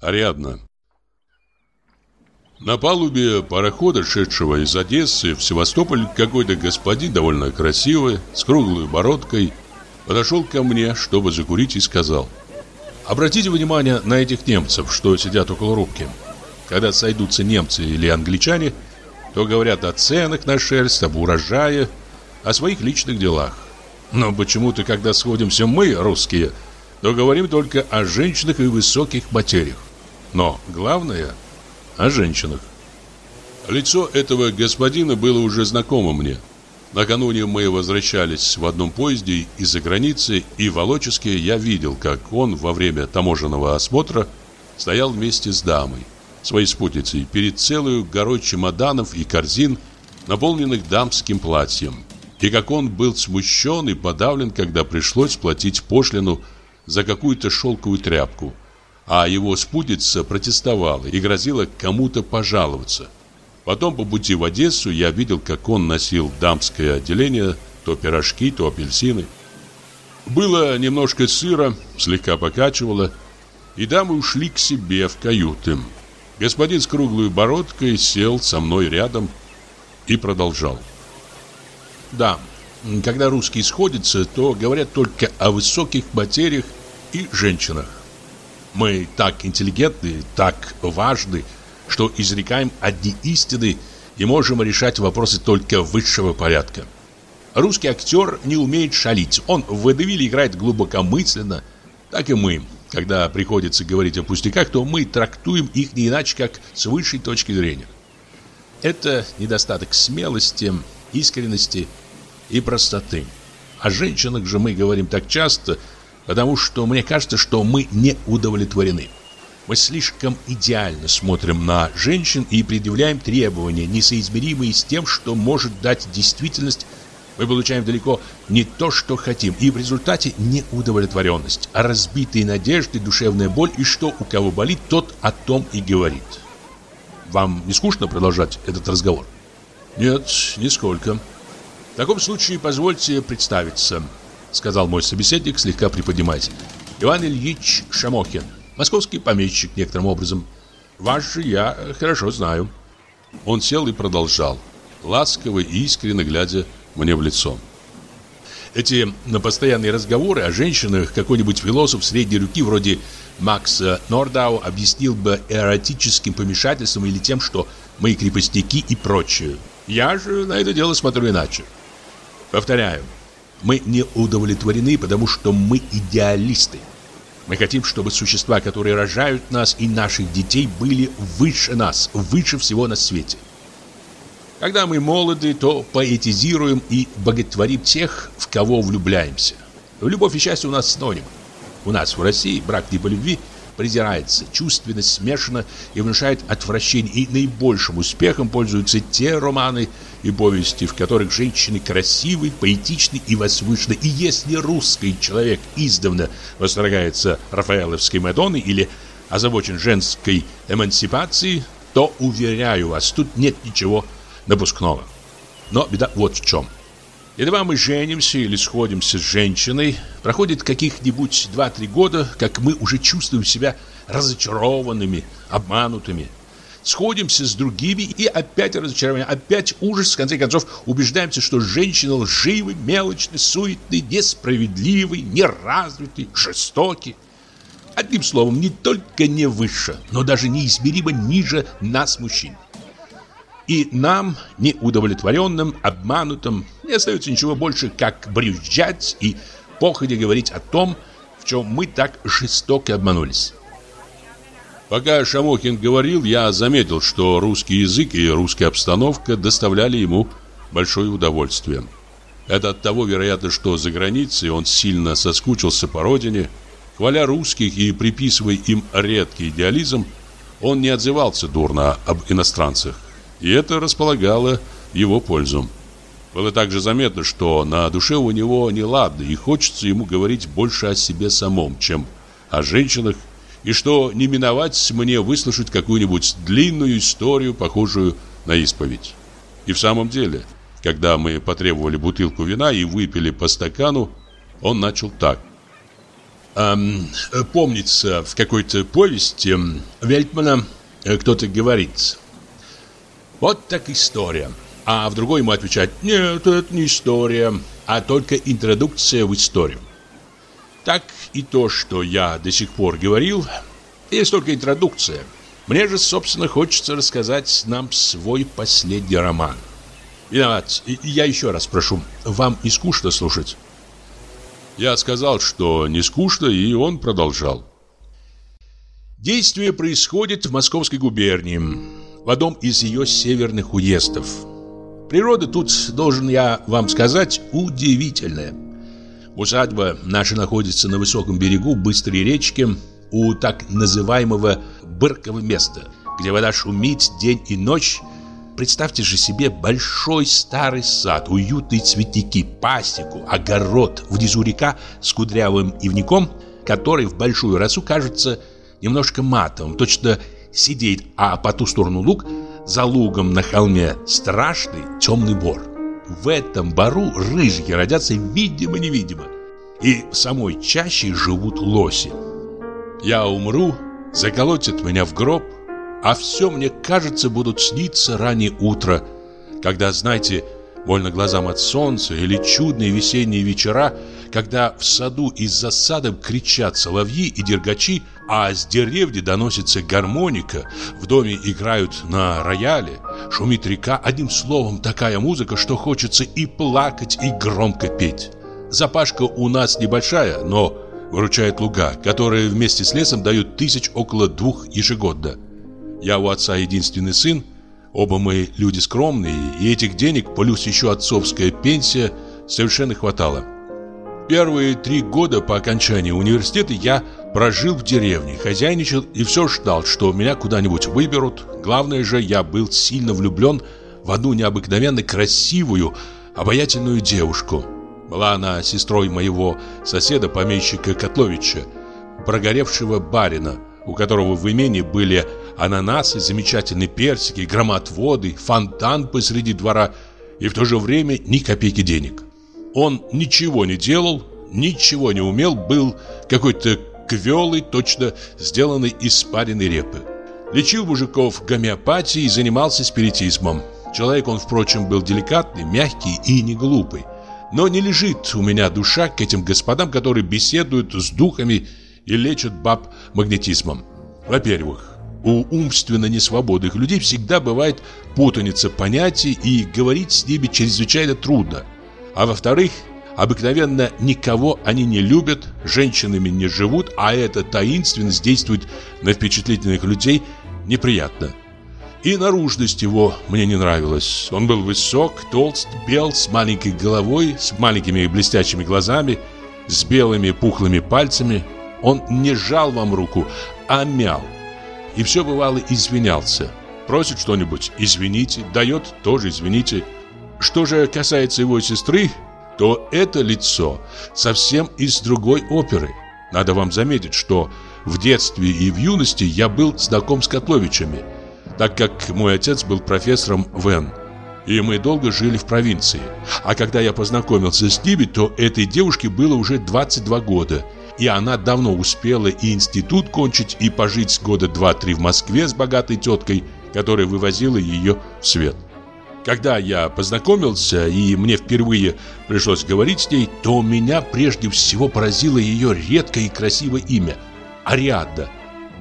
Ариадна. На палубе парохода, шедшего из Одессы в Севастополь, какой-то господин, довольно красивый, с круглой бородкой, подошел ко мне, чтобы закурить, и сказал «Обратите внимание на этих немцев, что сидят около рубки. Когда сойдутся немцы или англичане, то говорят о ценах на шерсть, об урожае, о своих личных делах. Но почему-то, когда сходимся мы, русские, то говорим только о женщинах и высоких материях. Но главное – о женщинах. Лицо этого господина было уже знакомо мне. Накануне мы возвращались в одном поезде из-за границы, и в Волоческе я видел, как он во время таможенного осмотра стоял вместе с дамой, своей спутницей, перед целой горой чемоданов и корзин, наполненных дамским платьем, и как он был смущен и подавлен, когда пришлось платить пошлину за какую-то шелковую тряпку – а его спутница протестовала и грозила кому-то пожаловаться. Потом по пути в Одессу я видел, как он носил дамское отделение, то пирожки, то апельсины. Было немножко сыра, слегка покачивало, и дамы ушли к себе в каюты. Господин с круглой бородкой сел со мной рядом и продолжал. Да, когда русские сходятся, то говорят только о высоких материях и женщинах. Мы так интеллигентны, так важны, что изрекаем одни истины и можем решать вопросы только высшего порядка. Русский актер не умеет шалить. Он в водевиле играет глубокомысленно. Так и мы. Когда приходится говорить о пустяках, то мы трактуем их не иначе, как с высшей точки зрения. Это недостаток смелости, искренности и простоты. О женщинах же мы говорим так часто – Потому что мне кажется, что мы не удовлетворены. Мы слишком идеально смотрим на женщин и предъявляем требования, несоизмеримые с тем, что может дать действительность. Мы получаем далеко не то, что хотим, и в результате не удовлетворенность, а разбитые надежды, душевная боль, и что у кого болит, тот о том и говорит. Вам не скучно продолжать этот разговор? Нет, нисколько. В таком случае позвольте представиться сказал мой собеседник, слегка приподнимаясь. Иван Ильич Шамохин, московский помещик некоторым образом. Ваш же я хорошо знаю. Он сел и продолжал, ласково и искренне глядя мне в лицо. Эти на постоянные разговоры о женщинах какой-нибудь философ средней руки вроде Макса Нордау объяснил бы эротическим помешательством или тем, что мы крепостники и прочее. Я же на это дело смотрю иначе. Повторяю, мы не удовлетворены, потому что мы идеалисты. Мы хотим, чтобы существа, которые рожают нас и наших детей, были выше нас, выше всего на свете. Когда мы молоды, то поэтизируем и боготворим тех, в кого влюбляемся. Любовь и счастье у нас синонимы. У нас в России брак не по любви – презирается, чувственность смешана и внушает отвращение, и наибольшим успехом пользуются те романы и повести, в которых женщины красивы, поэтичны и возвышены. И если русский человек издавна восторгается Рафаэловской Мадонной или озабочен женской эмансипацией, то, уверяю вас, тут нет ничего напускного. Но беда вот в чем. Едва мы женимся или сходимся с женщиной, проходит каких-нибудь 2-3 года, как мы уже чувствуем себя разочарованными, обманутыми. Сходимся с другими и опять разочарование, опять ужас, в конце концов убеждаемся, что женщины лживы, мелочны, суетны, несправедливы, неразвиты, жестоки. Одним словом, не только не выше, но даже неизмеримо ниже нас, мужчин. И нам, неудовлетворенным, обманутым, не остается ничего больше, как брюзжать и походе говорить о том, в чем мы так жестоко обманулись. Пока Шамохин говорил, я заметил, что русский язык и русская обстановка доставляли ему большое удовольствие. Это от того, вероятно, что за границей он сильно соскучился по родине. Хваля русских и приписывая им редкий идеализм, он не отзывался дурно об иностранцах и это располагало его пользу. Было также заметно, что на душе у него неладно, и хочется ему говорить больше о себе самом, чем о женщинах, и что не миновать мне выслушать какую-нибудь длинную историю, похожую на исповедь. И в самом деле, когда мы потребовали бутылку вина и выпили по стакану, он начал так. Эм, помнится, в какой-то повести Вельтмана кто-то говорит Вот так история А в другой ему отвечает Нет, это не история, а только интродукция в историю Так и то, что я до сих пор говорил Есть только интродукция Мне же, собственно, хочется рассказать нам свой последний роман Виноват, я еще раз прошу Вам не скучно слушать? Я сказал, что не скучно, и он продолжал. Действие происходит в Московской губернии, в одном из ее северных уездов. Природа тут, должен я вам сказать, удивительная. Усадьба наша находится на высоком берегу быстрой речки у так называемого Быркого места, где вода шумит день и ночь, Представьте же себе большой старый сад, уютные цветники, пасеку, огород, внизу река с кудрявым ивником, который в большую росу кажется немножко матовым, точно сидит, а по ту сторону луг, за лугом на холме страшный темный бор. В этом бору рыжики родятся видимо-невидимо, и в самой чаще живут лоси. Я умру, заколотят меня в гроб, а все, мне кажется, будут сниться раннее утро, когда, знаете, больно глазам от солнца или чудные весенние вечера, когда в саду и за кричат соловьи и дергачи, а с деревни доносится гармоника, в доме играют на рояле, шумит река, одним словом, такая музыка, что хочется и плакать, и громко петь. Запашка у нас небольшая, но выручает луга, которые вместе с лесом дают тысяч около двух ежегодно. Я у отца единственный сын, оба мы люди скромные, и этих денег, плюс еще отцовская пенсия, совершенно хватало. Первые три года по окончании университета я прожил в деревне, хозяйничал и все ждал, что меня куда-нибудь выберут. Главное же, я был сильно влюблен в одну необыкновенно красивую, обаятельную девушку. Была она сестрой моего соседа, помещика Котловича, прогоревшего барина, у которого в имении были ананасы, замечательные персики, громотводы, фонтан посреди двора и в то же время ни копейки денег. Он ничего не делал, ничего не умел, был какой-то квелый, точно сделанный из спаренной репы. Лечил мужиков гомеопатией и занимался спиритизмом. Человек он, впрочем, был деликатный, мягкий и не глупый. Но не лежит у меня душа к этим господам, которые беседуют с духами и лечат баб магнетизмом. Во-первых, у умственно несвободных людей всегда бывает путаница понятий и говорить с ними чрезвычайно трудно. А во-вторых, обыкновенно никого они не любят, женщинами не живут, а эта таинственность действует на впечатлительных людей неприятно. И наружность его мне не нравилась. Он был высок, толст, бел, с маленькой головой, с маленькими блестящими глазами, с белыми пухлыми пальцами. Он не жал вам руку, а мял и все бывало извинялся. Просит что-нибудь – извините, дает – тоже извините. Что же касается его сестры, то это лицо совсем из другой оперы. Надо вам заметить, что в детстве и в юности я был знаком с Котловичами, так как мой отец был профессором в Н. И мы долго жили в провинции. А когда я познакомился с ними, то этой девушке было уже 22 года – и она давно успела и институт кончить, и пожить года два-три в Москве с богатой теткой, которая вывозила ее в свет. Когда я познакомился, и мне впервые пришлось говорить с ней, то меня прежде всего поразило ее редкое и красивое имя – Ариадна.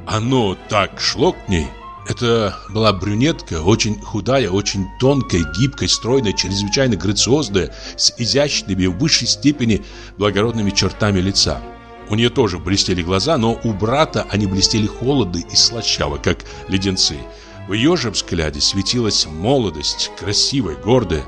Оно так шло к ней. Это была брюнетка, очень худая, очень тонкая, гибкая, стройная, чрезвычайно грациозная, с изящными в высшей степени благородными чертами лица. У нее тоже блестели глаза, но у брата они блестели холодно и слащаво, как леденцы. В ее же взгляде светилась молодость, красивая, гордая.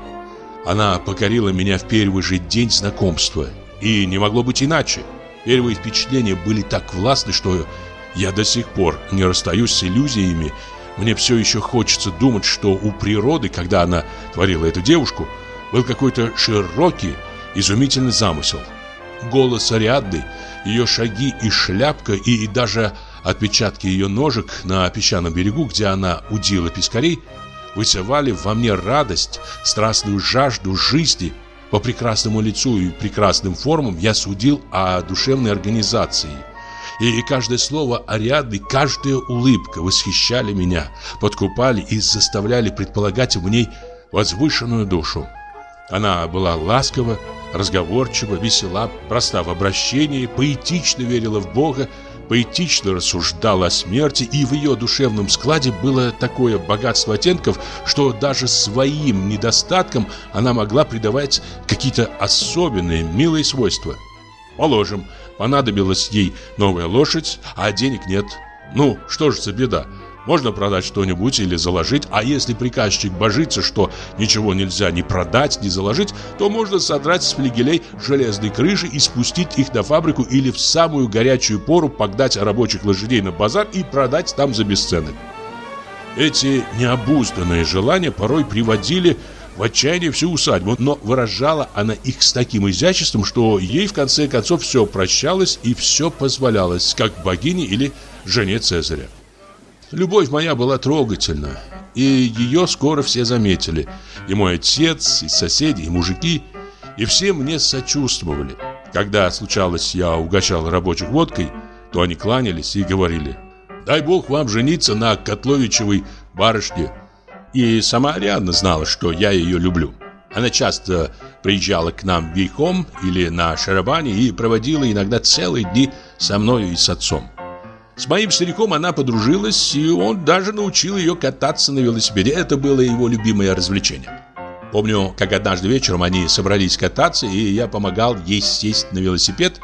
Она покорила меня в первый же день знакомства. И не могло быть иначе. Первые впечатления были так властны, что я до сих пор не расстаюсь с иллюзиями. Мне все еще хочется думать, что у природы, когда она творила эту девушку, был какой-то широкий, изумительный замысел. Голос Ариадны – ее шаги и шляпка, и, и даже отпечатки ее ножек на песчаном берегу, где она удила пескарей, вызывали во мне радость, страстную жажду жизни. По прекрасному лицу и прекрасным формам я судил о душевной организации. И каждое слово Ариадны, каждая улыбка восхищали меня, подкупали и заставляли предполагать в ней возвышенную душу. Она была ласкова, разговорчива, весела, проста в обращении, поэтично верила в Бога, поэтично рассуждала о смерти, и в ее душевном складе было такое богатство оттенков, что даже своим недостаткам она могла придавать какие-то особенные, милые свойства. Положим, понадобилась ей новая лошадь, а денег нет. Ну, что же за беда? Можно продать что-нибудь или заложить, а если приказчик божится, что ничего нельзя ни продать, ни заложить, то можно содрать с флигелей железные крыши и спустить их на фабрику или в самую горячую пору погнать рабочих лошадей на базар и продать там за бесценок. Эти необузданные желания порой приводили в отчаяние всю усадьбу, но выражала она их с таким изяществом, что ей в конце концов все прощалось и все позволялось, как богине или жене Цезаря. Любовь моя была трогательна, и ее скоро все заметили. И мой отец, и соседи, и мужики, и все мне сочувствовали. Когда случалось, я угощал рабочих водкой, то они кланялись и говорили «Дай Бог вам жениться на Котловичевой барышне». И сама Ариадна знала, что я ее люблю. Она часто приезжала к нам верхом или на шарабане и проводила иногда целые дни со мною и с отцом. С моим стариком она подружилась, и он даже научил ее кататься на велосипеде. Это было его любимое развлечение. Помню, как однажды вечером они собрались кататься, и я помогал ей сесть на велосипед.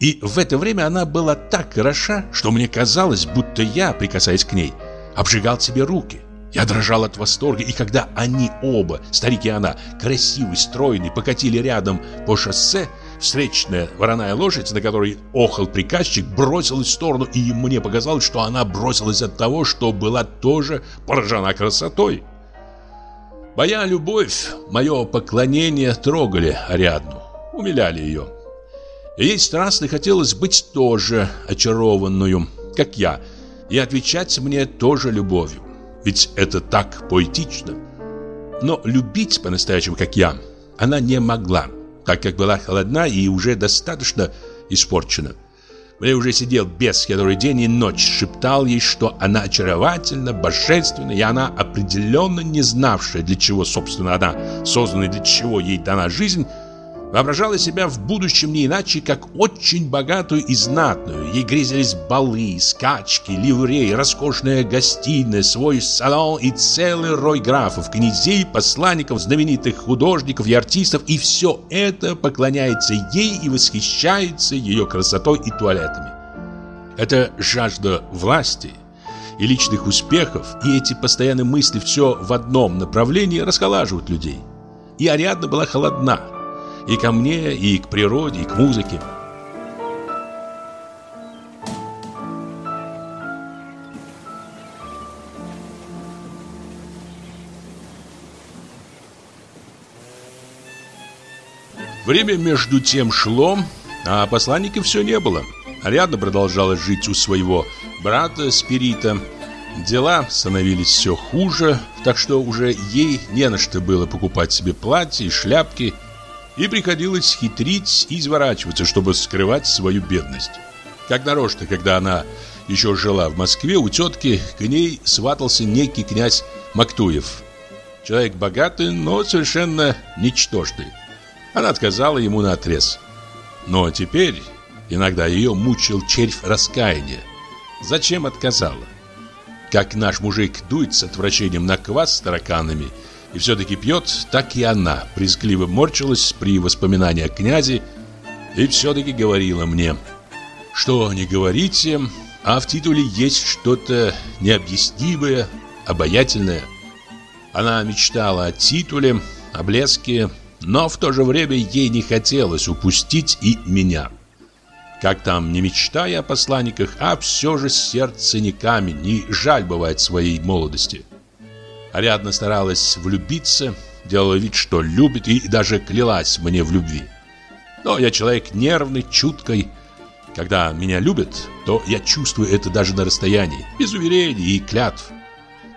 И в это время она была так хороша, что мне казалось, будто я, прикасаясь к ней, обжигал себе руки. Я дрожал от восторга, и когда они оба, старик и она, красивый, стройный, покатили рядом по шоссе, Встречная вороная лошадь, на которой охал приказчик, бросилась в сторону, и мне показалось, что она бросилась от того, что была тоже поражена красотой. Моя любовь, мое поклонение трогали Ариадну, умиляли ее. Ей страстно хотелось быть тоже очарованную, как я, и отвечать мне тоже любовью. Ведь это так поэтично. Но любить по-настоящему, как я, она не могла так как была холодна и уже достаточно испорчена. Мне уже сидел бес, который день и ночь шептал ей, что она очаровательна, божественна, и она, определенно не знавшая, для чего, собственно, она создана и для чего ей дана жизнь, Воображала себя в будущем не иначе, как очень богатую и знатную. Ей грезились балы, скачки, ливреи, роскошная гостиная, свой салон и целый рой графов, князей, посланников, знаменитых художников и артистов. И все это поклоняется ей и восхищается ее красотой и туалетами. Это жажда власти и личных успехов, и эти постоянные мысли все в одном направлении расхолаживают людей. И Ариадна была холодна, и ко мне, и к природе, и к музыке. Время между тем шло, а посланника все не было. Ариадна продолжала жить у своего брата Спирита. Дела становились все хуже, так что уже ей не на что было покупать себе платья и шляпки – и приходилось хитрить и изворачиваться, чтобы скрывать свою бедность. Как нарочно, когда она еще жила в Москве, у тетки к ней сватался некий князь Мактуев. Человек богатый, но совершенно ничтожный. Она отказала ему на отрез. Но теперь иногда ее мучил червь раскаяния. Зачем отказала? Как наш мужик дует с отвращением на квас с тараканами – и все-таки пьет, так и она брезгливо морчилась при воспоминании о князе и все-таки говорила мне, что не говорите, а в титуле есть что-то необъяснимое, обаятельное. Она мечтала о титуле, о блеске, но в то же время ей не хотелось упустить и меня. Как там, не мечтая о посланниках, а все же сердце не камень, и жаль бывает своей молодости. Ариадна старалась влюбиться, делала вид, что любит, и даже клялась мне в любви. Но я человек нервный, чуткий. Когда меня любят, то я чувствую это даже на расстоянии, без уверений и клятв.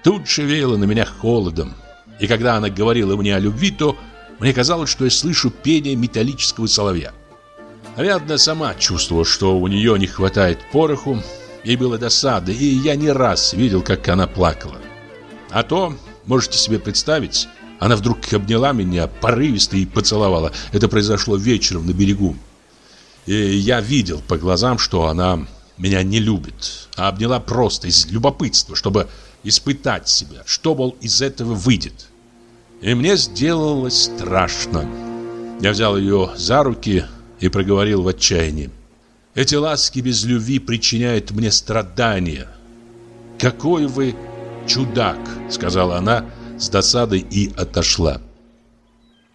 Тут же веяло на меня холодом. И когда она говорила мне о любви, то Мне казалось, что я слышу пение металлического соловья. Ариадна сама чувствовала, что у нее не хватает пороху, ей было досада, и я не раз видел, как она плакала. А то, можете себе представить, она вдруг обняла меня порывисто и поцеловала. Это произошло вечером на берегу. И я видел по глазам, что она меня не любит, а обняла просто из любопытства, чтобы испытать себя, что, мол, из этого выйдет. И мне сделалось страшно. Я взял ее за руки и проговорил в отчаянии. Эти ласки без любви причиняют мне страдания. Какой вы чудак, сказала она с досадой и отошла.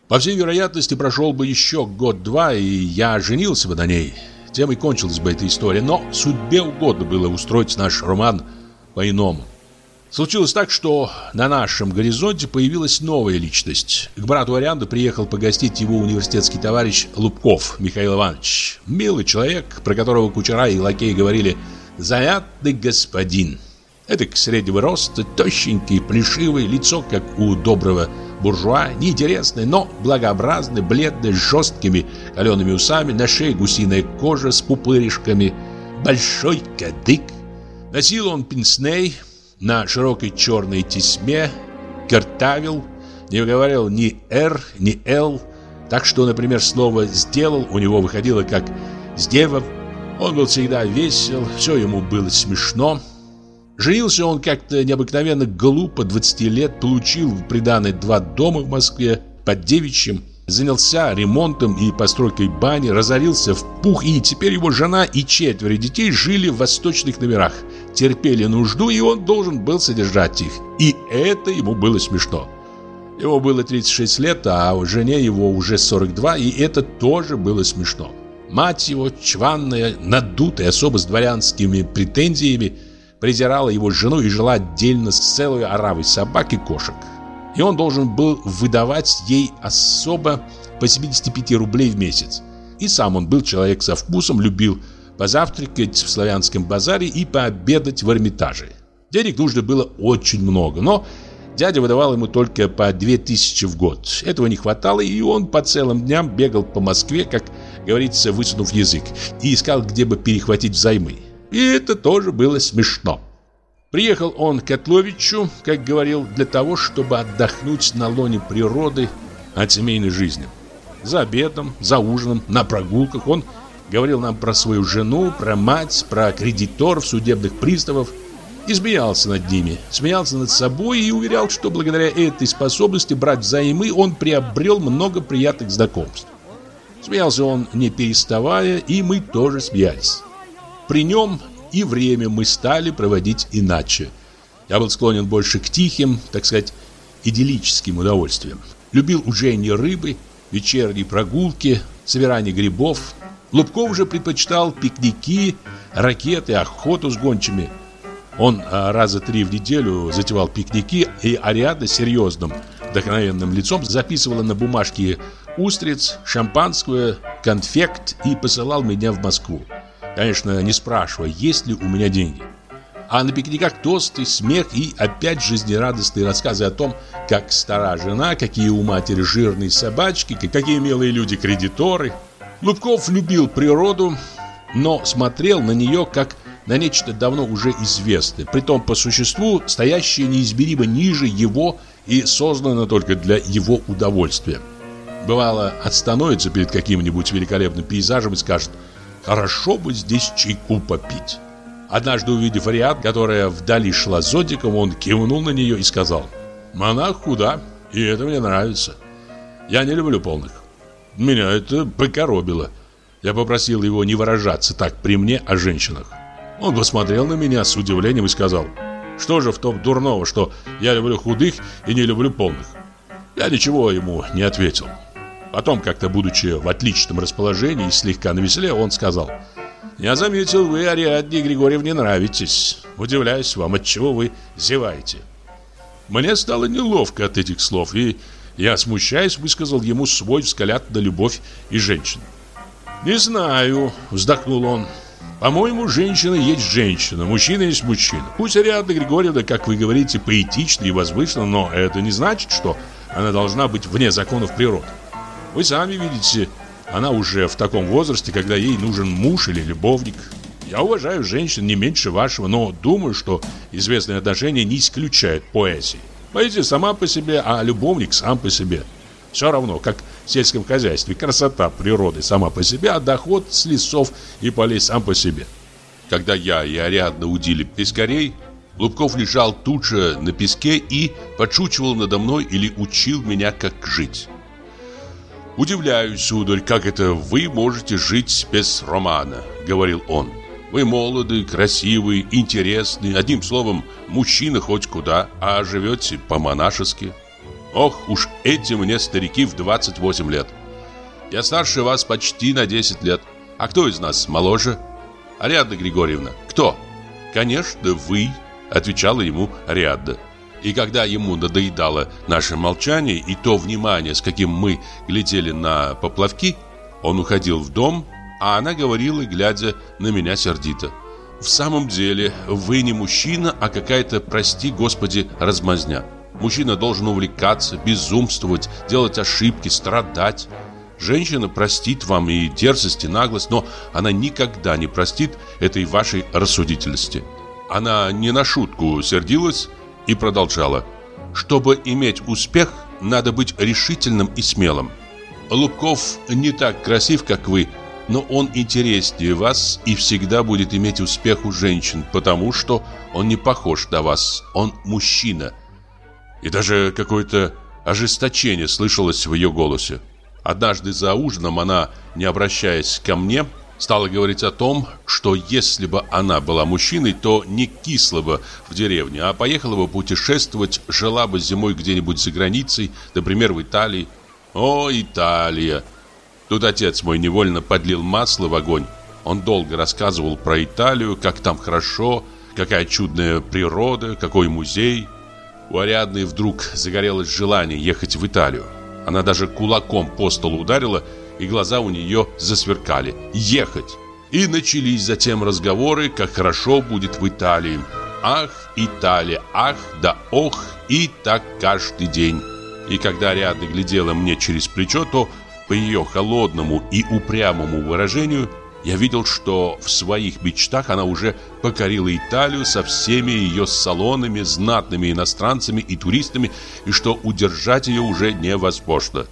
По всей вероятности, прошел бы еще год-два, и я женился бы на ней. Тем и кончилась бы эта история. Но судьбе угодно было устроить наш роман по-иному. Случилось так, что на нашем горизонте появилась новая личность. К брату Арианду приехал погостить его университетский товарищ Лубков Михаил Иванович. Милый человек, про которого кучера и лакеи говорили «занятный господин». Это к среднего роста, тощенький, плешивый, лицо, как у доброго буржуа, неинтересное, но благообразное, бледное, с жесткими калеными усами, на шее гусиная кожа с пупырышками, большой кадык. Носил он пенсней на широкой черной тесьме, картавил, не выговаривал ни «р», ни «л», так что, например, слово «сделал» у него выходило как «сделав». Он был всегда весел, все ему было смешно – Женился он как-то необыкновенно глупо, 20 лет, получил в приданое два дома в Москве под девичьим, занялся ремонтом и постройкой бани, разорился в пух, и теперь его жена и четверо детей жили в восточных номерах, терпели нужду, и он должен был содержать их. И это ему было смешно. Ему было 36 лет, а жене его уже 42, и это тоже было смешно. Мать его, чванная, надутая, особо с дворянскими претензиями, презирала его жену и жила отдельно с целой оравой собак и кошек. И он должен был выдавать ей особо по 75 рублей в месяц. И сам он был человек со вкусом, любил позавтракать в славянском базаре и пообедать в Эрмитаже. Денег нужно было очень много, но дядя выдавал ему только по 2000 в год. Этого не хватало, и он по целым дням бегал по Москве, как говорится, высунув язык, и искал, где бы перехватить взаймы. И это тоже было смешно. Приехал он к Котловичу, как говорил, для того, чтобы отдохнуть на лоне природы от семейной жизни. За обедом, за ужином, на прогулках он говорил нам про свою жену, про мать, про кредиторов, судебных приставов и смеялся над ними, смеялся над собой и уверял, что благодаря этой способности брать взаймы он приобрел много приятных знакомств. Смеялся он не переставая, и мы тоже смеялись. При нем и время мы стали проводить иначе. Я был склонен больше к тихим, так сказать, идиллическим удовольствиям. Любил ужение рыбы, вечерние прогулки, собирание грибов. Лубков же предпочитал пикники, ракеты, охоту с гончими. Он а, раза три в неделю затевал пикники, и Ариадна серьезным, вдохновенным лицом записывала на бумажке устриц, шампанское, конфект и посылал меня в Москву. Конечно, не спрашивая, есть ли у меня деньги. А на пикниках тосты, смех и опять жизнерадостные рассказы о том, как стара жена, какие у матери жирные собачки, какие милые люди-кредиторы. Лубков любил природу, но смотрел на нее как на нечто давно уже известное, притом по существу стоящее неизмеримо ниже его и создано только для его удовольствия. Бывало, отстановится перед каким-нибудь великолепным пейзажем и скажет – Хорошо бы здесь чайку попить. Однажды увидев Ариад, которая вдали шла зодиком, он кивнул на нее и сказал «Монах худа, и это мне нравится. Я не люблю полных. Меня это покоробило. Я попросил его не выражаться так при мне о женщинах. Он посмотрел на меня с удивлением и сказал «Что же в том дурного, что я люблю худых и не люблю полных?» Я ничего ему не ответил. Потом, как-то будучи в отличном расположении и слегка навеселе, он сказал «Я заметил, вы Ариадне Григорьевне нравитесь. Удивляюсь вам, от чего вы зеваете». Мне стало неловко от этих слов, и я, смущаясь, высказал ему свой взгляд на любовь и женщин. «Не знаю», — вздохнул он. «По-моему, женщина есть женщина, мужчина есть мужчина. Пусть Ариадна Григорьевна, как вы говорите, поэтична и возвышена, но это не значит, что она должна быть вне законов природы. Вы сами видите, она уже в таком возрасте, когда ей нужен муж или любовник. Я уважаю женщин не меньше вашего, но думаю, что известные отношения не исключают поэзии. Поэзия сама по себе, а любовник сам по себе. Все равно, как в сельском хозяйстве, красота природы сама по себе, а доход с лесов и полей сам по себе. Когда я и Ариадна удили пескарей, Лубков лежал тут же на песке и подшучивал надо мной или учил меня, как жить. «Удивляюсь, сударь, как это вы можете жить без романа», — говорил он. «Вы молоды, красивы, интересны, одним словом, мужчина хоть куда, а живете по-монашески. Ох, уж эти мне старики в 28 лет. Я старше вас почти на 10 лет. А кто из нас моложе?» «Ариадна Григорьевна, кто?» «Конечно, вы», — отвечала ему Ариадна. И когда ему надоедало наше молчание и то внимание, с каким мы глядели на поплавки, он уходил в дом, а она говорила, глядя на меня сердито. «В самом деле, вы не мужчина, а какая-то, прости господи, размазня. Мужчина должен увлекаться, безумствовать, делать ошибки, страдать. Женщина простит вам и дерзость, и наглость, но она никогда не простит этой вашей рассудительности». Она не на шутку сердилась, и продолжала. «Чтобы иметь успех, надо быть решительным и смелым. Лубков не так красив, как вы, но он интереснее вас и всегда будет иметь успех у женщин, потому что он не похож на вас, он мужчина». И даже какое-то ожесточение слышалось в ее голосе. Однажды за ужином она, не обращаясь ко мне, Стала говорить о том, что если бы она была мужчиной, то не кисла бы в деревне, а поехала бы путешествовать, жила бы зимой где-нибудь за границей, например, в Италии. О, Италия! Тут отец мой невольно подлил масло в огонь. Он долго рассказывал про Италию, как там хорошо, какая чудная природа, какой музей. У Ариадны вдруг загорелось желание ехать в Италию. Она даже кулаком по столу ударила и глаза у нее засверкали. Ехать! И начались затем разговоры, как хорошо будет в Италии. Ах, Италия, ах, да ох, и так каждый день. И когда Ариадна глядела мне через плечо, то по ее холодному и упрямому выражению я видел, что в своих мечтах она уже покорила Италию со всеми ее салонами, знатными иностранцами и туристами, и что удержать ее уже невозможно.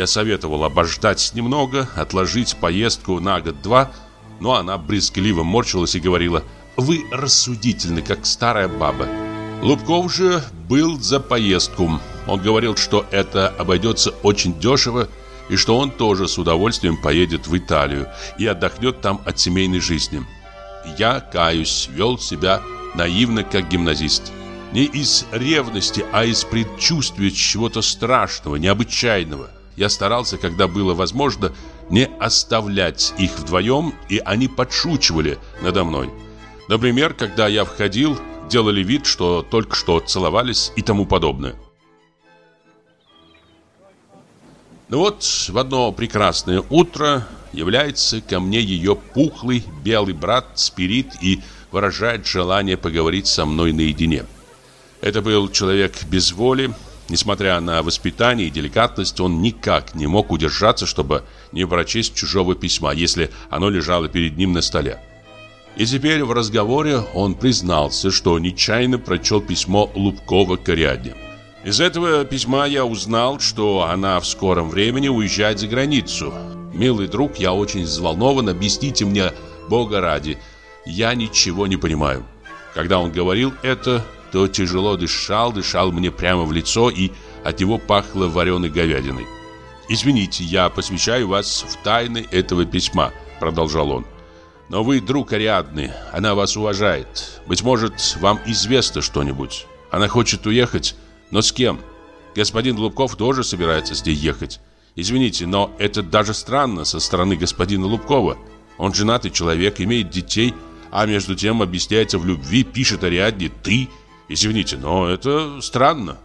Я советовал обождать немного, отложить поездку на год-два, но она брезгливо морщилась и говорила «Вы рассудительны, как старая баба». Лубков же был за поездку. Он говорил, что это обойдется очень дешево, и что он тоже с удовольствием поедет в Италию и отдохнет там от семейной жизни. Я, каюсь, вел себя наивно, как гимназист. Не из ревности, а из предчувствия чего-то страшного, необычайного – я старался, когда было возможно, не оставлять их вдвоем, и они подшучивали надо мной. Например, когда я входил, делали вид, что только что целовались и тому подобное. Но ну вот в одно прекрасное утро является ко мне ее пухлый белый брат Спирит и выражает желание поговорить со мной наедине. Это был человек без воли, Несмотря на воспитание и деликатность, он никак не мог удержаться, чтобы не прочесть чужого письма, если оно лежало перед ним на столе. И теперь в разговоре он признался, что нечаянно прочел письмо Лубкова к Ариадне. Из этого письма я узнал, что она в скором времени уезжает за границу. Милый друг, я очень взволнован, объясните мне, Бога ради, я ничего не понимаю. Когда он говорил это, то тяжело дышал, дышал мне прямо в лицо, и от него пахло вареной говядиной. «Извините, я посвящаю вас в тайны этого письма», — продолжал он. «Но вы друг Ариадны, она вас уважает. Быть может, вам известно что-нибудь. Она хочет уехать, но с кем? Господин Лубков тоже собирается с ней ехать. Извините, но это даже странно со стороны господина Лубкова. Он женатый человек, имеет детей, а между тем объясняется в любви, пишет Ариадне «ты», Извините, но это странно.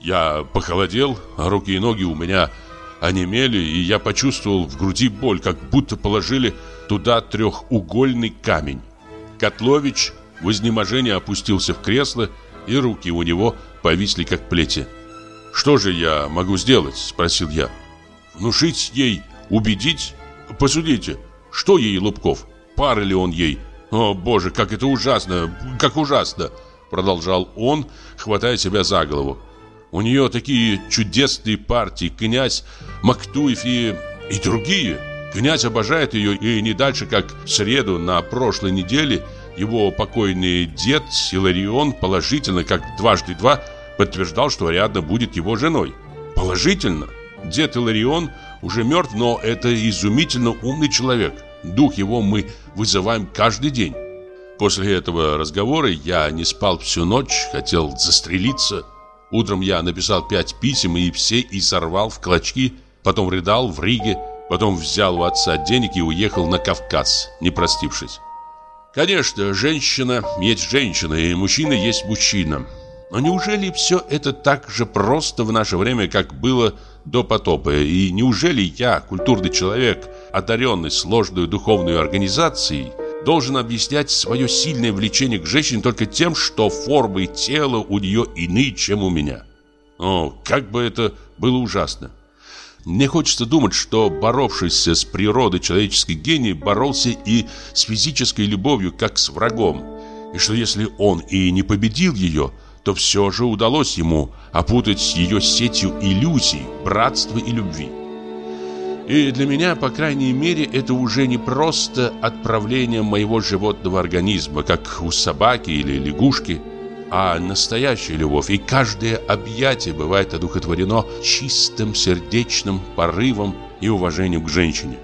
Я похолодел, а руки и ноги у меня онемели, и я почувствовал в груди боль, как будто положили туда трехугольный камень. Котлович в изнеможении опустился в кресло, и руки у него повисли, как плети. «Что же я могу сделать?» – спросил я. «Внушить ей, убедить? Посудите, что ей Лубков? Пара ли он ей? О, боже, как это ужасно, как ужасно!» Продолжал он, хватая себя за голову. «У нее такие чудесные партии, князь Мактуев и... и другие. Князь обожает ее, и не дальше, как в среду на прошлой неделе его покойный дед Силарион положительно, как дважды два, подтверждал, что Ариадна будет его женой. Положительно. Дед Иларион уже мертв, но это изумительно умный человек. Дух его мы вызываем каждый день. После этого разговора я не спал всю ночь, хотел застрелиться. Утром я написал пять писем и все и сорвал в клочки, потом рыдал в Риге, потом взял у отца денег и уехал на Кавказ, не простившись. Конечно, женщина есть женщина, и мужчина есть мужчина. Но неужели все это так же просто в наше время, как было до потопа? И неужели я, культурный человек, одаренный сложной духовной организацией, должен объяснять свое сильное влечение к женщине только тем, что формы тела у нее иные, чем у меня? О, как бы это было ужасно! Мне хочется думать, что боровшийся с природой человеческий гений боролся и с физической любовью, как с врагом. И что если он и не победил ее, то все же удалось ему опутать ее сетью иллюзий, братства и любви. И для меня, по крайней мере, это уже не просто отправление моего животного организма, как у собаки или лягушки, а настоящая любовь. И каждое объятие бывает одухотворено чистым сердечным порывом и уважением к женщине.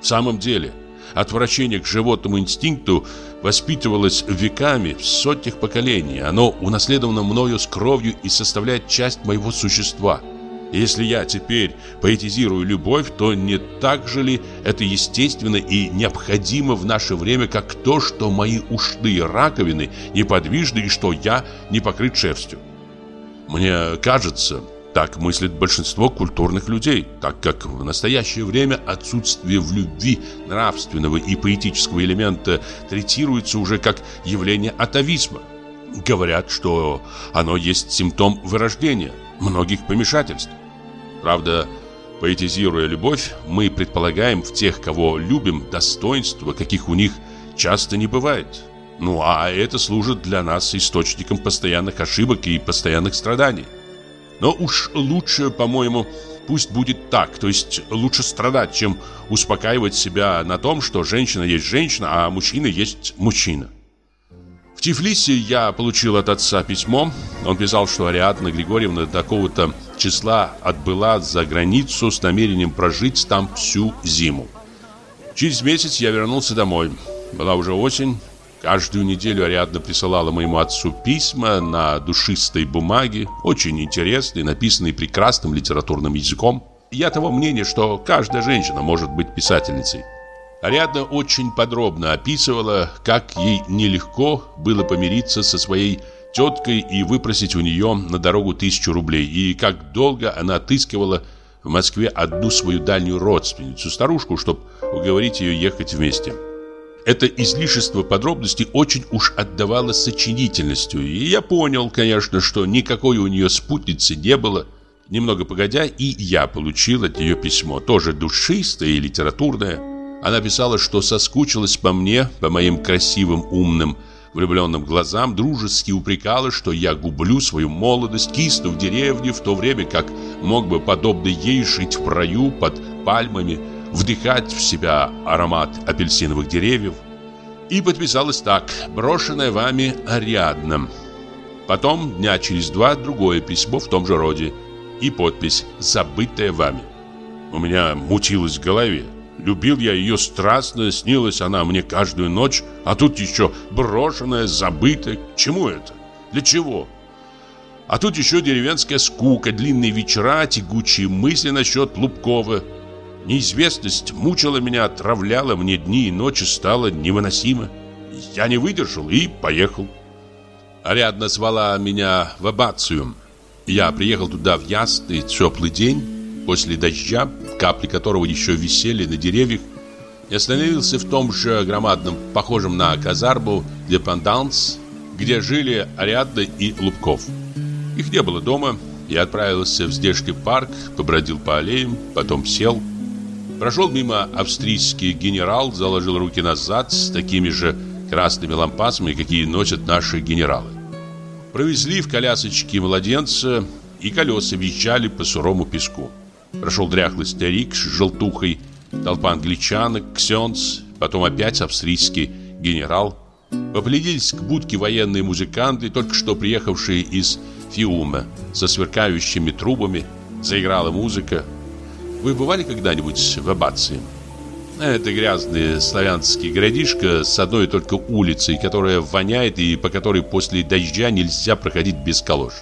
В самом деле – Отвращение к животному инстинкту воспитывалось веками в сотнях поколений. Оно унаследовано мною с кровью и составляет часть моего существа. Если я теперь поэтизирую любовь, то не так же ли это естественно и необходимо в наше время, как то, что мои ушные раковины неподвижны и что я не покрыт шерстью? Мне кажется, так мыслит большинство культурных людей, так как в настоящее время отсутствие в любви нравственного и поэтического элемента третируется уже как явление атовизма. Говорят, что оно есть симптом вырождения многих помешательств. Правда, поэтизируя любовь, мы предполагаем в тех, кого любим, достоинства, каких у них часто не бывает. Ну а это служит для нас источником постоянных ошибок и постоянных страданий. Но уж лучше, по-моему, пусть будет так. То есть лучше страдать, чем успокаивать себя на том, что женщина есть женщина, а мужчина есть мужчина. Тифлисе я получил от отца письмо. Он писал, что Ариадна Григорьевна такого-то числа отбыла за границу с намерением прожить там всю зиму. Через месяц я вернулся домой. Была уже осень, Каждую неделю Ариадна присылала моему отцу письма на душистой бумаге, очень интересные, написанные прекрасным литературным языком. Я того мнения, что каждая женщина может быть писательницей. Ариадна очень подробно описывала, как ей нелегко было помириться со своей теткой и выпросить у нее на дорогу тысячу рублей, и как долго она отыскивала в Москве одну свою дальнюю родственницу, старушку, чтобы уговорить ее ехать вместе. Это излишество подробностей очень уж отдавало сочинительностью, и я понял, конечно, что никакой у нее спутницы не было. Немного погодя, и я получил от нее письмо, тоже душистое и литературное. Она писала, что соскучилась по мне, по моим красивым, умным, влюбленным глазам, дружески упрекала, что я гублю свою молодость, кисну в деревне, в то время как мог бы, подобно ей, жить в раю под пальмами, вдыхать в себя аромат апельсиновых деревьев. И подписалось так «Брошенная вами Ариадна». Потом дня через два другое письмо в том же роде и подпись «Забытая вами». У меня мутилось в голове. Любил я ее страстно, снилась она мне каждую ночь, а тут еще брошенная, забытая. К чему это? Для чего? А тут еще деревенская скука, длинные вечера, тягучие мысли насчет Лубкова – Неизвестность мучила меня, отравляла мне дни и ночи, стало невыносимо. Я не выдержал и поехал. Ариадна звала меня в Абацию. Я приехал туда в ясный, теплый день, после дождя, капли которого еще висели на деревьях, и остановился в том же громадном, похожем на казарму, Депанданс, где жили Ариадна и Лубков. Их не было дома, я отправился в здешний парк, побродил по аллеям, потом сел. Прошел мимо австрийский генерал, заложил руки назад с такими же красными лампасами, какие носят наши генералы. Провезли в колясочке младенца, и колеса въезжали по сурому песку. Прошел дряхлый старик с желтухой, толпа англичанок, ксенц, потом опять австрийский генерал. Попледились к будке военные музыканты, только что приехавшие из Фиума, со сверкающими трубами. Заиграла музыка. Вы бывали когда-нибудь в Аббации? Это грязный славянский городишко с одной только улицей, которая воняет и по которой после дождя нельзя проходить без калош.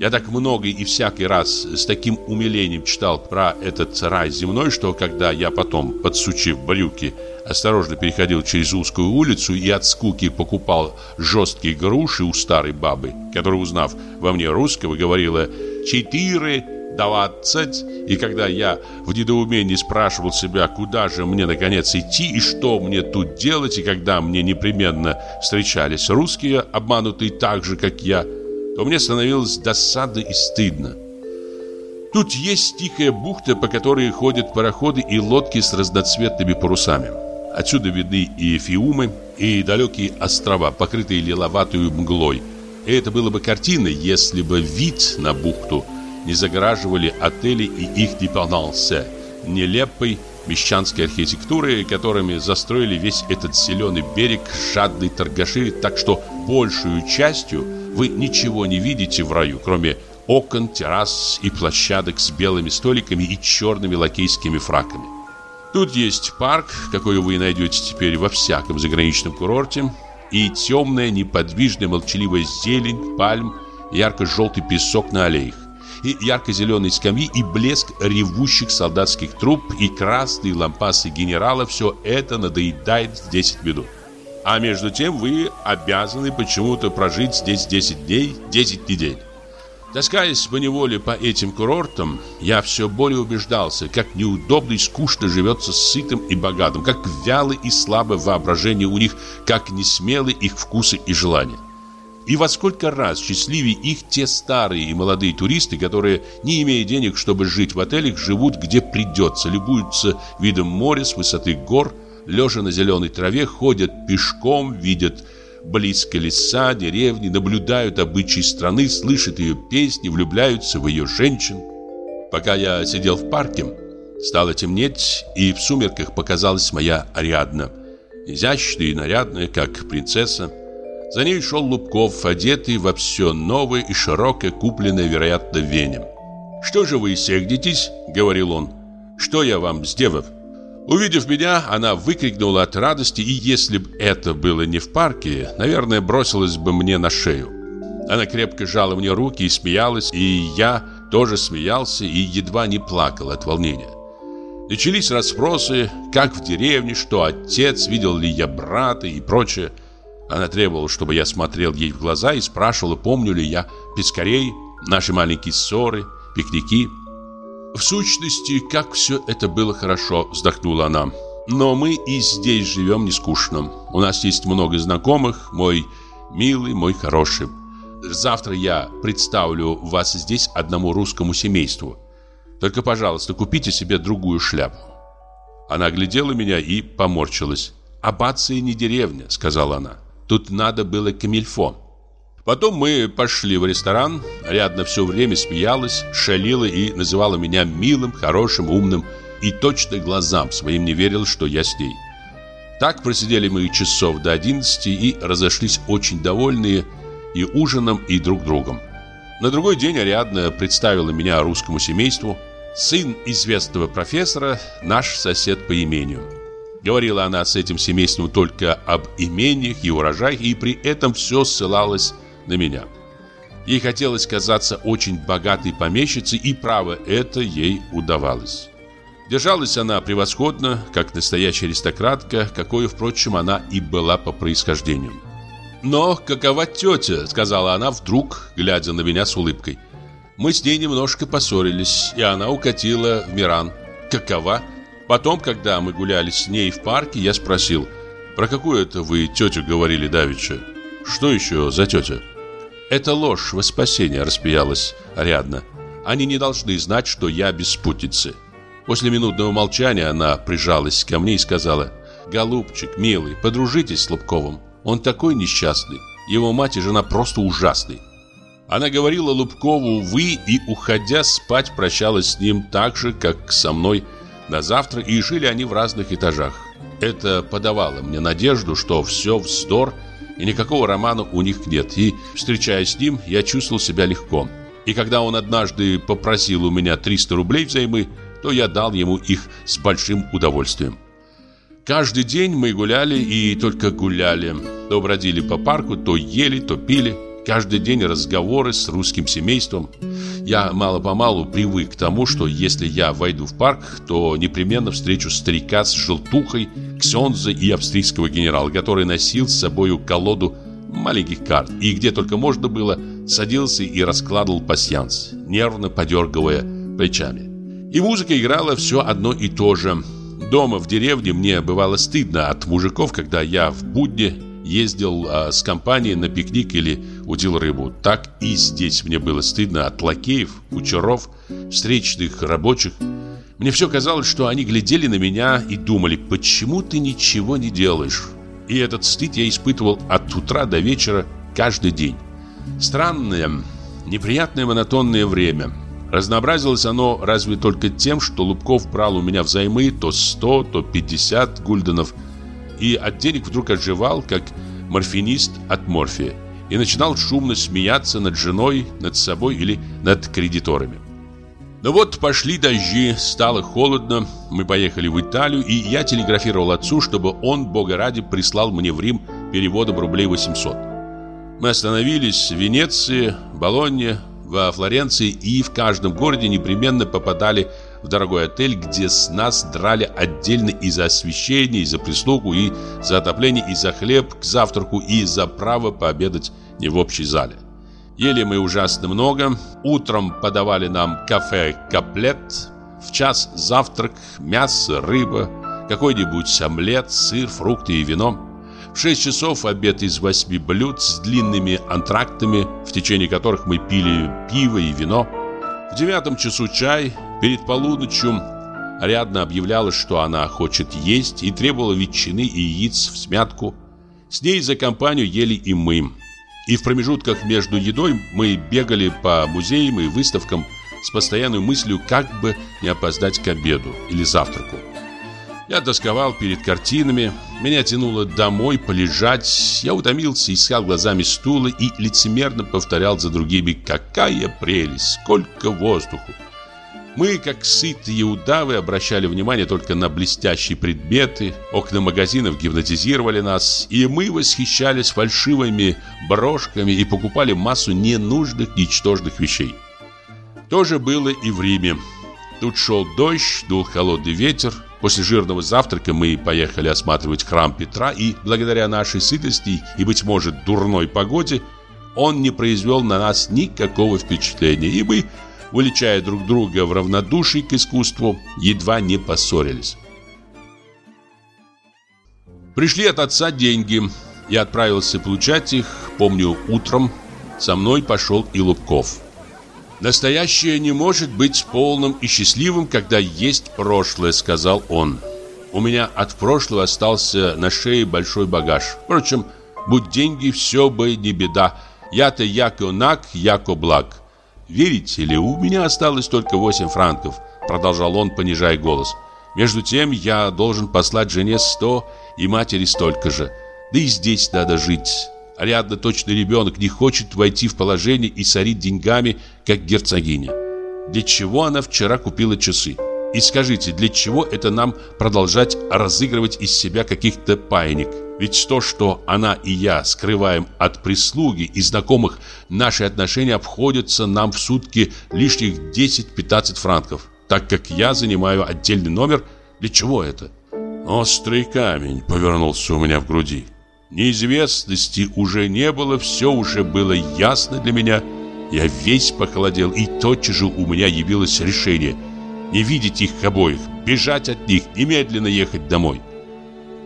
Я так много и всякий раз с таким умилением читал про этот рай земной, что когда я потом, подсучив брюки, осторожно переходил через узкую улицу и от скуки покупал жесткие груши у старой бабы, которая, узнав во мне русского, говорила «четыре двадцать», и когда я в недоумении спрашивал себя, куда же мне наконец идти и что мне тут делать, и когда мне непременно встречались русские, обманутые так же, как я, то мне становилось досадно и стыдно. Тут есть тихая бухта, по которой ходят пароходы и лодки с разноцветными парусами. Отсюда видны и Фиумы, и далекие острова, покрытые лиловатой мглой. И это было бы картиной, если бы вид на бухту не загораживали отели и их депендансе, нелепой мещанской архитектуры, которыми застроили весь этот зеленый берег жадные торгаши, так что большую частью вы ничего не видите в раю, кроме окон, террас и площадок с белыми столиками и черными лакейскими фраками. Тут есть парк, какой вы найдете теперь во всяком заграничном курорте, и темная, неподвижная, молчаливая зелень, пальм, ярко-желтый песок на аллеях, и ярко-зеленые скамьи, и блеск ревущих солдатских труб, и красные лампасы генерала – все это надоедает в 10 минут. А между тем вы обязаны почему-то прожить здесь 10 дней, 10 недель. Таскаясь по неволе по этим курортам, я все более убеждался, как неудобно и скучно живется сытым и богатым, как вяло и слабо воображение у них, как несмелы их вкусы и желания. И во сколько раз счастливее их те старые и молодые туристы, которые, не имея денег, чтобы жить в отелях, живут где придется, любуются видом моря с высоты гор, лежа на зеленой траве, ходят пешком, видят близко леса, деревни, наблюдают обычаи страны, слышат ее песни, влюбляются в ее женщин. Пока я сидел в парке, стало темнеть, и в сумерках показалась моя Ариадна, изящная и нарядная, как принцесса. За ней шел Лубков, одетый во все новое и широкое, купленное, вероятно, венем. «Что же вы сердитесь?» — говорил он. «Что я вам сделал?» Увидев меня, она выкрикнула от радости, и если бы это было не в парке, наверное, бросилась бы мне на шею. Она крепко жала мне руки и смеялась, и я тоже смеялся и едва не плакал от волнения. Начались расспросы, как в деревне, что отец, видел ли я брата и прочее. Она требовала, чтобы я смотрел ей в глаза и спрашивала, помню ли я пескарей, наши маленькие ссоры, пикники. В сущности, как все это было хорошо, вздохнула она. Но мы и здесь живем не скучно. У нас есть много знакомых, мой милый, мой хороший. Завтра я представлю вас здесь одному русскому семейству. Только, пожалуйста, купите себе другую шляпу. Она оглядела меня и поморщилась. «Аббация не деревня», — сказала она. «Тут надо было камильфо». Потом мы пошли в ресторан. Рядно все время смеялась, шалила и называла меня милым, хорошим, умным. И точно глазам своим не верил, что я с ней. Так просидели мы часов до 11 и разошлись очень довольные и ужином, и друг другом. На другой день Ариадна представила меня русскому семейству. Сын известного профессора, наш сосед по имению. Говорила она с этим семейством только об имениях и урожаях, и при этом все ссылалось на меня. Ей хотелось казаться очень богатой помещицей, и право это ей удавалось. Держалась она превосходно, как настоящая аристократка, какой, впрочем, она и была по происхождению. «Но какова тетя?» — сказала она вдруг, глядя на меня с улыбкой. Мы с ней немножко поссорились, и она укатила в Миран. «Какова?» Потом, когда мы гуляли с ней в парке, я спросил, «Про какую это вы тетю говорили давеча?» Что еще за тетя? «Это ложь во спасение», — распиялась Ариадна. «Они не должны знать, что я без спутницы». После минутного молчания она прижалась ко мне и сказала, «Голубчик, милый, подружитесь с Лубковым. Он такой несчастный. Его мать и жена просто ужасные». Она говорила Лубкову «вы» и, уходя спать, прощалась с ним так же, как со мной на завтра, и жили они в разных этажах. Это подавало мне надежду, что все вздор – и никакого романа у них нет. И, встречаясь с ним, я чувствовал себя легко. И когда он однажды попросил у меня 300 рублей взаймы, то я дал ему их с большим удовольствием. Каждый день мы гуляли и только гуляли. То бродили по парку, то ели, то пили. Каждый день разговоры с русским семейством. Я мало-помалу привык к тому, что если я войду в парк, то непременно встречу старика с желтухой, ксенза и австрийского генерала, который носил с собою колоду маленьких карт, и где только можно было, садился и раскладывал пасьянс, нервно подергивая плечами. И музыка играла все одно и то же. Дома в деревне мне бывало стыдно от мужиков, когда я в будни ездил а, с компанией на пикник или удил рыбу. Так и здесь мне было стыдно от лакеев, кучеров, встречных рабочих. Мне все казалось, что они глядели на меня и думали, почему ты ничего не делаешь. И этот стыд я испытывал от утра до вечера каждый день. Странное, неприятное монотонное время. Разнообразилось оно разве только тем, что Лубков брал у меня взаймы то 100, то 50 гульденов – и от денег вдруг оживал, как морфинист от морфия, и начинал шумно смеяться над женой, над собой или над кредиторами. Но вот пошли дожди, стало холодно, мы поехали в Италию, и я телеграфировал отцу, чтобы он, бога ради, прислал мне в Рим переводом рублей 800. Мы остановились в Венеции, Болонье, во Флоренции и в каждом городе непременно попадали в дорогой отель, где с нас драли отдельно и за освещение, и за прислугу, и за отопление, и за хлеб к завтраку, и за право пообедать не в общей зале. Ели мы ужасно много. Утром подавали нам кафе «Каплет», в час завтрак, мясо, рыба, какой-нибудь омлет, сыр, фрукты и вино. В 6 часов обед из 8 блюд с длинными антрактами, в течение которых мы пили пиво и вино. В девятом часу чай, Перед полуночью Ариадна объявляла, что она хочет есть и требовала ветчины и яиц в смятку. С ней за компанию ели и мы. И в промежутках между едой мы бегали по музеям и выставкам с постоянной мыслью, как бы не опоздать к обеду или завтраку. Я тосковал перед картинами, меня тянуло домой полежать. Я утомился, искал глазами стула и лицемерно повторял за другими «Какая прелесть! Сколько воздуху!» Мы, как сытые удавы, обращали внимание только на блестящие предметы, окна магазинов гипнотизировали нас, и мы восхищались фальшивыми брошками и покупали массу ненужных, ничтожных вещей. То же было и в Риме. Тут шел дождь, дул холодный ветер. После жирного завтрака мы поехали осматривать храм Петра, и благодаря нашей сытости и, быть может, дурной погоде, он не произвел на нас никакого впечатления, и мы уличая друг друга в равнодушии к искусству, едва не поссорились. Пришли от отца деньги. Я отправился получать их, помню, утром. Со мной пошел и Лубков. «Настоящее не может быть полным и счастливым, когда есть прошлое», — сказал он. «У меня от прошлого остался на шее большой багаж. Впрочем, будь деньги, все бы не беда. Я-то яко наг, яко благ. Верите ли, у меня осталось только 8 франков, продолжал он, понижая голос. Между тем я должен послать жене 100 и матери столько же. Да и здесь надо жить. Ариадна точно ребенок не хочет войти в положение и сорить деньгами, как герцогиня. Для чего она вчера купила часы? И скажите, для чего это нам продолжать разыгрывать из себя каких-то паек? Ведь то, что она и я скрываем от прислуги и знакомых, наши отношения обходятся нам в сутки лишних 10-15 франков. Так как я занимаю отдельный номер, для чего это? Острый камень повернулся у меня в груди. Неизвестности уже не было, все уже было ясно для меня. Я весь похолодел, и тотчас же у меня явилось решение – не видеть их обоих, бежать от них, немедленно ехать домой.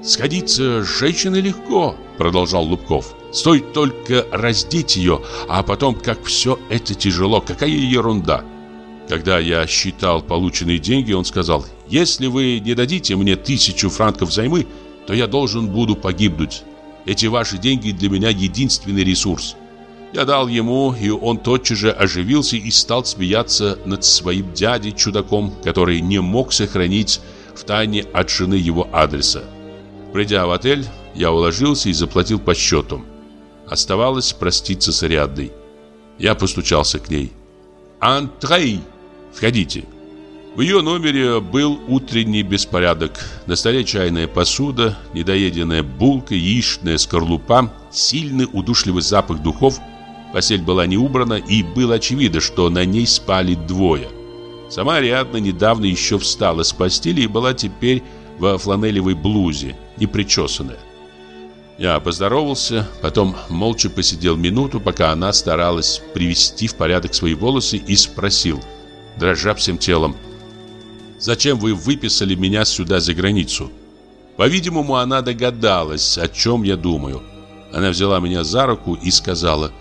«Сходиться с женщиной легко», — продолжал Лубков. Стоит только раздеть ее, а потом как все это тяжело, какая ерунда. Когда я считал полученные деньги, он сказал, если вы не дадите мне тысячу франков займы, то я должен буду погибнуть. Эти ваши деньги для меня единственный ресурс. Я дал ему, и он тотчас же оживился и стал смеяться над своим дядей-чудаком, который не мог сохранить в тайне от жены его адреса. Придя в отель, я уложился и заплатил по счету. Оставалось проститься с Ариадной. Я постучался к ней. «Антрей! Входите!» В ее номере был утренний беспорядок. На столе чайная посуда, недоеденная булка, яичная скорлупа, сильный удушливый запах духов. Постель была не убрана, и было очевидно, что на ней спали двое. Сама Ариадна недавно еще встала с постели и была теперь во фланелевой блузе, непричесанная. Я поздоровался, потом молча посидел минуту, пока она старалась привести в порядок свои волосы и спросил, дрожа всем телом, Зачем вы выписали меня сюда за границу? По-видимому, она догадалась, о чем я думаю. Она взяла меня за руку и сказала,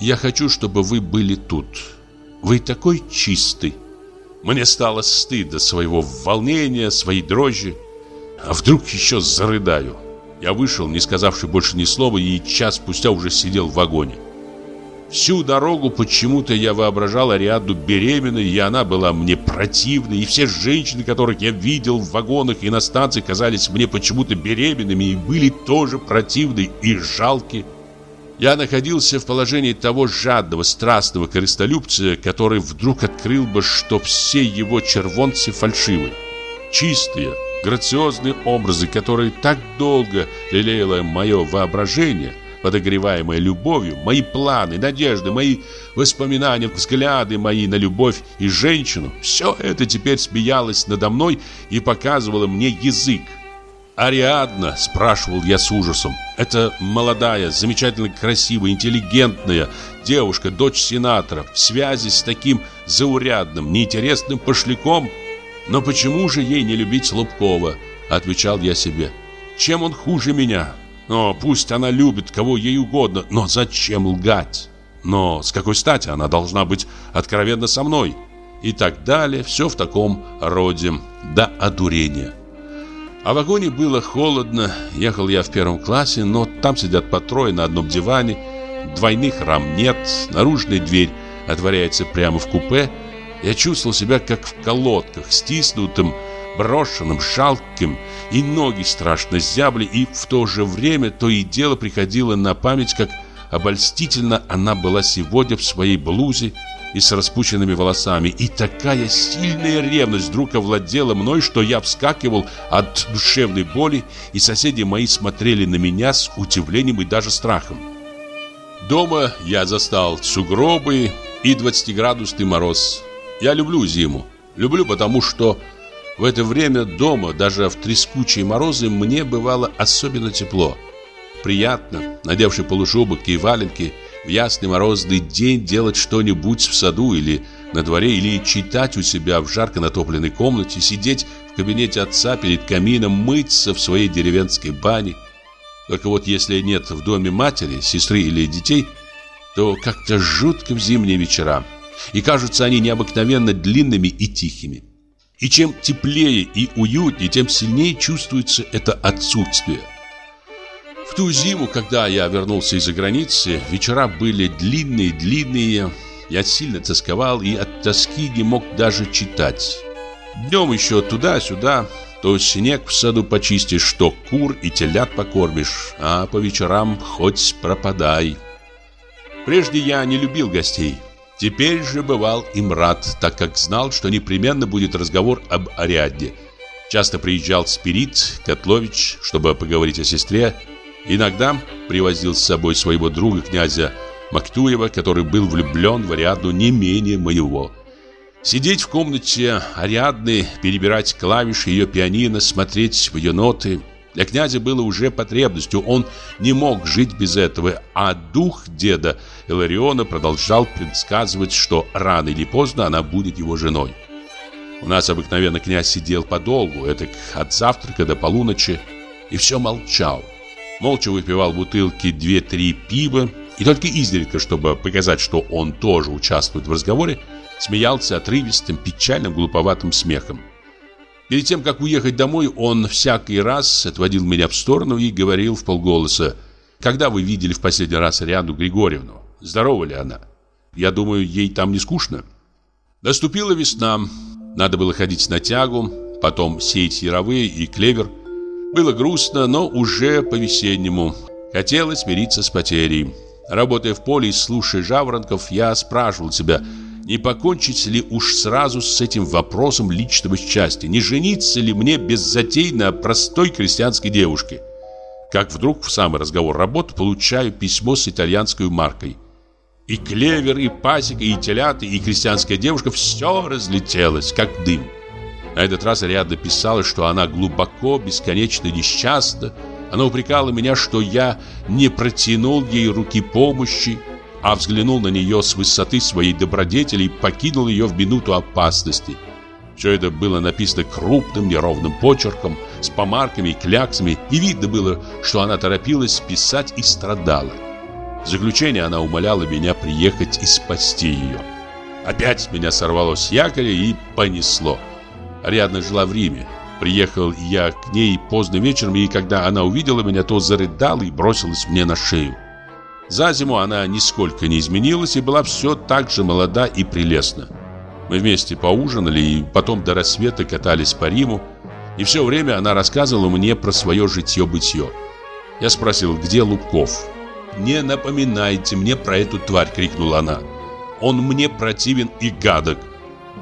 «Я хочу, чтобы вы были тут. Вы такой чистый». Мне стало стыдно своего волнения, своей дрожи. А вдруг еще зарыдаю? Я вышел, не сказавши больше ни слова, и час спустя уже сидел в вагоне. Всю дорогу почему-то я воображал Ариадну беременной, и она была мне противной, и все женщины, которых я видел в вагонах и на станции, казались мне почему-то беременными и были тоже противны и жалки. Я находился в положении того жадного, страстного корыстолюбца, который вдруг открыл бы, что все его червонцы фальшивы. Чистые, грациозные образы, которые так долго лелеяло мое воображение – подогреваемая любовью, мои планы, надежды, мои воспоминания, взгляды мои на любовь и женщину, все это теперь смеялось надо мной и показывало мне язык. «Ариадна?» – спрашивал я с ужасом. «Это молодая, замечательно красивая, интеллигентная девушка, дочь сенатора, в связи с таким заурядным, неинтересным пошляком. Но почему же ей не любить Лобкова?» – отвечал я себе. «Чем он хуже меня? Но пусть она любит кого ей угодно, но зачем лгать? Но с какой стати она должна быть откровенна со мной? И так далее, все в таком роде, до одурения. А в вагоне было холодно, ехал я в первом классе, но там сидят по трое на одном диване, двойных рам нет, наружная дверь отворяется прямо в купе. Я чувствовал себя как в колодках, стиснутым, брошенным, шалким, и ноги страшно зябли, и в то же время то и дело приходило на память, как обольстительно она была сегодня в своей блузе и с распущенными волосами. И такая сильная ревность вдруг овладела мной, что я вскакивал от душевной боли, и соседи мои смотрели на меня с удивлением и даже страхом. Дома я застал сугробы и 20-градусный мороз. Я люблю зиму. Люблю, потому что в это время дома, даже в трескучие морозы, мне бывало особенно тепло. Приятно, надевший полушубок и валенки, в ясный морозный день делать что-нибудь в саду или на дворе, или читать у себя в жарко натопленной комнате, сидеть в кабинете отца перед камином, мыться в своей деревенской бане. Только вот если нет в доме матери, сестры или детей, то как-то жутко в зимние вечера. И кажутся они необыкновенно длинными и тихими. И чем теплее и уютнее, тем сильнее чувствуется это отсутствие. В ту зиму, когда я вернулся из-за границы, вечера были длинные-длинные. Я сильно тосковал и от тоски не мог даже читать. Днем еще туда-сюда, то снег в саду почистишь, что кур и телят покормишь, а по вечерам хоть пропадай. Прежде я не любил гостей. Теперь же бывал им рад, так как знал, что непременно будет разговор об Ариадне. Часто приезжал Спирит, Котлович, чтобы поговорить о сестре. Иногда привозил с собой своего друга, князя Мактуева, который был влюблен в Ариадну не менее моего. Сидеть в комнате Ариадны, перебирать клавиши ее пианино, смотреть в ее ноты – для князя было уже потребностью, он не мог жить без этого, а дух деда Илариона продолжал предсказывать, что рано или поздно она будет его женой. У нас обыкновенно князь сидел подолгу, это от завтрака до полуночи, и все молчал. молча выпивал бутылки две-три пива и только изредка, чтобы показать, что он тоже участвует в разговоре, смеялся отрывистым, печальным, глуповатым смехом. Перед тем, как уехать домой, он всякий раз отводил меня в сторону и говорил в полголоса, «Когда вы видели в последний раз Ариану Григорьевну? Здорова ли она? Я думаю, ей там не скучно». Наступила весна, надо было ходить на тягу, потом сеять яровые и клевер. Было грустно, но уже по-весеннему. Хотелось мириться с потерей. Работая в поле и слушая жаворонков, я спрашивал себя, не покончить ли уж сразу с этим вопросом личного счастья, не жениться ли мне без затей на простой крестьянской девушке. Как вдруг в самый разговор работы получаю письмо с итальянской маркой. И клевер, и пасека, и телята, и крестьянская девушка все разлетелось, как дым. На этот раз Ариадна писала, что она глубоко, бесконечно несчастна. Она упрекала меня, что я не протянул ей руки помощи, а взглянул на нее с высоты своей добродетели и покинул ее в минуту опасности. Все это было написано крупным неровным почерком, с помарками и кляксами, и видно было, что она торопилась писать и страдала. В заключение она умоляла меня приехать и спасти ее. Опять меня сорвало с якоря и понесло. Ариадна жила в Риме. Приехал я к ней поздно вечером, и когда она увидела меня, то зарыдала и бросилась мне на шею. За зиму она нисколько не изменилась и была все так же молода и прелестна. Мы вместе поужинали и потом до рассвета катались по Риму, и все время она рассказывала мне про свое житье-бытие. Я спросил, где Лубков? «Не напоминайте мне про эту тварь!» — крикнула она. «Он мне противен и гадок!»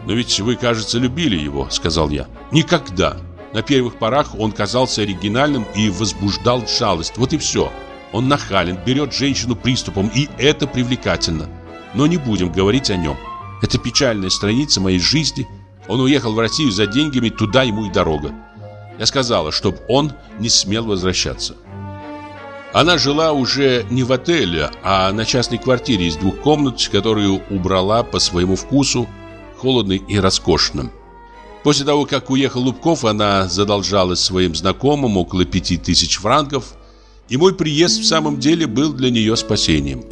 «Но ведь вы, кажется, любили его», — сказал я. «Никогда!» На первых порах он казался оригинальным и возбуждал жалость. Вот и все. Он нахален, берет женщину приступом, и это привлекательно. Но не будем говорить о нем. Это печальная страница моей жизни. Он уехал в Россию за деньгами, туда ему и дорога. Я сказала, чтобы он не смел возвращаться. Она жила уже не в отеле, а на частной квартире из двух комнат, которую убрала по своему вкусу, холодной и роскошным. После того, как уехал Лубков, она задолжала своим знакомым около пяти тысяч франков – и мой приезд в самом деле был для нее спасением.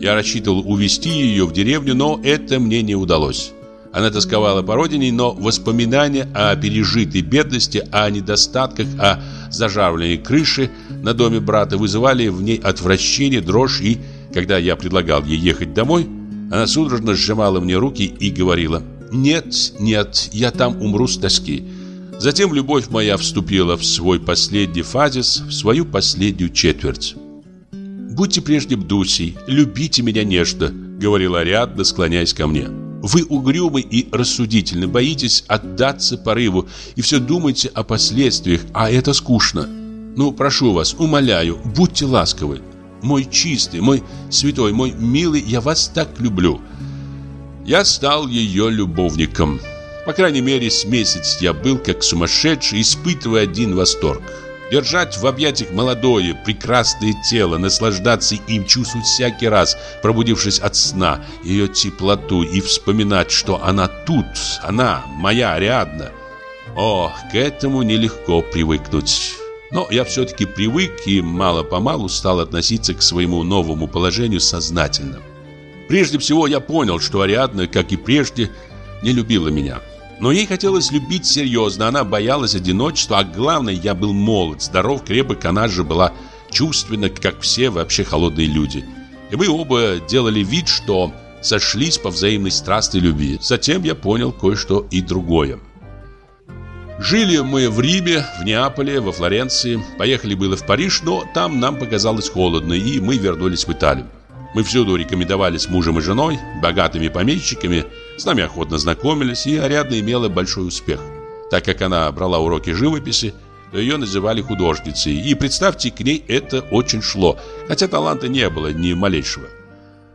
Я рассчитывал увезти ее в деревню, но это мне не удалось. Она тосковала по родине, но воспоминания о пережитой бедности, о недостатках, о зажавленной крыше на доме брата вызывали в ней отвращение, дрожь, и, когда я предлагал ей ехать домой, она судорожно сжимала мне руки и говорила «Нет, нет, я там умру с тоски». Затем любовь моя вступила в свой последний фазис, в свою последнюю четверть. «Будьте прежним Дусей, любите меня нежно», — говорила Ариадна, склоняясь ко мне. «Вы угрюмы и рассудительны, боитесь отдаться порыву и все думаете о последствиях, а это скучно. Ну, прошу вас, умоляю, будьте ласковы. Мой чистый, мой святой, мой милый, я вас так люблю». Я стал ее любовником. По крайней мере, с месяц я был как сумасшедший, испытывая один восторг. Держать в объятиях молодое, прекрасное тело, наслаждаться им, чувствовать всякий раз, пробудившись от сна, ее теплоту и вспоминать, что она тут, она, моя Ариадна. О, к этому нелегко привыкнуть. Но я все-таки привык и мало-помалу стал относиться к своему новому положению сознательно. Прежде всего я понял, что Ариадна, как и прежде, не любила меня. Но ей хотелось любить серьезно, она боялась одиночества, а главное, я был молод, здоров, крепок, она же была чувственна, как все вообще холодные люди. И мы оба делали вид, что сошлись по взаимной страстной любви. Затем я понял кое-что и другое. Жили мы в Риме, в Неаполе, во Флоренции. Поехали было в Париж, но там нам показалось холодно, и мы вернулись в Италию. Мы всюду рекомендовались мужем и женой, богатыми помещиками, с нами охотно знакомились, и Ариадна имела большой успех. Так как она брала уроки живописи, то ее называли художницей, и, представьте, к ней это очень шло, хотя таланта не было ни малейшего.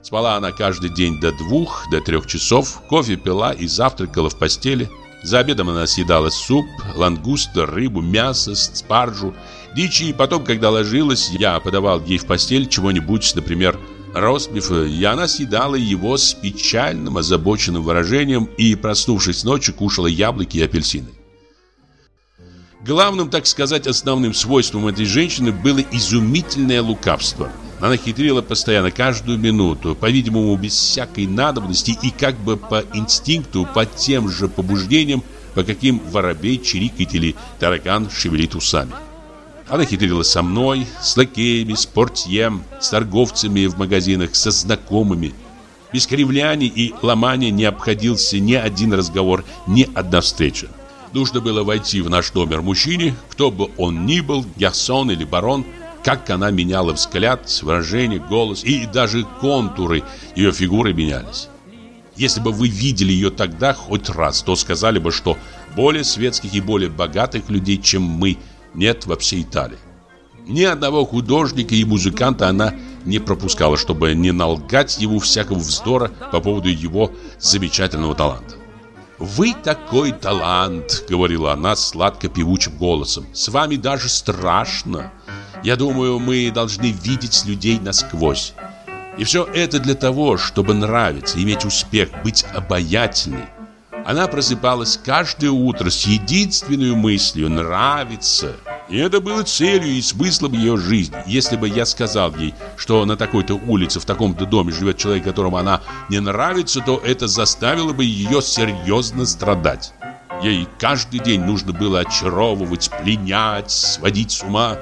Спала она каждый день до двух, до трех часов, кофе пила и завтракала в постели. За обедом она съедала суп, лангуста, рыбу, мясо, спаржу, дичи, и потом, когда ложилась, я подавал ей в постель чего-нибудь, например, ростбиф, и она съедала его с печальным, озабоченным выражением и, проснувшись ночью, кушала яблоки и апельсины. Главным, так сказать, основным свойством этой женщины было изумительное лукавство. Она хитрила постоянно, каждую минуту, по-видимому, без всякой надобности и как бы по инстинкту, по тем же побуждениям, по каким воробей чирикает или таракан шевелит усами. Она хитрила со мной, с лакеями, с портьем, с торговцами в магазинах, со знакомыми. Без кривляний и ломания не обходился ни один разговор, ни одна встреча. Нужно было войти в наш номер мужчине, кто бы он ни был, гарсон или барон, как она меняла взгляд, выражение, голос и даже контуры ее фигуры менялись. Если бы вы видели ее тогда хоть раз, то сказали бы, что более светских и более богатых людей, чем мы, нет во всей Италии. Ни одного художника и музыканта она не пропускала, чтобы не налгать ему всякого вздора по поводу его замечательного таланта. «Вы такой талант!» — говорила она сладко-певучим голосом. «С вами даже страшно. Я думаю, мы должны видеть людей насквозь. И все это для того, чтобы нравиться, иметь успех, быть обаятельной. Она просыпалась каждое утро с единственной мыслью «нравится». И это было целью и смыслом ее жизни. Если бы я сказал ей, что на такой-то улице, в таком-то доме живет человек, которому она не нравится, то это заставило бы ее серьезно страдать. Ей каждый день нужно было очаровывать, пленять, сводить с ума.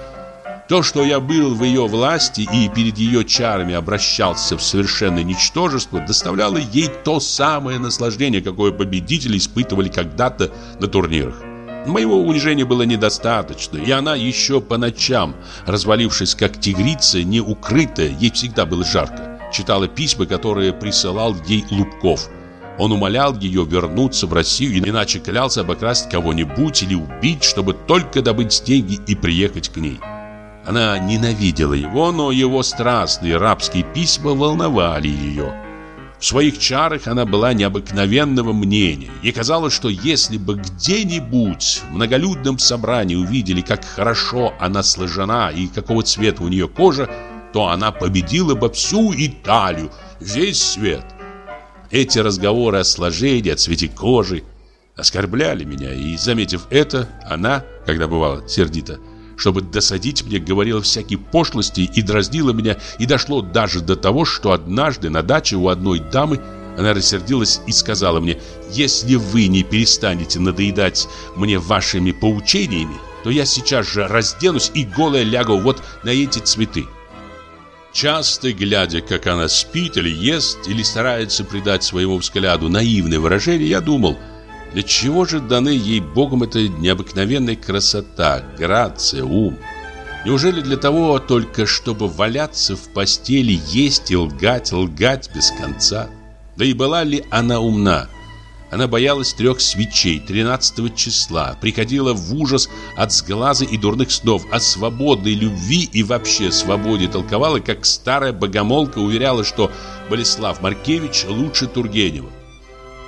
То, что я был в ее власти и перед ее чарами обращался в совершенное ничтожество, доставляло ей то самое наслаждение, какое победители испытывали когда-то на турнирах. Моего унижения было недостаточно, и она еще по ночам, развалившись как тигрица, не укрытая, ей всегда было жарко, читала письма, которые присылал ей Лубков. Он умолял ее вернуться в Россию, иначе клялся обокрасть кого-нибудь или убить, чтобы только добыть деньги и приехать к ней. Она ненавидела его, но его страстные рабские письма волновали ее. В своих чарах она была необыкновенного мнения. Ей казалось, что если бы где-нибудь в многолюдном собрании увидели, как хорошо она сложена и какого цвета у нее кожа, то она победила бы всю Италию, весь свет. Эти разговоры о сложении, о цвете кожи оскорбляли меня, и, заметив это, она, когда бывала сердито, чтобы досадить мне, говорила всякие пошлости и дразнила меня, и дошло даже до того, что однажды на даче у одной дамы она рассердилась и сказала мне, «Если вы не перестанете надоедать мне вашими поучениями, то я сейчас же разденусь и голая лягу вот на эти цветы». Часто глядя, как она спит или ест, или старается придать своему взгляду наивное выражение, я думал – для чего же даны ей Богом эта необыкновенная красота, грация, ум? Неужели для того только, чтобы валяться в постели, есть и лгать, лгать без конца? Да и была ли она умна? Она боялась трех свечей 13 числа, приходила в ужас от сглаза и дурных снов, от свободной любви и вообще свободе толковала, как старая богомолка уверяла, что Болеслав Маркевич лучше Тургенева.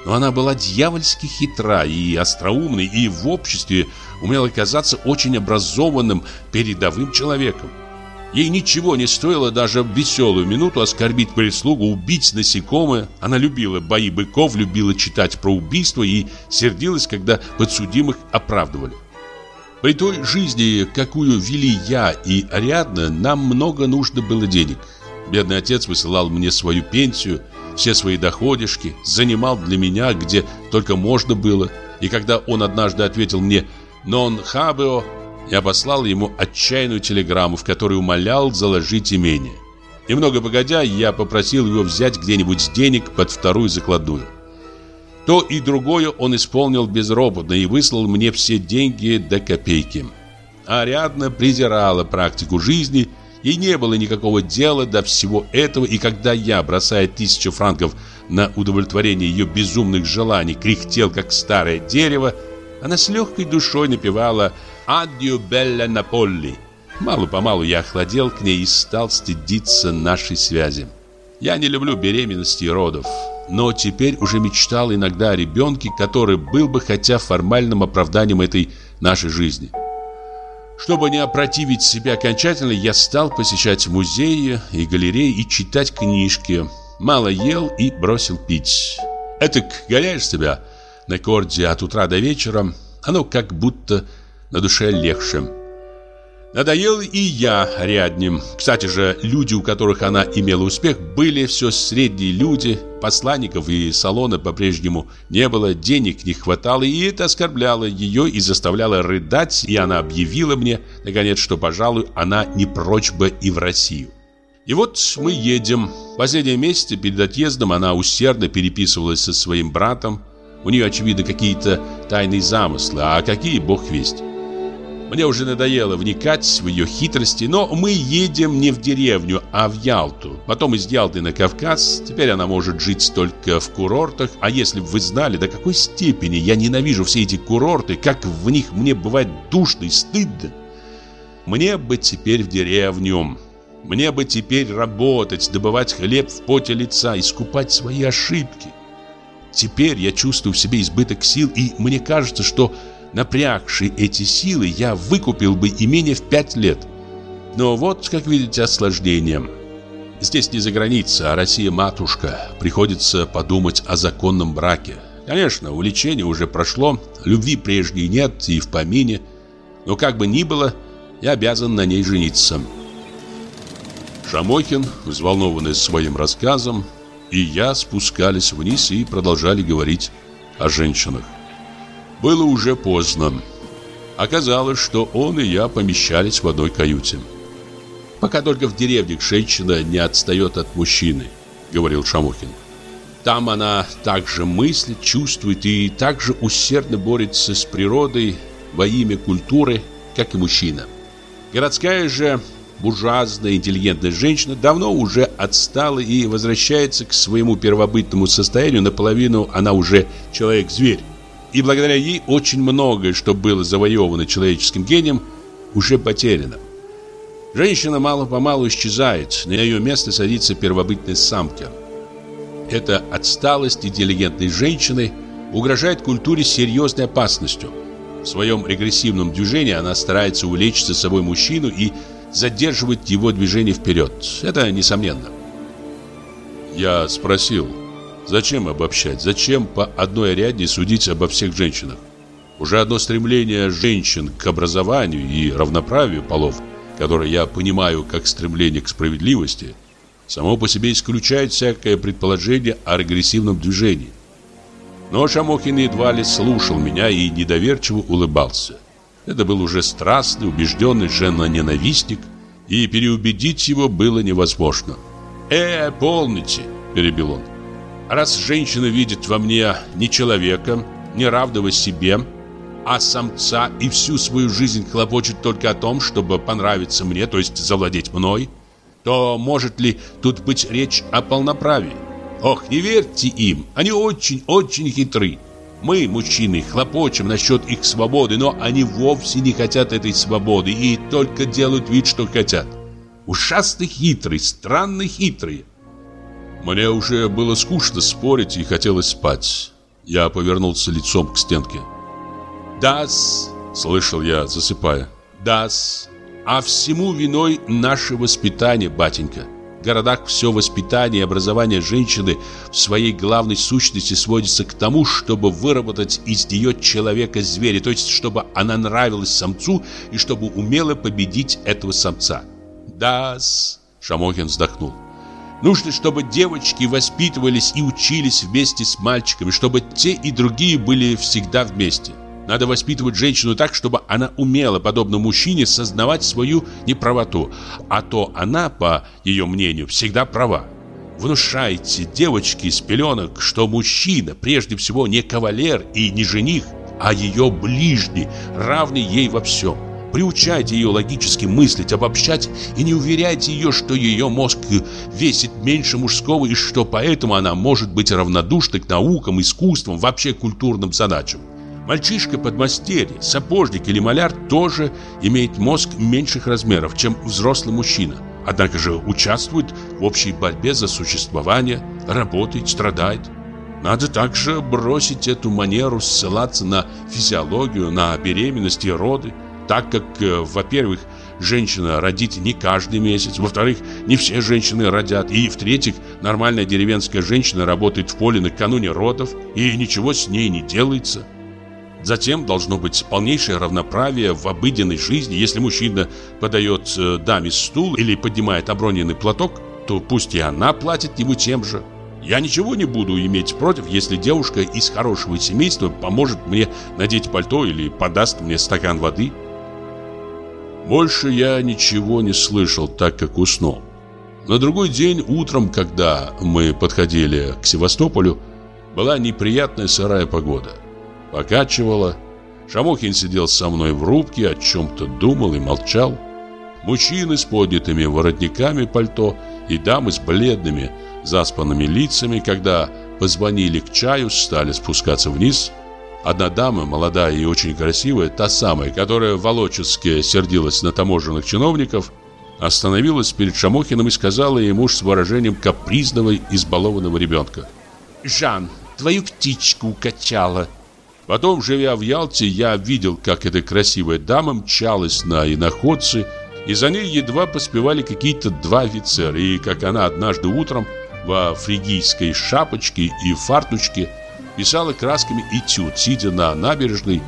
Но она была дьявольски хитра и остроумной, и в обществе умела казаться очень образованным передовым человеком. Ей ничего не стоило даже в веселую минуту оскорбить прислугу, убить насекомое. Она любила бои быков, любила читать про убийство и сердилась, когда подсудимых оправдывали. При той жизни, какую вели я и Ариадна, нам много нужно было денег. Бедный отец высылал мне свою пенсию – все свои доходишки, занимал для меня, где только можно было. И когда он однажды ответил мне «non habeo», я послал ему отчаянную телеграмму, в которой умолял заложить имение. Немного погодя, я попросил его взять где-нибудь денег под вторую закладную. То и другое он исполнил безропотно и выслал мне все деньги до копейки. Ариадна презирала практику жизни Ей не было никакого дела до всего этого, и когда я, бросая тысячу франков на удовлетворение ее безумных желаний, кряхтел, как старое дерево, она с легкой душой напевала «Адью белла Наполли». Мало-помалу я охладел к ней и стал стыдиться нашей связи. Я не люблю беременности и родов, но теперь уже мечтал иногда о ребенке, который был бы хотя формальным оправданием этой нашей жизни. Чтобы не опротивить себя окончательно, я стал посещать музеи и галереи и читать книжки. Мало ел и бросил пить. Этак гоняешь себя на корде от утра до вечера, оно как будто на душе легче. Надоел и я рядним. Кстати же, люди, у которых она имела успех, были все средние люди. Посланников и салона по-прежнему не было, денег не хватало, и это оскорбляло ее и заставляло рыдать, и она объявила мне, наконец, что, пожалуй, она не прочь бы и в Россию. И вот мы едем. Последние месяцы перед отъездом она усердно переписывалась со своим братом. У нее, очевидно, какие-то тайные замыслы, а какие, бог весть. Мне уже надоело вникать в ее хитрости, но мы едем не в деревню, а в Ялту. Потом из Ялты на Кавказ. Теперь она может жить только в курортах. А если бы вы знали, до какой степени я ненавижу все эти курорты, как в них мне бывает душно и стыдно. Мне бы теперь в деревню. Мне бы теперь работать, добывать хлеб в поте лица, искупать свои ошибки. Теперь я чувствую в себе избыток сил, и мне кажется, что Напрягший эти силы, я выкупил бы имение в пять лет. Но вот, как видите, осложнение. Здесь не за граница, а Россия-матушка. Приходится подумать о законном браке. Конечно, увлечение уже прошло, любви прежней нет и в помине. Но как бы ни было, я обязан на ней жениться. Шамохин, взволнованный своим рассказом, и я спускались вниз и продолжали говорить о женщинах. Было уже поздно. Оказалось, что он и я помещались в одной каюте. «Пока только в деревне женщина не отстает от мужчины», — говорил Шамухин. «Там она также мыслит, чувствует и также усердно борется с природой во имя культуры, как и мужчина. Городская же буржуазная интеллигентная женщина давно уже отстала и возвращается к своему первобытному состоянию, наполовину она уже человек-зверь. И благодаря ей очень многое, что было завоевано человеческим гением, уже потеряно. Женщина мало-помалу исчезает, на ее место садится первобытная самка. Эта отсталость интеллигентной женщины угрожает культуре серьезной опасностью. В своем регрессивном движении она старается увлечь за собой мужчину и задерживает его движение вперед. Это несомненно. Я спросил, Зачем обобщать? Зачем по одной ряде судить обо всех женщинах? Уже одно стремление женщин к образованию и равноправию полов, которое я понимаю как стремление к справедливости, само по себе исключает всякое предположение о регрессивном движении. Но Шамохин едва ли слушал меня и недоверчиво улыбался. Это был уже страстный, убежденный жена-ненавистник, и переубедить его было невозможно. «Э, полните!» – перебил он. Раз женщина видит во мне не человека, не равного себе, а самца и всю свою жизнь хлопочет только о том, чтобы понравиться мне, то есть завладеть мной, то может ли тут быть речь о полноправии? Ох, не верьте им, они очень-очень хитры. Мы, мужчины, хлопочем насчет их свободы, но они вовсе не хотят этой свободы и только делают вид, что хотят. Ужасно хитрые, странно хитрые. Мне уже было скучно спорить и хотелось спать. Я повернулся лицом к стенке. «Дас!» — слышал я, засыпая. «Дас! А всему виной наше воспитание, батенька. В городах все воспитание и образование женщины в своей главной сущности сводится к тому, чтобы выработать из нее человека-зверя, то есть чтобы она нравилась самцу и чтобы умела победить этого самца. «Да-с!» Шамохин вздохнул. Нужно, чтобы девочки воспитывались и учились вместе с мальчиками, чтобы те и другие были всегда вместе. Надо воспитывать женщину так, чтобы она умела, подобно мужчине, сознавать свою неправоту, а то она, по ее мнению, всегда права. Внушайте девочке из пеленок, что мужчина прежде всего не кавалер и не жених, а ее ближний, равный ей во всем. Приучайте ее логически мыслить, обобщать и не уверяйте ее, что ее мозг весит меньше мужского и что поэтому она может быть равнодушна к наукам, искусствам, вообще культурным задачам. Мальчишка подмастерье, сапожник или маляр тоже имеет мозг меньших размеров, чем взрослый мужчина. Однако же участвует в общей борьбе за существование, работает, страдает. Надо также бросить эту манеру ссылаться на физиологию, на беременность и роды так как, э, во-первых, женщина родит не каждый месяц, во-вторых, не все женщины родят, и, в-третьих, нормальная деревенская женщина работает в поле накануне родов, и ничего с ней не делается. Затем должно быть полнейшее равноправие в обыденной жизни. Если мужчина подает э, даме стул или поднимает оброненный платок, то пусть и она платит ему тем же. Я ничего не буду иметь против, если девушка из хорошего семейства поможет мне надеть пальто или подаст мне стакан воды. Больше я ничего не слышал, так как уснул. На другой день утром, когда мы подходили к Севастополю, была неприятная сырая погода. Покачивало. Шамохин сидел со мной в рубке, о чем-то думал и молчал. Мужчины с поднятыми воротниками пальто и дамы с бледными, заспанными лицами, когда позвонили к чаю, стали спускаться вниз. Одна дама, молодая и очень красивая, та самая, которая в Волоческе сердилась на таможенных чиновников, остановилась перед Шамохиным и сказала ему с выражением капризного, избалованного ребенка. «Жан, твою птичку укачала». Потом, живя в Ялте, я видел, как эта красивая дама мчалась на иноходцы, и за ней едва поспевали какие-то два офицера, и как она однажды утром во фригийской шапочке и фартучке писала красками этюд, сидя на набережной,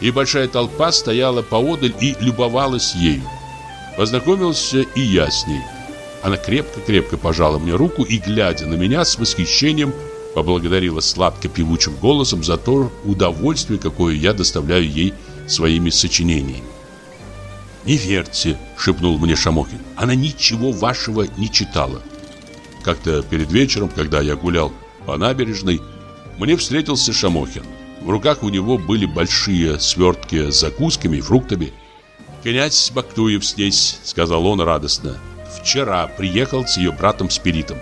и большая толпа стояла поодаль и любовалась ею. Познакомился и я с ней. Она крепко-крепко пожала мне руку и, глядя на меня с восхищением, поблагодарила сладко-певучим голосом за то удовольствие, какое я доставляю ей своими сочинениями. «Не верьте», — шепнул мне Шамохин, — «она ничего вашего не читала». Как-то перед вечером, когда я гулял по набережной, мне встретился Шамохин. В руках у него были большие свертки с закусками и фруктами. «Князь Бактуев здесь», — сказал он радостно. «Вчера приехал с ее братом Спиритом.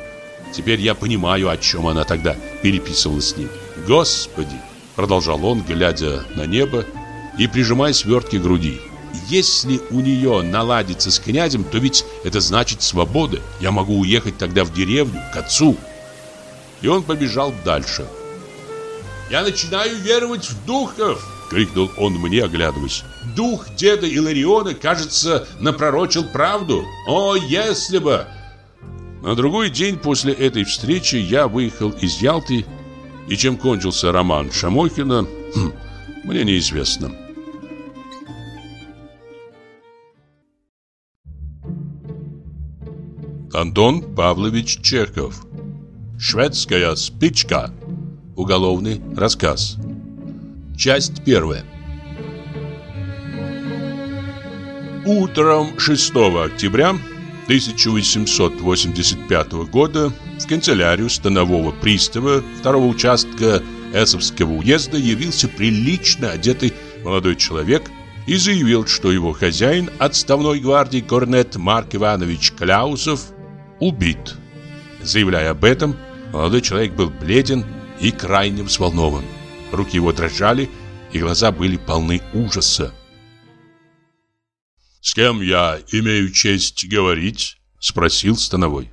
Теперь я понимаю, о чем она тогда переписывала с ним. Господи!» — продолжал он, глядя на небо и прижимая свертки к груди. «Если у нее наладится с князем, то ведь это значит свобода. Я могу уехать тогда в деревню, к отцу». И он побежал дальше. «Я начинаю веровать в духов!» — крикнул он мне, оглядываясь. «Дух деда Илариона, кажется, напророчил правду. О, если бы!» На другой день после этой встречи я выехал из Ялты, и чем кончился роман Шамохина, хм, мне неизвестно. Антон Павлович Чехов Шведская спичка Уголовный рассказ Часть первая Утром 6 октября 1885 года в канцелярию станового пристава второго участка Эсовского уезда явился прилично одетый молодой человек и заявил, что его хозяин, отставной гвардии корнет Марк Иванович Кляусов, убит. Заявляя об этом, молодой человек был бледен и крайне взволнован. Руки его дрожали, и глаза были полны ужаса. «С кем я имею честь говорить?» — спросил Становой.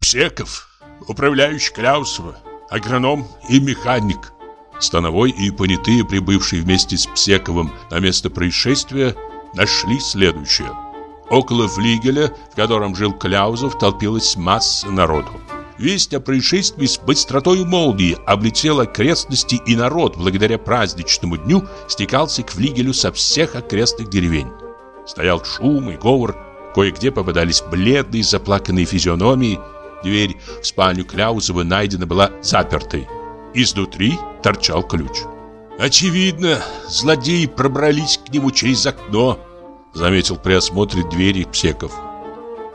«Псеков, управляющий Кляусова, агроном и механик». Становой и понятые, прибывшие вместе с Псековым на место происшествия, нашли следующее. Около флигеля, в котором жил Кляузов, толпилась масса народу. Весть о происшествии с быстротой молнии облетела окрестности, и народ, благодаря праздничному дню, стекался к флигелю со всех окрестных деревень. Стоял шум и говор. Кое-где попадались бледные, заплаканные физиономии. Дверь в спальню Кляузова найдена была запертой. Изнутри торчал ключ. «Очевидно, злодеи пробрались к нему через окно», заметил при осмотре двери Псеков.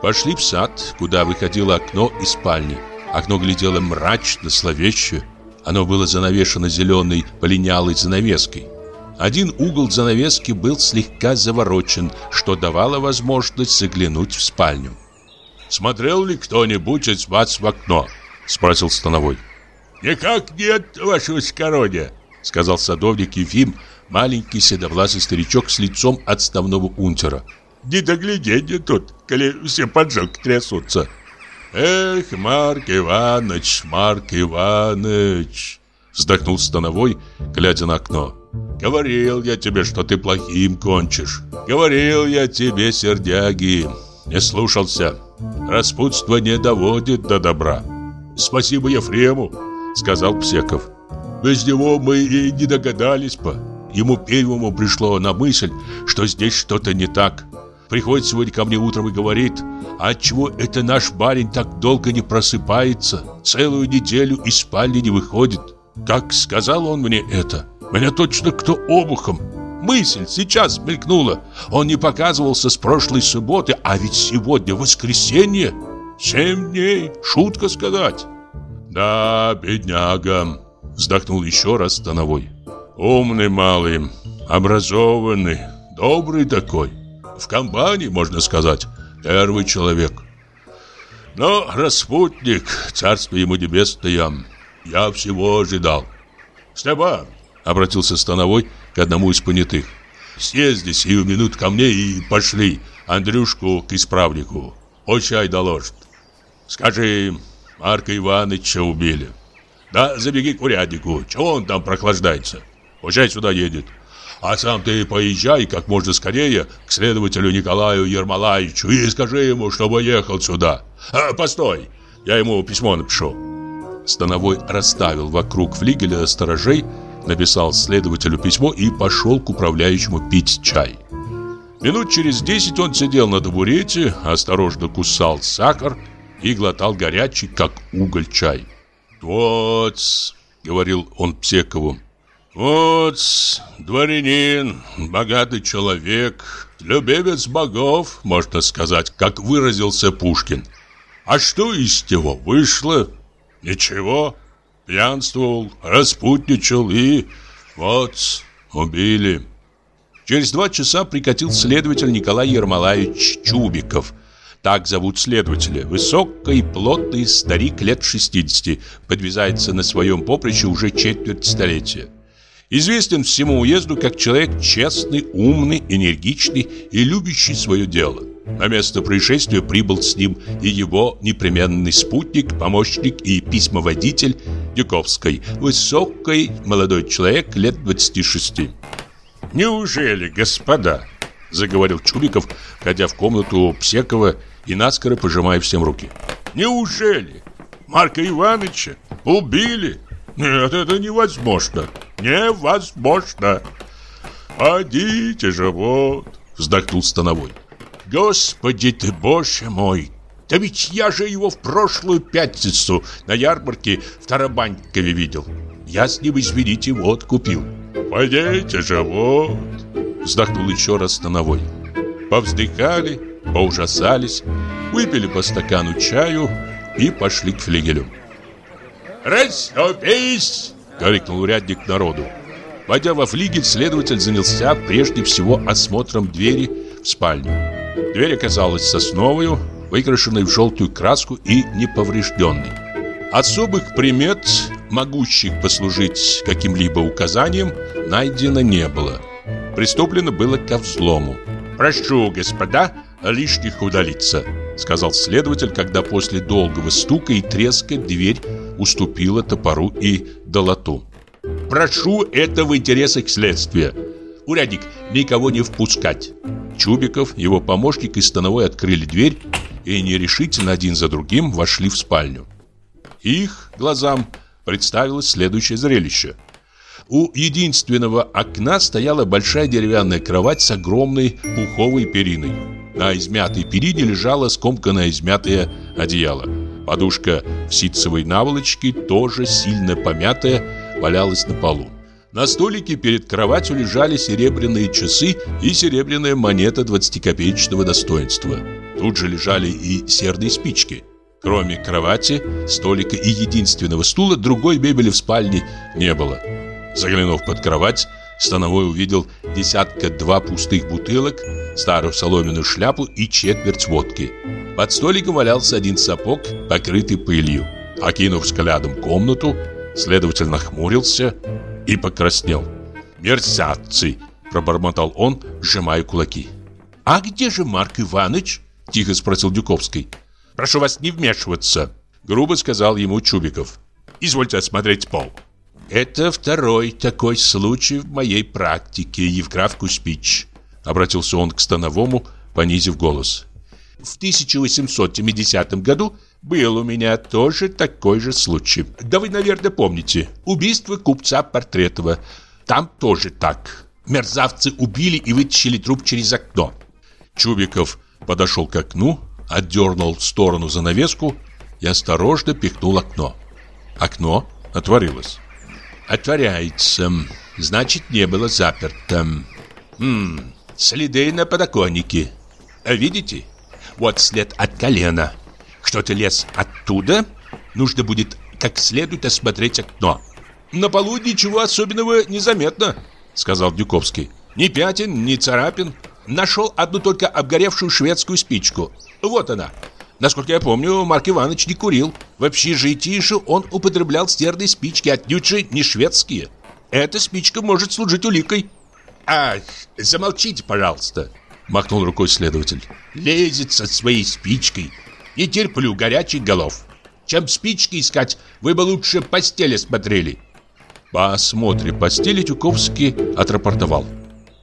Пошли в сад, куда выходило окно из спальни. Окно глядело мрачно, зловеще. Оно было занавешено зеленой полинялой занавеской. Один угол занавески был слегка заворочен, что давало возможность заглянуть в спальню. «Смотрел ли кто-нибудь из вас в окно?» — спросил Становой. «Никак нет, вашего скородия», — сказал садовник Ефим, маленький седовласый старичок с лицом отставного унтера. «Не догляденье тут, коли все поджилки трясутся». «Эх, Марк Иваныч, Марк Иваныч!» Вздохнул Становой, глядя на окно. Говорил я тебе, что ты плохим кончишь. Говорил я тебе, сердяги. Не слушался. Распутство не доводит до добра. Спасибо Ефрему, сказал Псеков. Без него мы и не догадались бы. ему первому пришло на мысль, что здесь что-то не так. Приходит сегодня ко мне утром и говорит, отчего это наш барин так долго не просыпается, целую неделю из спальни не выходит. Как сказал он мне это, меня точно кто обухом. Мысль сейчас мелькнула. Он не показывался с прошлой субботы, а ведь сегодня воскресенье. Семь дней, шутка сказать. Да, бедняга, вздохнул еще раз Становой. Умный малый, образованный, добрый такой. В компании, можно сказать, первый человек. Но распутник, царство ему небесное, я всего ожидал. Степан, обратился Становой к одному из понятых. Съезди сию минут ко мне и пошли Андрюшку к исправнику. О чай доложит. Скажи, Марка Ивановича убили. Да забеги к уряднику, чего он там прохлаждается? Пущай сюда едет. А сам ты поезжай как можно скорее к следователю Николаю Ермолаевичу и скажи ему, чтобы ехал сюда. А, постой, я ему письмо напишу. Становой расставил вокруг флигеля сторожей, написал следователю письмо и пошел к управляющему пить чай. Минут через десять он сидел на табурете, осторожно кусал сахар и глотал горячий, как уголь, чай. «Вот», — говорил он Псекову, — «вот, дворянин, богатый человек, любимец богов, можно сказать, как выразился Пушкин. А что из него вышло? Ничего, пьянствовал, распутничал и вот убили». Через два часа прикатил следователь Николай Ермолаевич Чубиков. Так зовут следователя. Высокий, плотный старик лет 60. Подвязается на своем поприще уже четверть столетия. Известен всему уезду как человек честный, умный, энергичный и любящий свое дело. На место происшествия прибыл с ним и его непременный спутник, помощник и письмоводитель Дюковской, высокий молодой человек лет 26. «Неужели, господа?» – заговорил Чубиков, ходя в комнату Псекова и наскоро пожимая всем руки. «Неужели? Марка Ивановича убили? Нет, это невозможно. Невозможно!» «Подите же вот!» – вздохнул Становой. «Господи ты, боже мой! Да ведь я же его в прошлую пятницу на ярмарке в Тарабанькове видел. Я с ним, извините, вот купил. «Пойдите же, вот!» Вздохнул еще раз Становой. Повздыхали, поужасались, выпили по стакану чаю и пошли к флигелю. «Расступись!» — крикнул урядник народу. Войдя во флигель, следователь занялся прежде всего осмотром двери в спальню. Дверь оказалась сосновую, выкрашенной в желтую краску и неповрежденной. Особых примет могущих послужить каким-либо указанием, найдено не было. Приступлено было ко взлому. «Прошу, господа, лишних удалиться», — сказал следователь, когда после долгого стука и треска дверь уступила топору и долоту. «Прошу это в интересах следствия. Урядник, никого не впускать». Чубиков, его помощник и Становой открыли дверь и нерешительно один за другим вошли в спальню. Их глазам представилось следующее зрелище. У единственного окна стояла большая деревянная кровать с огромной пуховой периной. На измятой перине лежало скомканное измятое одеяло. Подушка в ситцевой наволочке, тоже сильно помятая, валялась на полу. На столике перед кроватью лежали серебряные часы и серебряная монета 20-копеечного достоинства. Тут же лежали и серные спички – Кроме кровати, столика и единственного стула, другой мебели в спальне не было. Заглянув под кровать, Становой увидел десятка-два пустых бутылок, старую соломенную шляпу и четверть водки. Под столиком валялся один сапог, покрытый пылью. Окинув взглядом комнату, следователь нахмурился и покраснел. «Мерзавцы!» – пробормотал он, сжимая кулаки. «А где же Марк Иванович?» – тихо спросил Дюковский. Прошу вас не вмешиваться, грубо сказал ему Чубиков. Извольте осмотреть пол. Это второй такой случай в моей практике, Евграф Куспич, обратился он к Становому, понизив голос. В 1870 году был у меня тоже такой же случай. Да вы, наверное, помните. Убийство купца Портретова. там тоже так. Мерзавцы убили и вытащили труп через окно. Чубиков подошел к окну, отдернул в сторону занавеску и осторожно пихнул окно. Окно отворилось. Отворяется. Значит, не было заперто. Хм, следы на подоконнике. Видите? Вот след от колена. Кто-то лез оттуда. Нужно будет как следует осмотреть окно. На полу ничего особенного не заметно, сказал Дюковский. Ни пятен, ни царапин. Нашел одну только обгоревшую шведскую спичку. Вот она. Насколько я помню, Марк Иванович не курил. В общежитии же он употреблял стерные спички, отнюдь же не шведские. Эта спичка может служить уликой. «Ах, замолчите, пожалуйста!» Махнул рукой следователь. «Лезет со своей спичкой. Не терплю горячих голов. Чем спички искать, вы бы лучше постели смотрели». По осмотре постели Тюковский отрапортовал.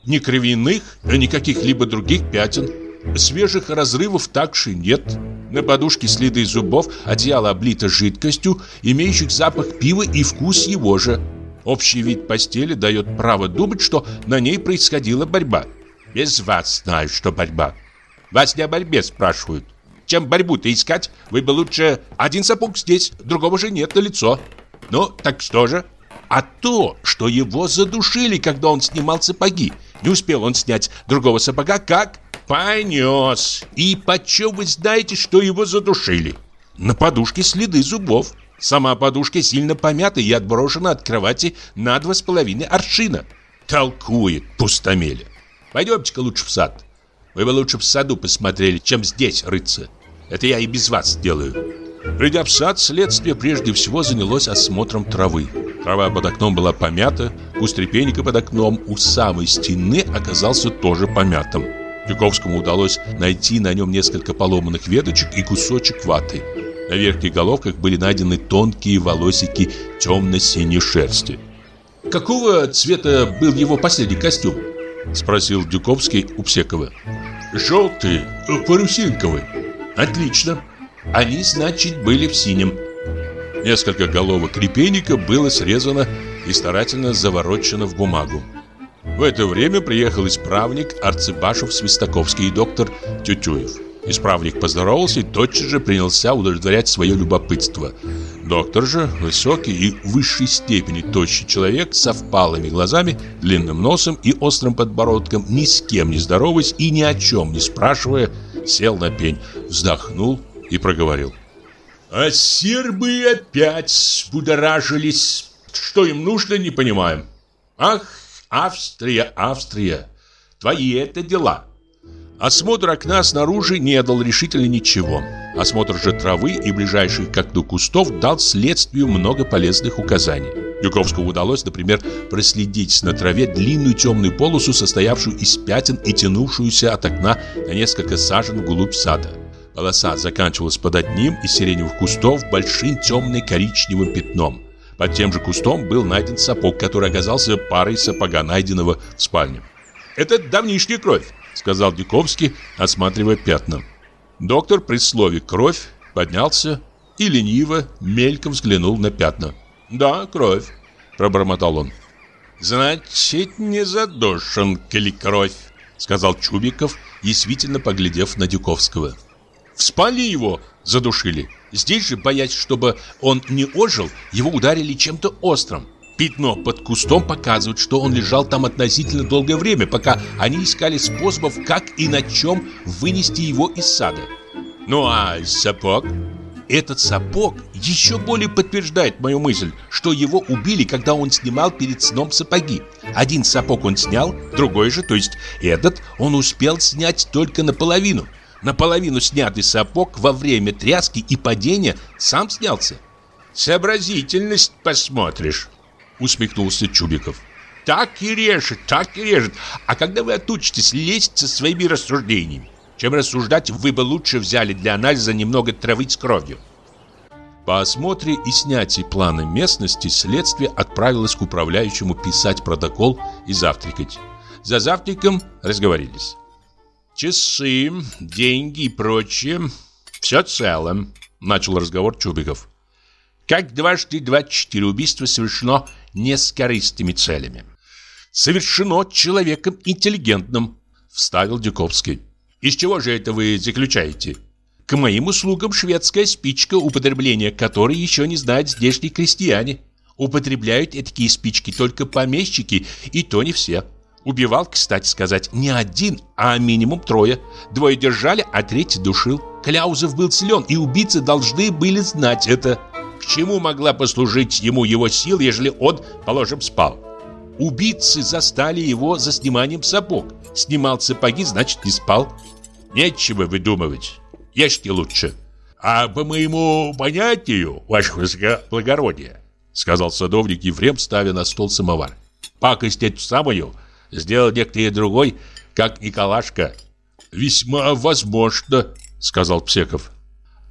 Ни кровяных, ни каких-либо других пятен. Свежих разрывов также нет. На подушке следы зубов, одеяло облито жидкостью, имеющих запах пива и вкус его же. Общий вид постели дает право думать, что на ней происходила борьба. Без вас знаю, что борьба. Вас не о борьбе спрашивают. Чем борьбу-то искать, вы бы лучше один сапог здесь, другого же нет на лицо. Ну, так что же? А то, что его задушили, когда он снимал сапоги. Не успел он снять другого сапога, как понес. И почем вы знаете, что его задушили? На подушке следы зубов. Сама подушка сильно помята и отброшена от кровати на два с половиной аршина. Толкует пустомеля. Пойдемте-ка лучше в сад. Вы бы лучше в саду посмотрели, чем здесь рыться. Это я и без вас сделаю. Придя в сад, следствие прежде всего занялось осмотром травы. Трава под окном была помята, куст репейника под окном у самой стены оказался тоже помятым. Тюковскому удалось найти на нем несколько поломанных веточек и кусочек ваты. На верхних головках были найдены тонкие волосики темно-синей шерсти. «Какого цвета был его последний костюм?» Спросил Дюковский у Псекова. «Желтый, парусинковый». «Отлично. Они, значит, были в синем». Несколько головок репейника было срезано и старательно заворочено в бумагу. В это время приехал исправник Арцебашев-Свистаковский и доктор Тютюев. Исправник поздоровался и тотчас же принялся удовлетворять свое любопытство. Доктор же, высокий и в высшей степени тощий человек со впалыми глазами, длинным носом и острым подбородком, ни с кем не здороваясь и ни о чем не спрашивая, сел на пень, вздохнул и проговорил. «А сербы опять будоражились. Что им нужно, не понимаем. Ах, Австрия, Австрия, твои это дела». Осмотр окна снаружи не дал решительно ничего. Осмотр же травы и ближайших к окну кустов дал следствию много полезных указаний. Юковскому удалось, например, проследить на траве длинную темную полосу, состоявшую из пятен и тянувшуюся от окна на несколько сажен вглубь сада. Полоса заканчивалась под одним из сиреневых кустов большим темно-коричневым пятном. Под тем же кустом был найден сапог, который оказался парой сапога, найденного в спальне. «Это давнишняя кровь», — сказал Дюковский, осматривая пятна. Доктор при слове «кровь» поднялся и лениво, мельком взглянул на пятна. «Да, кровь», — пробормотал он. «Значит, не задушен, коли кровь», — сказал Чубиков, действительно поглядев на Дюковского. «В спальне его задушили. Здесь же, боясь, чтобы он не ожил, его ударили чем-то острым. Пятно под кустом показывает, что он лежал там относительно долгое время, пока они искали способов, как и на чем вынести его из сада. Ну а сапог? Этот сапог еще более подтверждает мою мысль, что его убили, когда он снимал перед сном сапоги. Один сапог он снял, другой же, то есть этот, он успел снять только наполовину. Наполовину снятый сапог во время тряски и падения сам снялся. Сообразительность посмотришь усмехнулся Чубиков. Так и режет, так и режет. А когда вы отучитесь лезть со своими рассуждениями? Чем рассуждать, вы бы лучше взяли для анализа немного травы с кровью. По осмотре и снятии плана местности следствие отправилось к управляющему писать протокол и завтракать. За завтраком разговорились. Часы, деньги и прочее – все цело, начал разговор Чубиков. Как дважды два четыре убийства совершено не с корыстыми целями. совершено человеком интеллигентным, вставил Дюковский. Из чего же это вы заключаете? К моим услугам шведская спичка, употребление которой еще не знают здешние крестьяне. Употребляют такие спички только помещики, и то не все. Убивал, кстати сказать, не один, а минимум трое. Двое держали, а третий душил. Кляузов был силен, и убийцы должны были знать это. К чему могла послужить ему его сил, ежели он, положим, спал? Убийцы застали его за сниманием сапог. Снимал сапоги, значит, не спал. Нечего выдумывать. Ешьте лучше. А по моему понятию, ваше высокоблагородие, сказал садовник Ефрем, ставя на стол самовар. Пакость эту самую сделал некто другой, как Николашка. Весьма возможно, сказал Псеков.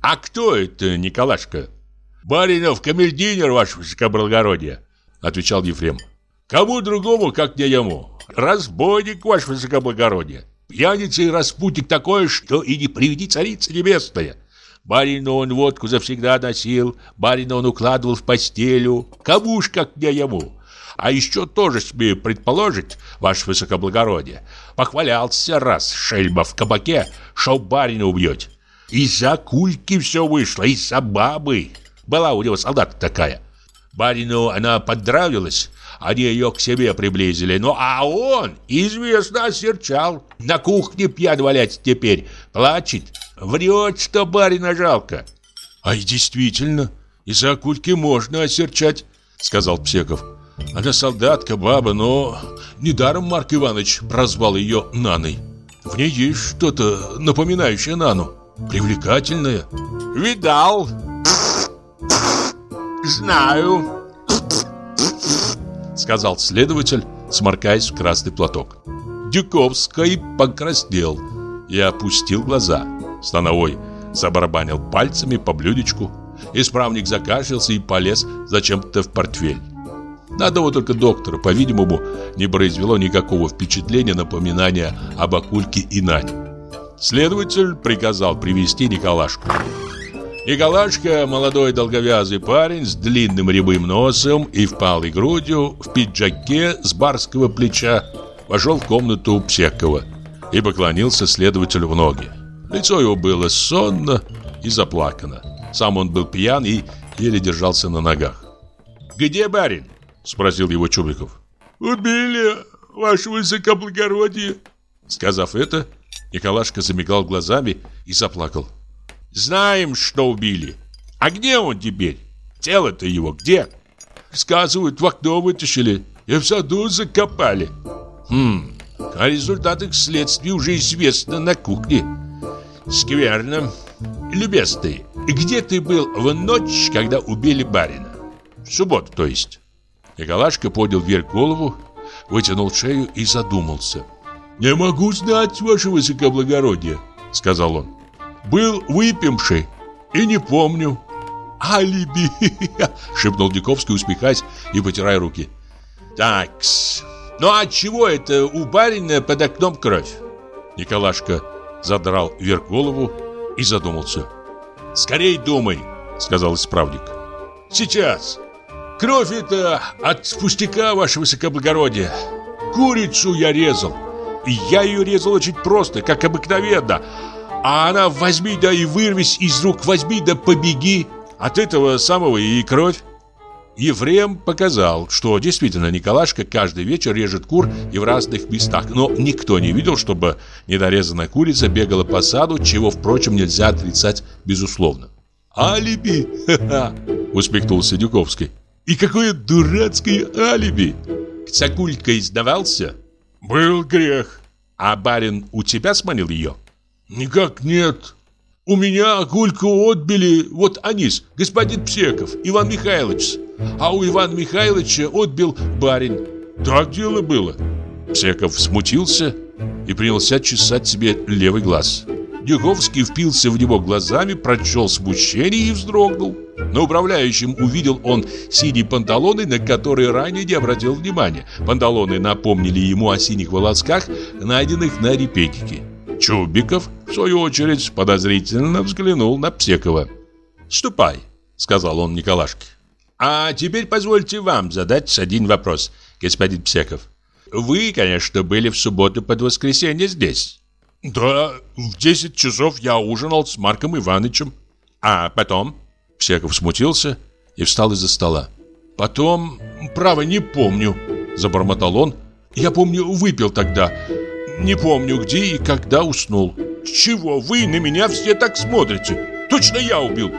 А кто это Николашка? Баринов камердинер, ваше высокоблагородие, отвечал Ефрем. Кому другому, как не ему. Разбойник, ваше высокоблагородие. Пьяница и распутник такое, что и не приведи царица небесная. Барину он водку завсегда носил, барина он укладывал в постелю. Кому ж, как не ему. А еще тоже смею предположить, ваше высокоблагородие, похвалялся раз шельба в кабаке, что барина убьете. Из-за кульки все вышло, из-за бабы. Была у него солдата такая. Барину она подравилась, они ее к себе приблизили. Ну, а он, известно, осерчал. На кухне пьян валяется теперь. Плачет. Врет, что барина жалко. А и действительно, из-за кульки можно осерчать, сказал Псеков. Она солдатка, баба, но недаром Марк Иванович прозвал ее Наной. В ней есть что-то напоминающее Нану. Привлекательное. Видал. Знаю сказал следователь, сморкаясь в красный платок. Дюковский покраснел и опустил глаза. Становой забарабанил пальцами по блюдечку. Исправник закашлялся и полез зачем-то в портфель. На одного только доктора, по-видимому, не произвело никакого впечатления напоминания об Акульке и Нане. Следователь приказал привести Николашку. Николашка, молодой долговязый парень с длинным рябым носом и впалой грудью, в пиджаке с барского плеча, вошел в комнату Псекова и поклонился следователю в ноги. Лицо его было сонно и заплакано. Сам он был пьян и еле держался на ногах. «Где барин?» – спросил его Чубиков. «Убили, ваше высокоблагородие!» Сказав это, Николашка замигал глазами и заплакал. Знаем, что убили. А где он теперь? Тело-то его где? Сказывают, в окно вытащили и в саду закопали. Хм, о результатах следствия уже известно на кухне. Скверно. Любезный, где ты был в ночь, когда убили барина? В субботу, то есть. Николашка поднял вверх голову, вытянул шею и задумался. «Не могу знать, ваше высокоблагородие», — сказал он. Был выпивший и не помню. Алиби, шепнул Диковский, усмехаясь и потирая руки. Такс. Ну а чего это у барина под окном кровь? Николашка задрал вверх голову и задумался. «Скорей думай», — сказал исправник. «Сейчас. Кровь это от пустяка, ваше высокоблагородие. Курицу я резал. И я ее резал очень просто, как обыкновенно. А она возьми да и вырвись из рук, возьми да побеги. От этого самого и кровь. Ефрем показал, что действительно Николашка каждый вечер режет кур и в разных местах, но никто не видел, чтобы недорезанная курица бегала по саду, чего, впрочем, нельзя отрицать безусловно. «Алиби!» — усмехнулся Дюковский. «И какое дурацкое алиби!» «Цакулька издавался?» «Был грех!» «А барин у тебя сманил ее?» Никак нет. У меня Гульку отбили вот Анис, господин Псеков, Иван Михайлович. А у Ивана Михайловича отбил барин. Так дело было. Псеков смутился и принялся чесать себе левый глаз. Дюковский впился в него глазами, прочел смущение и вздрогнул. На управляющем увидел он синие панталоны, на которые ранее не обратил внимания. Панталоны напомнили ему о синих волосках, найденных на репейнике. Чубиков, в свою очередь, подозрительно взглянул на Псекова. «Ступай», — сказал он Николашке. «А теперь позвольте вам задать один вопрос, господин Псеков. Вы, конечно, были в субботу под воскресенье здесь. Да, в 10 часов я ужинал с Марком Ивановичем. А потом? Всяков смутился и встал из-за стола. Потом, право, не помню, забормотал он. Я помню, выпил тогда. Не помню, где и когда уснул. Чего вы на меня все так смотрите? Точно я убил.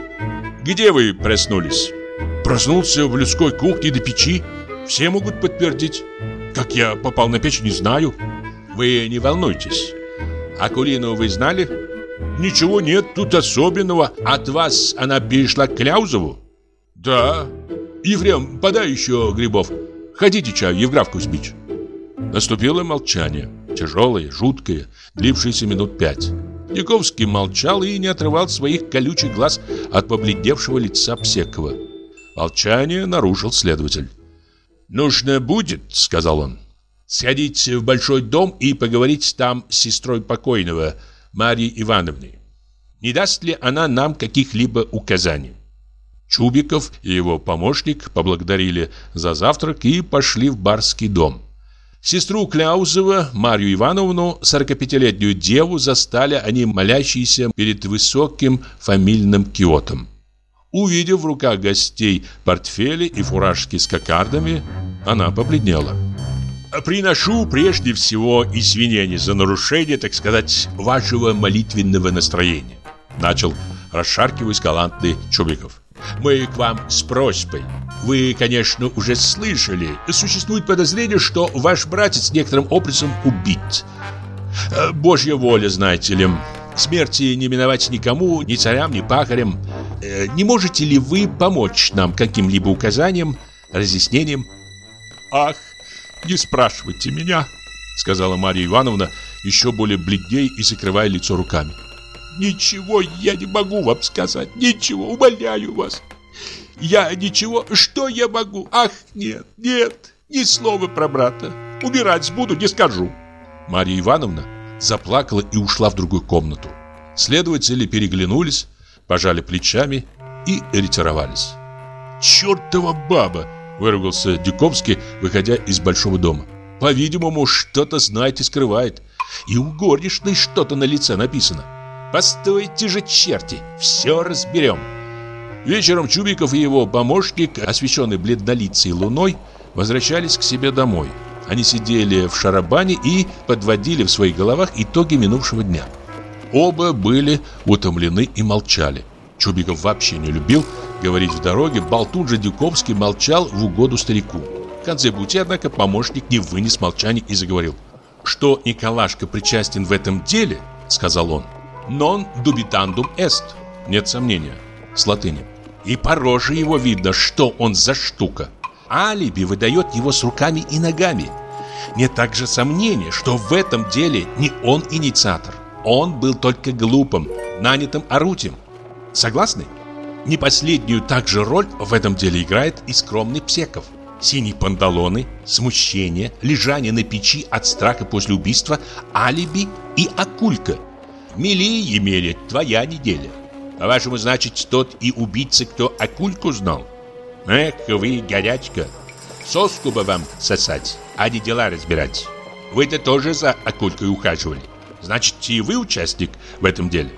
Где вы проснулись? Проснулся в людской кухне до печи. Все могут подтвердить. Как я попал на печь, не знаю. Вы не волнуйтесь. Акулину вы знали? Ничего нет тут особенного. От вас она перешла к Кляузову? Да. Ефрем, подай еще грибов. Хотите чаю, Евграф Кузьмич? Наступило молчание. Тяжелое, жуткое, длившееся минут пять. Дюковский молчал и не отрывал своих колючих глаз от побледневшего лица Псекова. Молчание нарушил следователь. «Нужно будет, — сказал он, — сходить в большой дом и поговорить там с сестрой покойного, Марьей Ивановной. Не даст ли она нам каких-либо указаний?» Чубиков и его помощник поблагодарили за завтрак и пошли в барский дом. Сестру Кляузова, Марью Ивановну, 45-летнюю деву, застали они молящиеся перед высоким фамильным киотом. Увидев в руках гостей портфели и фуражки с кокардами, она побледнела. «Приношу прежде всего извинения за нарушение, так сказать, вашего молитвенного настроения», начал, расшаркиваясь галантный Чубиков. «Мы к вам с просьбой. Вы, конечно, уже слышали. Существует подозрение, что ваш братец некоторым образом убит. Э, Божья воля, знаете ли. Смерти не миновать никому, ни царям, ни пахарям. Э, Не можете ли вы помочь нам каким-либо указанием, разъяснением? Ах, не спрашивайте меня, сказала Марья Ивановна, еще более бледней и закрывая лицо руками. Ничего я не могу вам сказать, ничего, умоляю вас. Я ничего, что я могу? Ах, нет, нет, ни слова про брата. Умирать буду, не скажу. Марья Ивановна заплакала и ушла в другую комнату. Следователи переглянулись, пожали плечами и ретировались. «Чертова баба!» – выругался Дюковский, выходя из большого дома. «По-видимому, что-то знает и скрывает. И у горничной что-то на лице написано. Постойте же, черти, все разберем!» Вечером Чубиков и его помощник, освещенный бледнолицей луной, возвращались к себе домой. Они сидели в шарабане и подводили в своих головах итоги минувшего дня. Оба были утомлены и молчали. Чубиков вообще не любил говорить в дороге, болтун же Дюковский молчал в угоду старику. В конце пути, однако, помощник не вынес молчания и заговорил. «Что Николашка причастен в этом деле, — сказал он, — non dubitandum est, нет сомнения, с латыни. И по роже его видно, что он за штука. Алиби выдает его с руками и ногами. Нет также сомнения, что в этом деле не он инициатор. Он был только глупым, нанятым орудием. Согласны? Не последнюю также роль в этом деле играет и скромный Псеков. Синие панталоны, смущение, лежание на печи от страха после убийства, алиби и акулька. Мели, Емеля, твоя неделя. По-вашему, значит, тот и убийца, кто акульку знал? Эх, вы, горячка. Соску бы вам сосать, а не дела разбирать. Вы-то тоже за акулькой ухаживали. Значит, и вы участник в этом деле.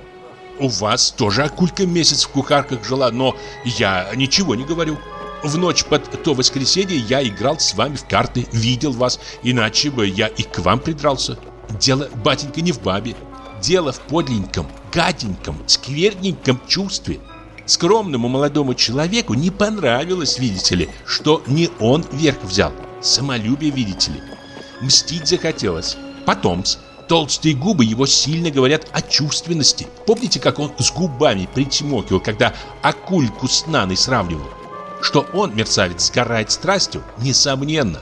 У вас тоже акулька месяц в кухарках жила, но я ничего не говорю. В ночь под то воскресенье я играл с вами в карты, видел вас, иначе бы я и к вам придрался. Дело, батенька, не в бабе. Дело в подленьком, гаденьком, скверненьком чувстве. Скромному молодому человеку не понравилось, видите ли, что не он верх взял. Самолюбие, видите ли. Мстить захотелось. Потом-с, толстые губы его сильно говорят о чувственности. Помните, как он с губами причмокивал, когда акульку с Наной сравнивал? Что он, мерцавец, сгорает страстью, несомненно.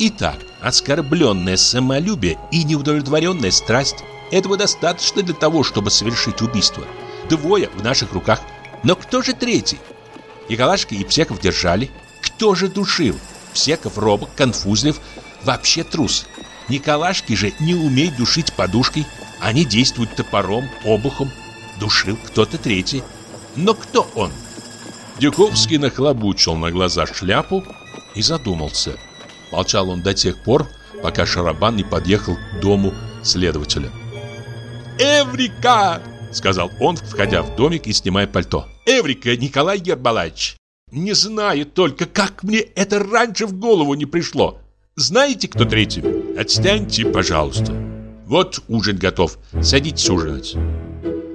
Итак, оскорбленное самолюбие и неудовлетворенная страсть этого достаточно для того, чтобы совершить убийство. Двое в наших руках. Но кто же третий? Николашка и Псеков держали. Кто же душил? Псеков робок, конфузлив, вообще трус. Николашки же не умеют душить подушкой. Они действуют топором, обухом. Душил кто-то третий. Но кто он? Дюковский нахлобучил на глаза шляпу и задумался. Молчал он до тех пор, пока Шарабан не подъехал к дому следователя. «Эврика!» — сказал он, входя в домик и снимая пальто. «Эврика, Николай Гербалаевич! Не знаю только, как мне это раньше в голову не пришло. Знаете, кто третий? Отстаньте, пожалуйста. Вот ужин готов. Садитесь ужинать».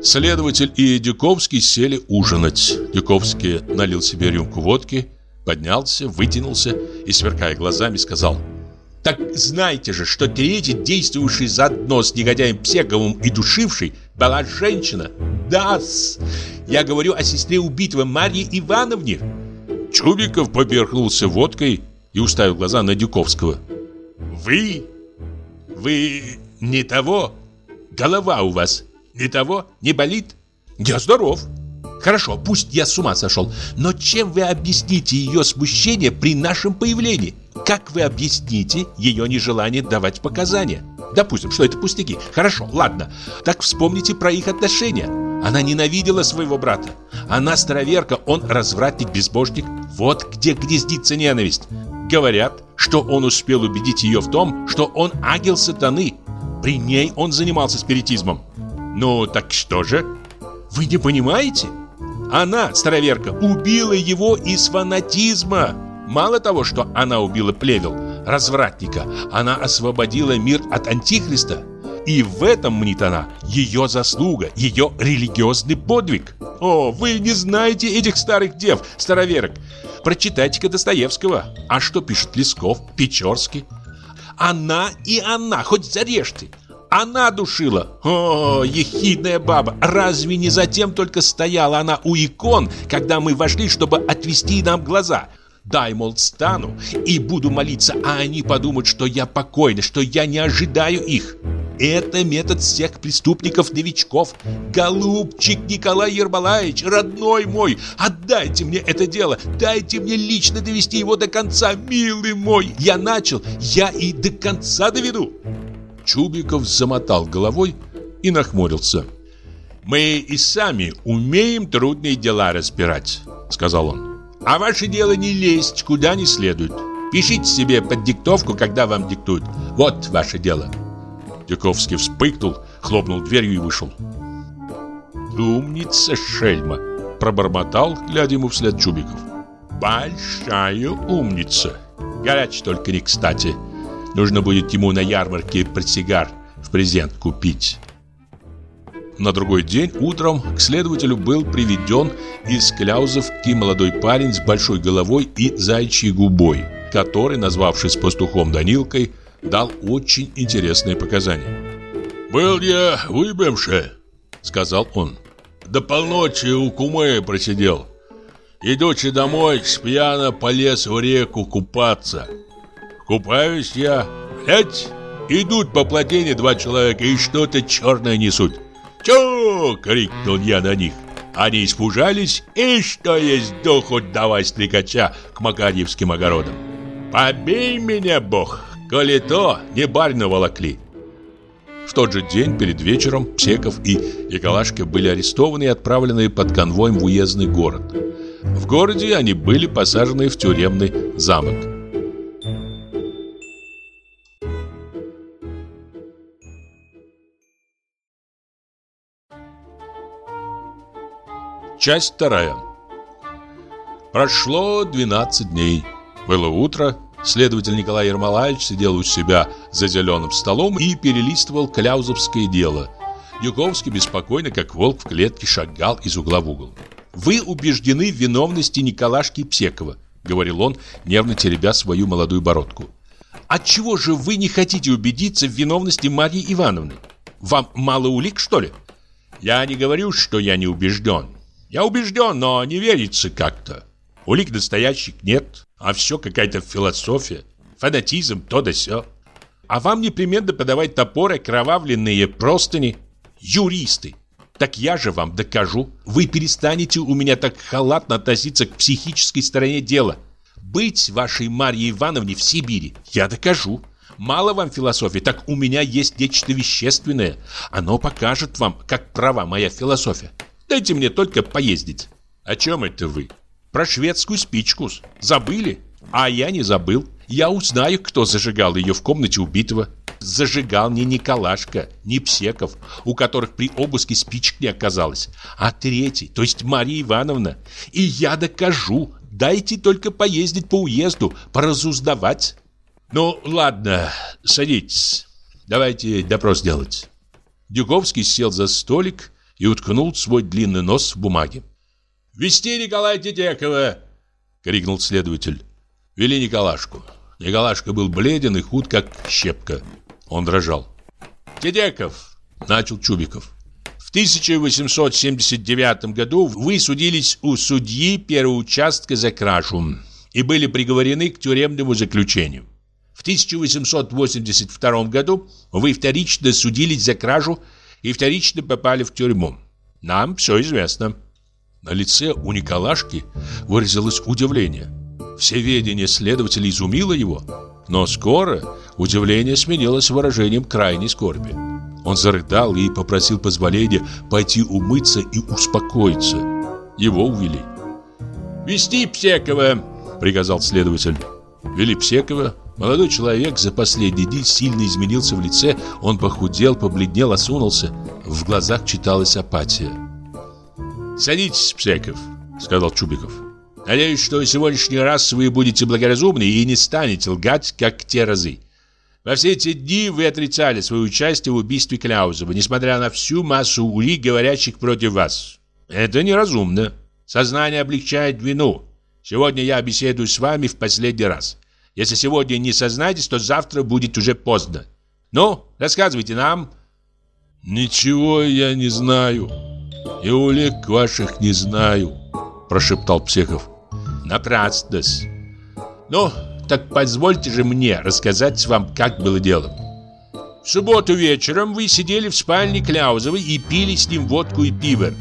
Следователь и Дюковский сели ужинать. Дюковский налил себе рюмку водки, поднялся, вытянулся и, сверкая глазами, сказал «Так знаете же, что третий, действовавший заодно с негодяем Псековым и душивший, была женщина. да -с. Я говорю о сестре убитого Марье Ивановне». Чубиков поперхнулся водкой и уставил глаза на Дюковского. «Вы? Вы не того? Голова у вас не того? Не болит? Я здоров. Хорошо, пусть я с ума сошел, но чем вы объясните ее смущение при нашем появлении? Как вы объясните ее нежелание давать показания? Допустим, что это пустяки. Хорошо, ладно. Так вспомните про их отношения. Она ненавидела своего брата. Она староверка, он развратник-безбожник. Вот где гнездится ненависть. Говорят, что он успел убедить ее в том, что он ангел сатаны. При ней он занимался спиритизмом. Ну, так что же? Вы не понимаете? Она, староверка, убила его из фанатизма. Мало того, что она убила плевел, развратника, она освободила мир от антихриста. И в этом, мнит она, ее заслуга, ее религиозный подвиг. О, вы не знаете этих старых дев, староверок. Прочитайте-ка Достоевского. А что пишет Лесков, Печорский? Она и она, хоть зарежьте. Она душила. О, ехидная баба. Разве не затем только стояла она у икон, когда мы вошли, чтобы отвести нам глаза? Дай, мол, стану и буду молиться, а они подумают, что я покойна, что я не ожидаю их. Это метод всех преступников-новичков. Голубчик Николай Ермолаевич, родной мой, отдайте мне это дело. Дайте мне лично довести его до конца, милый мой. Я начал, я и до конца доведу. Чубиков замотал головой и нахмурился. «Мы и сами умеем трудные дела разбирать», — сказал он. «А ваше дело не лезть куда не следует. Пишите себе под диктовку, когда вам диктуют. Вот ваше дело». Дюковский вспыхнул, хлопнул дверью и вышел. «Умница, шельма!» – пробормотал, глядя ему вслед Чубиков. «Большая умница! Горяч только не кстати!» Нужно будет ему на ярмарке портсигар в презент купить. На другой день утром к следователю был приведен из Кляузовки молодой парень с большой головой и зайчьей губой, который, назвавшись пастухом Данилкой, дал очень интересные показания. «Был я выбемше», — сказал он. «До полночи у кумы просидел. Идучи домой, спьяно полез в реку купаться. Купаюсь я. Глядь, идут по плотине два человека и что-то черное несут. «Чё!» — крикнул я на них. Они испужались, и что есть духу давай стрекача к Макарьевским огородам. «Побей меня, Бог, коли то не барина волокли!» В тот же день, перед вечером, Псеков и Николашка были арестованы и отправлены под конвоем в уездный город. В городе они были посажены в тюремный замок. Часть вторая. Прошло 12 дней. Было утро. Следователь Николай Ермолаевич сидел у себя за зеленым столом и перелистывал кляузовское дело. Юковский беспокойно, как волк в клетке, шагал из угла в угол. «Вы убеждены в виновности Николашки Псекова», — говорил он, нервно теребя свою молодую бородку. «Отчего же вы не хотите убедиться в виновности Марьи Ивановны? Вам мало улик, что ли?» «Я не говорю, что я не убежден. Я убежден, но не верится как-то. Улик настоящих нет, а все какая-то философия, фанатизм, то да сё. А вам непременно подавать топоры, кровавленные простыни. Юристы. Так я же вам докажу. Вы перестанете у меня так халатно относиться к психической стороне дела. Быть вашей Марьей Ивановне в Сибири я докажу. Мало вам философии, так у меня есть нечто вещественное. Оно покажет вам, как права моя философия. Дайте мне только поездить. О чем это вы? Про шведскую спичку. Забыли? А я не забыл. Я узнаю, кто зажигал ее в комнате убитого. Зажигал не Николашка, не Псеков, у которых при обыске спичек не оказалось, а третий, то есть Мария Ивановна. И я докажу. Дайте только поездить по уезду, поразузнавать. Ну, ладно, садитесь. Давайте допрос делать. Дюковский сел за столик и уткнул свой длинный нос в бумаге. «Вести Николая Тетекова!» — крикнул следователь. Вели Николашку. Николашка был бледен и худ, как щепка. Он дрожал. «Тедеков!» — начал Чубиков. «В 1879 году вы судились у судьи первого участка за кражу и были приговорены к тюремному заключению. В 1882 году вы вторично судились за кражу и вторично попали в тюрьму. Нам все известно». На лице у Николашки выразилось удивление. Все ведение следователя изумило его, но скоро удивление сменилось выражением крайней скорби. Он зарыдал и попросил позволения пойти умыться и успокоиться. Его увели. «Вести Псекова!» – приказал следователь. Вели Псекова. Молодой человек за последние дни сильно изменился в лице. Он похудел, побледнел, осунулся. В глазах читалась апатия. «Садитесь, Псеков», – сказал Чубиков. Надеюсь, что сегодняшний раз вы будете благоразумны и не станете лгать, как те разы. Во все эти дни вы отрицали свое участие в убийстве Кляузова, несмотря на всю массу улик, говорящих против вас. Это неразумно. Сознание облегчает вину. Сегодня я беседую с вами в последний раз. Если сегодня не сознаетесь, то завтра будет уже поздно. Ну, рассказывайте нам. Ничего я не знаю. И улик ваших не знаю, прошептал Псехов. Напрасно-с. Ну, так позвольте же мне рассказать вам, как было дело. В субботу вечером вы сидели в спальне Кляузовой и пили с ним водку и пиво.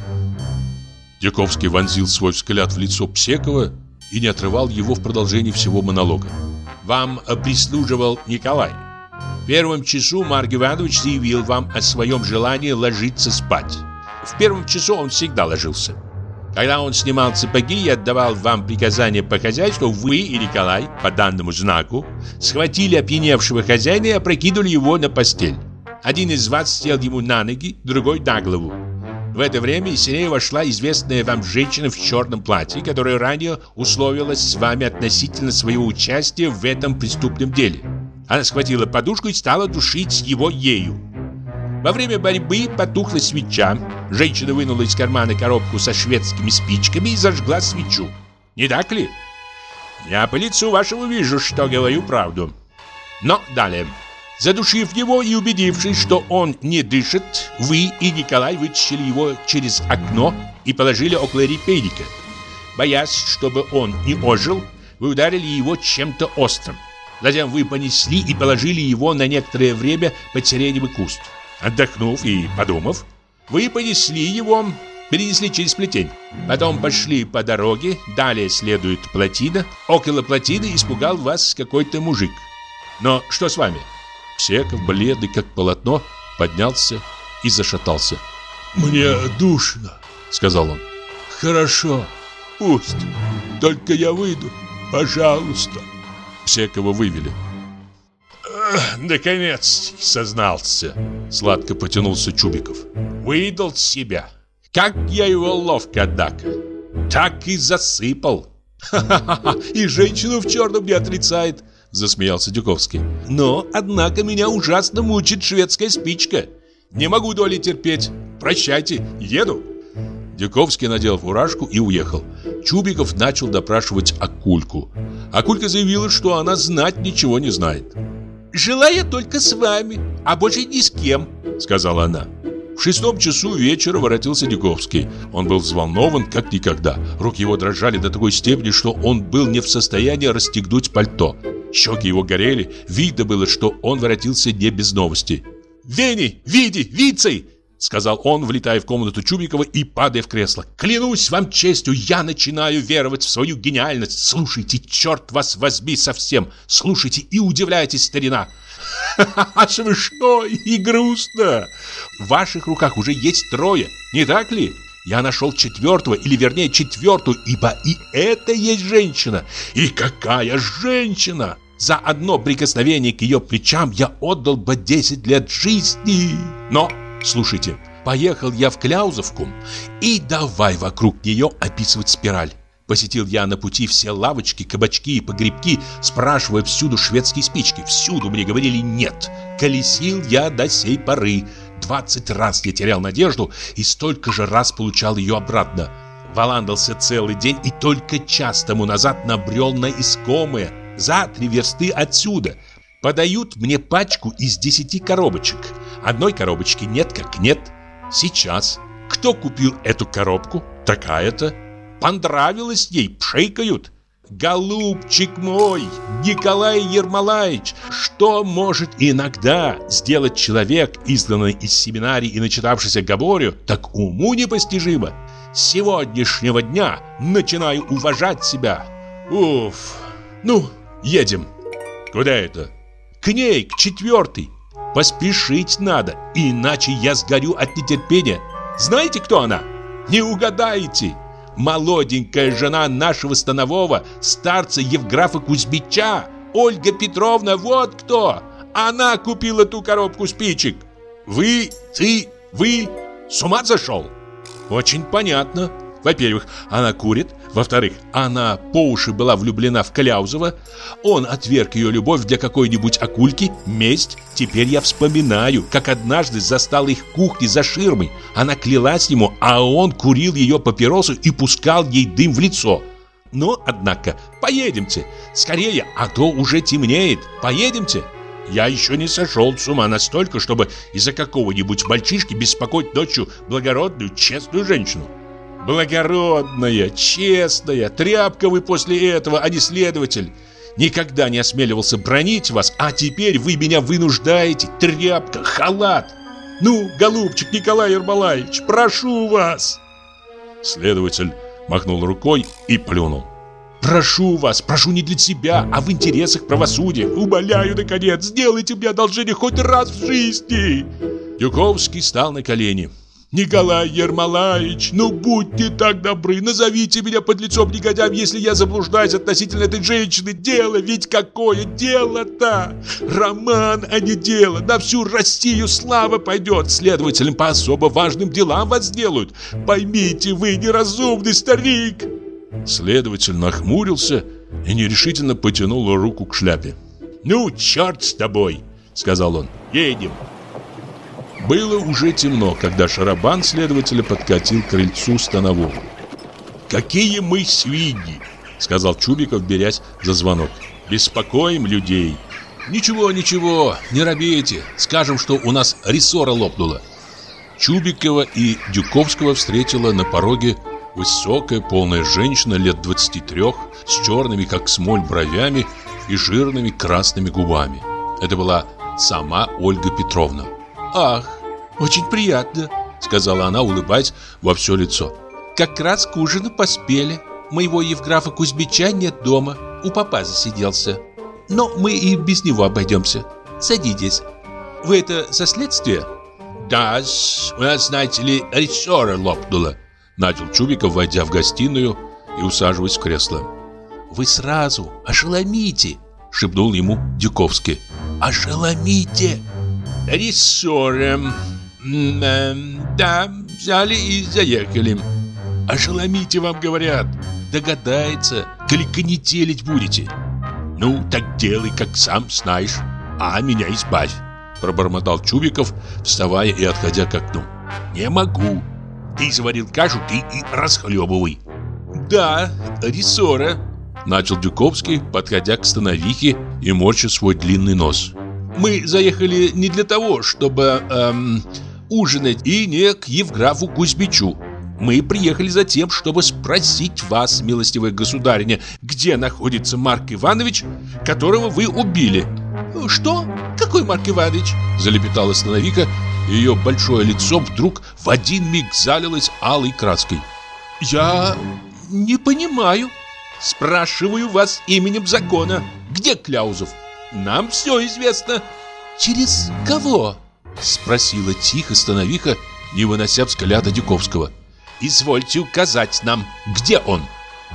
Дяковский вонзил свой взгляд в лицо Псекова и не отрывал его в продолжении всего монолога. Вам прислуживал Николай. В первом часу Марк Иванович заявил вам о своем желании ложиться спать. В первом часу он всегда ложился. Когда он снимал сапоги и отдавал вам приказания по хозяйству, вы и Николай, по данному знаку, схватили опьяневшего хозяина и опрокинули его на постель. Один из вас сел ему на ноги, другой на голову. В это время из синей вошла известная вам женщина в черном платье, которая ранее условилась с вами относительно своего участия в этом преступном деле. Она схватила подушку и стала душить его ею. Во время борьбы потухла свеча. Женщина вынула из кармана коробку со шведскими спичками и зажгла свечу. Не так ли? Я по лицу вашему вижу, что говорю правду. Но далее. Задушив его и убедившись, что он не дышит, вы и Николай вытащили его через окно и положили около репейника. Боясь, чтобы он не ожил, вы ударили его чем-то острым. Затем вы понесли и положили его на некоторое время под сиреневый куст. Отдохнув и подумав, вы понесли его, перенесли через плетень. Потом пошли по дороге, далее следует плотина. Около плотины испугал вас какой-то мужик. Но что с вами? Псеков, бледный как полотно, поднялся и зашатался. «Мне душно», — сказал он. «Хорошо, пусть. Только я выйду, пожалуйста». Псекова вывели. «Наконец сознался!» Сладко потянулся Чубиков. «Выдал себя! Как я его ловко, однако! Так и засыпал!» «Ха-ха-ха! И женщину в черном не отрицает!» Засмеялся Дюковский. «Но, однако, меня ужасно мучит шведская спичка! Не могу доли терпеть! Прощайте, еду!» Дюковский надел фуражку и уехал. Чубиков начал допрашивать Акульку. Акулька заявила, что она знать ничего не знает. «Жила я только с вами, а больше ни с кем», — сказала она. В шестом часу вечера воротился Дюковский. Он был взволнован, как никогда. Руки его дрожали до такой степени, что он был не в состоянии расстегнуть пальто. Щеки его горели, видно было, что он воротился не без новости. «Вени! Види! Вицей!» Сказал он, влетая в комнату Чубикова и падая в кресло. «Клянусь вам честью, я начинаю веровать в свою гениальность. Слушайте, черт вас возьми совсем. Слушайте и удивляйтесь, старина. Ха-ха-ха, смешно и грустно. В ваших руках уже есть трое, не так ли? Я нашел четвертого, или вернее четвертую, ибо и это есть женщина. И какая женщина! За одно прикосновение к ее плечам я отдал бы 10 лет жизни. Но, слушайте, поехал я в Кляузовку и давай вокруг нее описывать спираль. Посетил я на пути все лавочки, кабачки и погребки, спрашивая всюду шведские спички. Всюду мне говорили «нет». Колесил я до сей поры. 20 раз я терял надежду и столько же раз получал ее обратно. Валандался целый день и только час тому назад набрел на искомое за три версты отсюда. Подают мне пачку из десяти коробочек. Одной коробочки нет как нет. Сейчас. Кто купил эту коробку? Такая-то. Понравилось ей, пшейкают. Голубчик мой, Николай Ермолаевич, что может иногда сделать человек, изгнанный из семинарии и начитавшийся Габорю, так уму непостижимо. С сегодняшнего дня начинаю уважать себя. Уф, ну, едем. Куда это? К ней, к четвертой. Поспешить надо, иначе я сгорю от нетерпения. Знаете, кто она? Не угадаете молоденькая жена нашего станового, старца Евграфа Кузьмича, Ольга Петровна, вот кто! Она купила ту коробку спичек. Вы, ты, вы с ума зашел? Очень понятно. Во-первых, она курит. Во-вторых, она по уши была влюблена в Кляузова. Он отверг ее любовь для какой-нибудь окульки. Месть. Теперь я вспоминаю, как однажды застал их в кухне за ширмой. Она клялась ему, а он курил ее папиросу и пускал ей дым в лицо. Но, однако, поедемте. Скорее, а то уже темнеет. Поедемте. Я еще не сошел с ума настолько, чтобы из-за какого-нибудь мальчишки беспокоить ночью благородную, честную женщину. Благородная, честная, тряпка вы после этого, а не следователь. Никогда не осмеливался бронить вас, а теперь вы меня вынуждаете. Тряпка, халат. Ну, голубчик Николай Ермолаевич, прошу вас. Следователь махнул рукой и плюнул. Прошу вас, прошу не для себя, а в интересах правосудия. Умоляю, наконец, сделайте мне одолжение хоть раз в жизни. Дюковский стал на колени. Николай Ермолаевич, ну будьте так добры, назовите меня под лицом негодяем, если я заблуждаюсь относительно этой женщины. Дело ведь какое дело-то? Роман, а не дело. На всю Россию слава пойдет. Следователям по особо важным делам вас сделают. Поймите, вы неразумный старик. Следователь нахмурился и нерешительно потянул руку к шляпе. «Ну, черт с тобой!» — сказал он. «Едем!» Было уже темно, когда шарабан следователя подкатил к крыльцу станового. «Какие мы свиньи!» — сказал Чубиков, берясь за звонок. «Беспокоим людей!» «Ничего, ничего, не робейте. Скажем, что у нас рессора лопнула». Чубикова и Дюковского встретила на пороге высокая, полная женщина лет 23 с черными, как смоль, бровями и жирными красными губами. Это была сама Ольга Петровна. «Ах, очень приятно», — сказала она, улыбаясь во все лицо. «Как раз к ужину поспели. Моего Евграфа Кузьмича нет дома, у папа засиделся. Но мы и без него обойдемся. Садитесь. Вы это со следствия?» «Да, у нас, знаете ли, рессора лопнула», — начал Чубиков, войдя в гостиную и усаживаясь в кресло. «Вы сразу ошеломите!» — шепнул ему Дюковский. «Ошеломите!» рессором. Э, да, взяли и заехали. Ошеломите, вам говорят. Догадается, коли конетелить будете. Ну, так делай, как сам знаешь, а меня избавь. Пробормотал Чубиков, вставая и отходя к окну. Не могу. Ты заварил кашу, ты и расхлебывай. Да, рессора. Начал Дюковский, подходя к становихе и морча свой длинный нос. Мы заехали не для того, чтобы эм, ужинать и не к Евграфу Кузьмичу. Мы приехали за тем, чтобы спросить вас, милостивая государиня, где находится Марк Иванович, которого вы убили. Что? Какой Марк Иванович? Залепетала Становика, ее большое лицо вдруг в один миг залилось алой краской. Я не понимаю. Спрашиваю вас именем закона. Где Кляузов? Нам все известно. Через кого? Спросила тихо Становиха, не вынося взгляда Дюковского. Извольте указать нам, где он.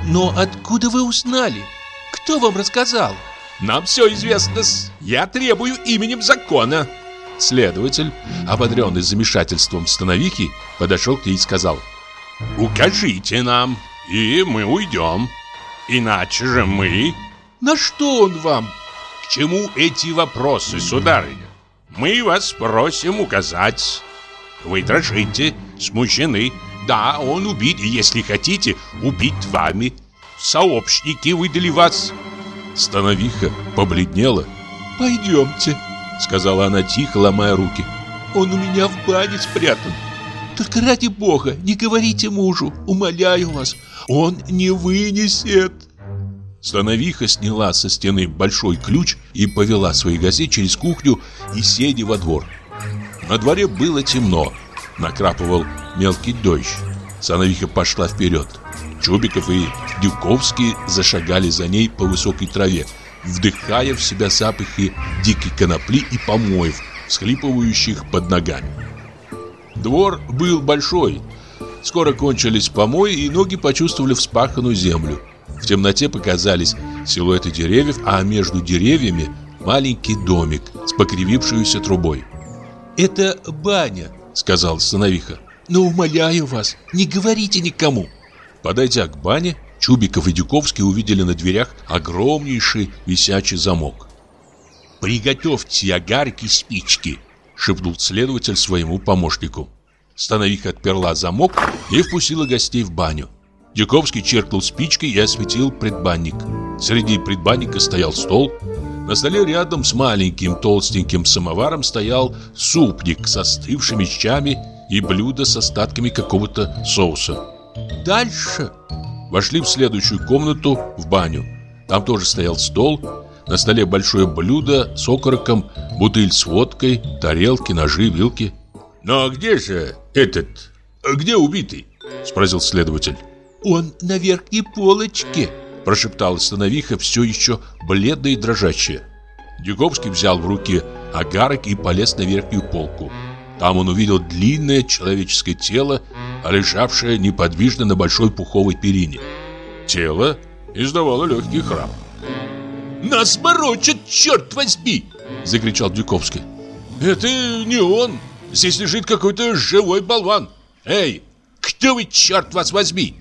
Но откуда вы узнали? Кто вам рассказал? Нам все известно. Я требую именем закона Следователь, ободренный замешательством становихи, подошел к ней и сказал «Укажите нам, и мы уйдем. Иначе же мы...» «На что он вам?» «К чему эти вопросы, сударыня? Мы вас просим указать. Вы дрожите, смущены. Да, он убит, и если хотите, убит вами. Сообщники выдали вас». Становиха побледнела. «Пойдемте», Сказала она тихо, ломая руки Он у меня в бане спрятан Только ради бога, не говорите мужу Умоляю вас, он не вынесет Становиха сняла со стены большой ключ и повела свои газе через кухню и седи во двор. На дворе было темно, накрапывал мелкий дождь. Становиха пошла вперед. Чубиков и Дюковский зашагали за ней по высокой траве, вдыхая в себя запахи дикой конопли и помоев, схлипывающих под ногами. Двор был большой. Скоро кончились помои, и ноги почувствовали вспаханную землю. В темноте показались силуэты деревьев, а между деревьями маленький домик с покривившейся трубой. «Это баня», — сказал сыновиха. «Но умоляю вас, не говорите никому». Подойдя к бане, Чубиков и Дюковский увидели на дверях огромнейший висячий замок. «Приготовьте огарки спички», — шепнул следователь своему помощнику. Становиха отперла замок и впустила гостей в баню. Дюковский черкнул спичкой и осветил предбанник. Среди предбанника стоял стол. На столе рядом с маленьким толстеньким самоваром стоял супник с остывшими щами и блюдо с остатками какого-то соуса. «Дальше!» Вошли в следующую комнату, в баню. Там тоже стоял стол, на столе большое блюдо с окороком, бутыль с водкой, тарелки, ножи, вилки. «Ну а где же этот? Где убитый?» – спросил следователь. «Он на верхней полочке», – прошептала становиха, все еще бледная и дрожащая. Дюковский взял в руки агарок и полез на верхнюю полку. Там он увидел длинное человеческое тело, лежавшее неподвижно на большой пуховой перине. Тело издавало легкий храп. «Нас морочат, черт возьми!» – закричал Дюковский. «Это не он! Здесь лежит какой-то живой болван! Эй, кто вы, черт вас возьми?»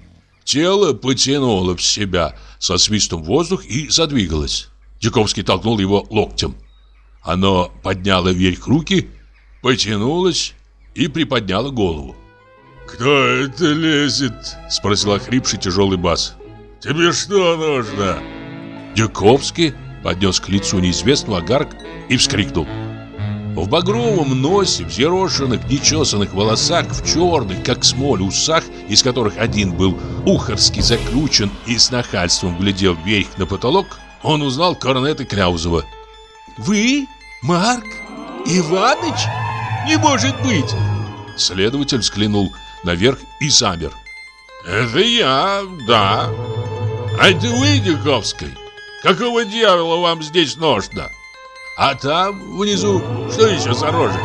Тело потянуло в себя со свистом воздух и задвигалось. Дюковский толкнул его локтем. Оно подняло вверх руки потянулась и приподняла голову. «Кто это лезет?» – спросил охрипший тяжелый бас. «Тебе что нужно?» Дюковский поднес к лицу неизвестного огарок и вскрикнул. В багровом носе, в зерошенных, нечесанных волосах, в черных, как смоль, усах, из которых один был ухарски закручен и с нахальством глядел вверх на потолок, он узнал корнета Кляузова. «Вы? Марк? Иваныч?» Не может быть!» Следователь взглянул наверх и замер. «Это я, да. А это вы, Дюковский? Какого дьявола вам здесь нужно? А там, внизу, что еще за рожа?»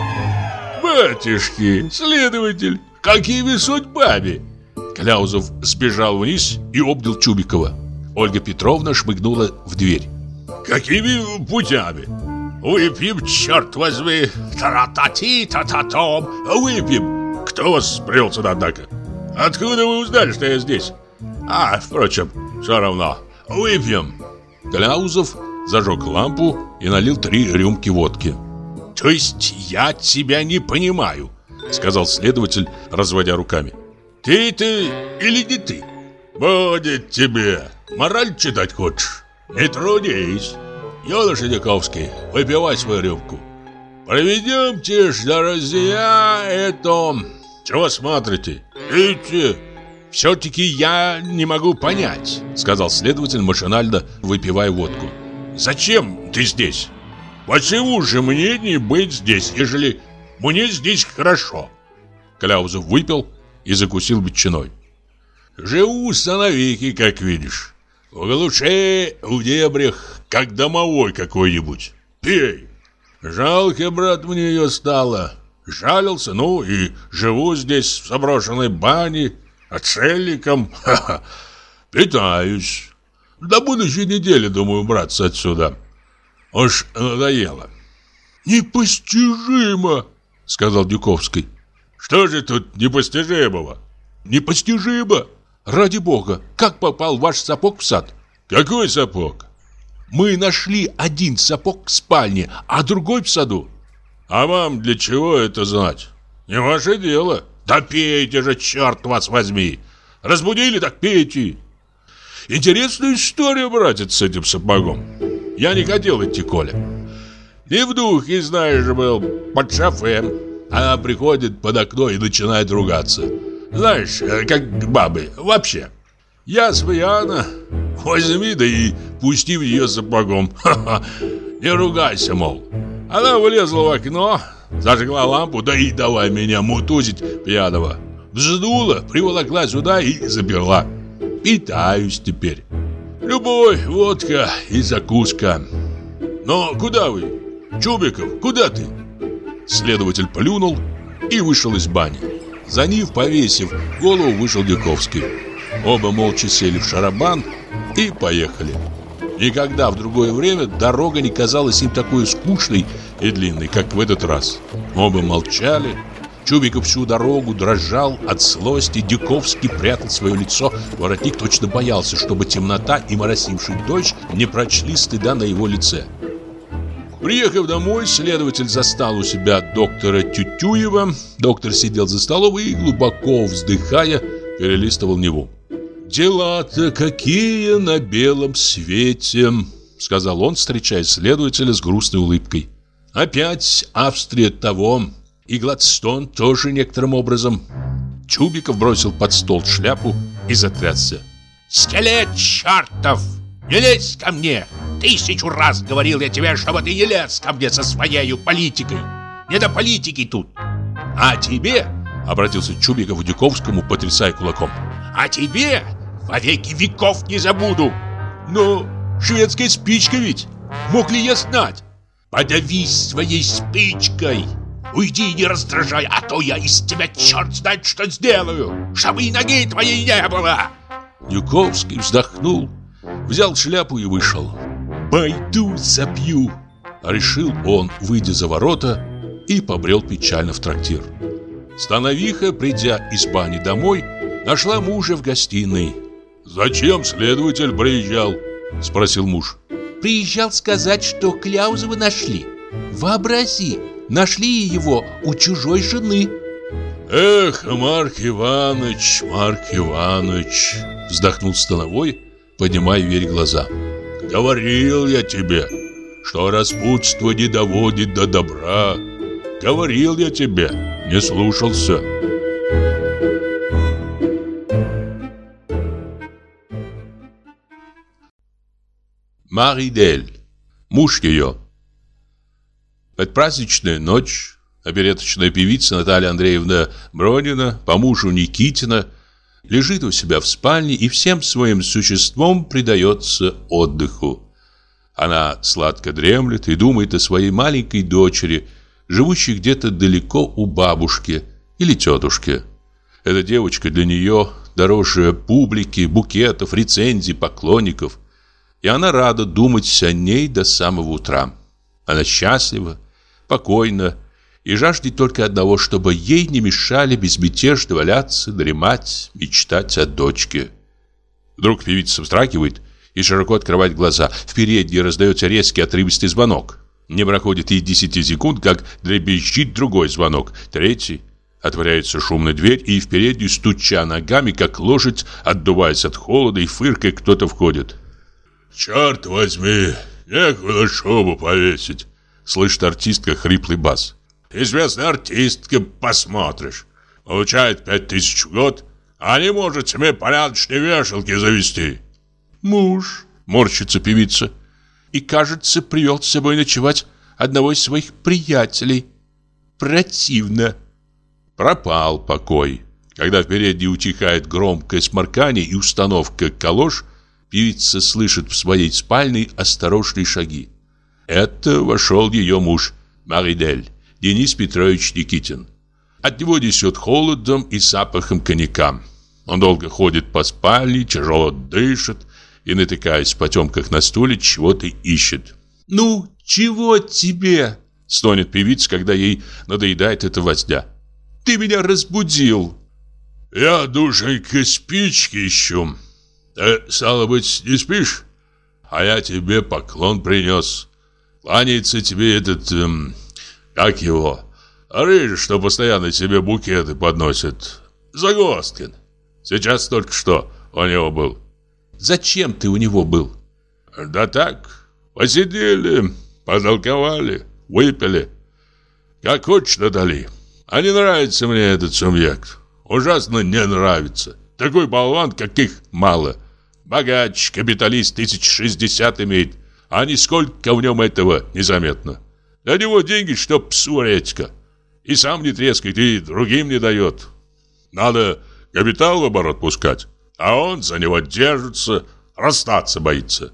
«Батюшки, следователь, какими судьбами?» Кляузов сбежал вниз и обнял Чубикова. Ольга Петровна шмыгнула в дверь. «Какими путями?» Выпьем, черт возьми. Тара-та-ти-та-та-том. Выпьем. Кто вас спрел сюда, однако? Откуда вы узнали, что я здесь? А, впрочем, все равно. Выпьем. Кляузов зажег лампу и налил три рюмки водки. То есть я тебя не понимаю, сказал следователь, разводя руками. Ты ты или не ты? Будет тебе. Мораль читать хочешь? Не трудись. Юноша Дяковский, выпивай свою рюмку. Проведемте ж, друзья, это... Чего смотрите? Идите. Все-таки я не могу понять, сказал следователь, машинально выпивая водку. Зачем ты здесь? Почему же мне не быть здесь, ежели мне здесь хорошо? Кляузов выпил и закусил ветчиной. Живу становике, как видишь. В глуше, в дебрях, как домовой какой-нибудь. Пей. Жалко, брат, мне ее стало. Жалился, ну и живу здесь в заброшенной бане, отшельником. Ха -ха. Питаюсь. До будущей недели, думаю, браться отсюда. Уж надоело. Непостижимо, сказал Дюковский. Что же тут непостижимого? Непостижимо. Ради бога, как попал ваш сапог в сад? Какой сапог? Мы нашли один сапог в спальне, а другой в саду. А вам для чего это знать? Не ваше дело. Да пейте же, черт вас возьми. Разбудили, так пейте. Интересная история, братец, с этим сапогом. Я не хотел идти, Коля. И в духе, знаешь, был под шофе. Она приходит под окно и начинает ругаться. Знаешь, э, как бабы, вообще. Я смеяна, возьми да и пусти в нее сапогом. Ха-ха, не ругайся, мол. Она вылезла в окно, зажгла лампу, да и давай меня мутузить пьяного. Вздула, приволокла сюда и заперла. Питаюсь теперь. Любовь, водка и закуска. Но куда вы? Чубиков, куда ты? Следователь плюнул и вышел из бани. За ним, повесив голову, вышел Дюковский. Оба молча сели в шарабан и поехали. Никогда в другое время дорога не казалась им такой скучной и длинной, как в этот раз. Оба молчали. Чубиков всю дорогу дрожал от злости, Дюковский прятал свое лицо. Воротник точно боялся, чтобы темнота и моросивший дождь не прочли стыда на его лице. Приехав домой, следователь застал у себя доктора Тютюева. Доктор сидел за столом и, глубоко вздыхая, перелистывал Неву. «Дела-то какие на белом свете!» Сказал он, встречая следователя с грустной улыбкой. «Опять Австрия того, и Гладстон тоже некоторым образом». Чубиков бросил под стол шляпу и затрясся. «Скелет чертов! Не лезь ко мне! Тысячу раз говорил я тебе, чтобы ты не лез ко мне со своей политикой. Не до политики тут. А тебе, обратился Чубиков к Дюковскому, потрясая кулаком, а тебе во веки веков не забуду. Но шведская спичка ведь, мог ли я знать? Подавись своей спичкой. Уйди и не раздражай, а то я из тебя черт знает что сделаю, чтобы и ноги твоей не было. Дюковский вздохнул, взял шляпу и вышел. «Пойду забью!» Решил он, выйдя за ворота, и побрел печально в трактир. Становиха, придя из бани домой, нашла мужа в гостиной. «Зачем следователь приезжал?» – спросил муж. «Приезжал сказать, что Кляузова нашли. Вообрази, нашли его у чужой жены». «Эх, Марк Иванович, Марк Иванович!» – вздохнул Становой, поднимая вверх глаза. Говорил я тебе, что распутство не доводит до добра. Говорил я тебе, не слушался. Мари Дель, муж ее. Предпраздничная ночь, опереточная певица Наталья Андреевна Бронина, по мужу Никитина – лежит у себя в спальне и всем своим существом предается отдыху. Она сладко дремлет и думает о своей маленькой дочери, живущей где-то далеко у бабушки или тетушки. Эта девочка для нее дороже публики, букетов, рецензий, поклонников. И она рада думать о ней до самого утра. Она счастлива, покойна и жаждет только одного, чтобы ей не мешали безмятежно валяться, дремать, мечтать о дочке. Вдруг певица вздрагивает и широко открывает глаза. В передней раздается резкий отрывистый звонок. Не проходит и десяти секунд, как дребезжит другой звонок, третий. Отворяется шумная дверь, и в переднюю, стуча ногами, как лошадь, отдуваясь от холода и фыркой, кто-то входит. «Черт возьми, некуда шубу повесить!» Слышит артистка хриплый бас. Известная артистка, посмотришь. Получает пять тысяч в год, а не может себе порядочные вешалки завести. Муж, морщится певица, и, кажется, привел с собой ночевать одного из своих приятелей. Противно. Пропал покой. Когда впереди утихает громкое сморкание и установка калош, певица слышит в своей спальне осторожные шаги. Это вошел ее муж, Маридель. Денис Петрович Никитин. От него несет холодом и запахом коньяка. Он долго ходит по спальне, тяжело дышит и, натыкаясь в потемках на стуле, чего-то ищет. «Ну, Чего тебе? Стонет певица, когда ей надоедает эта возня. Ты меня разбудил. Я, душенька, спички ищу. Ты, стало быть, не спишь? А я тебе поклон принес. Кланяется тебе этот, эм, как его, рыжий, что постоянно тебе букеты подносит. Загосткин. Сейчас только что у него был. Зачем ты у него был? Да так, посидели, потолковали, выпили. Как хочешь надали. А не нравится мне этот субъект. Ужасно не нравится. Такой болван, каких мало. Богач, капиталист, тысяч шестьдесят имеет. А нисколько в нем этого незаметно. Для него деньги, что псу редька. И сам не трескает, и другим не дает. Надо капитал в оборот пускать. А он за него держится, расстаться боится.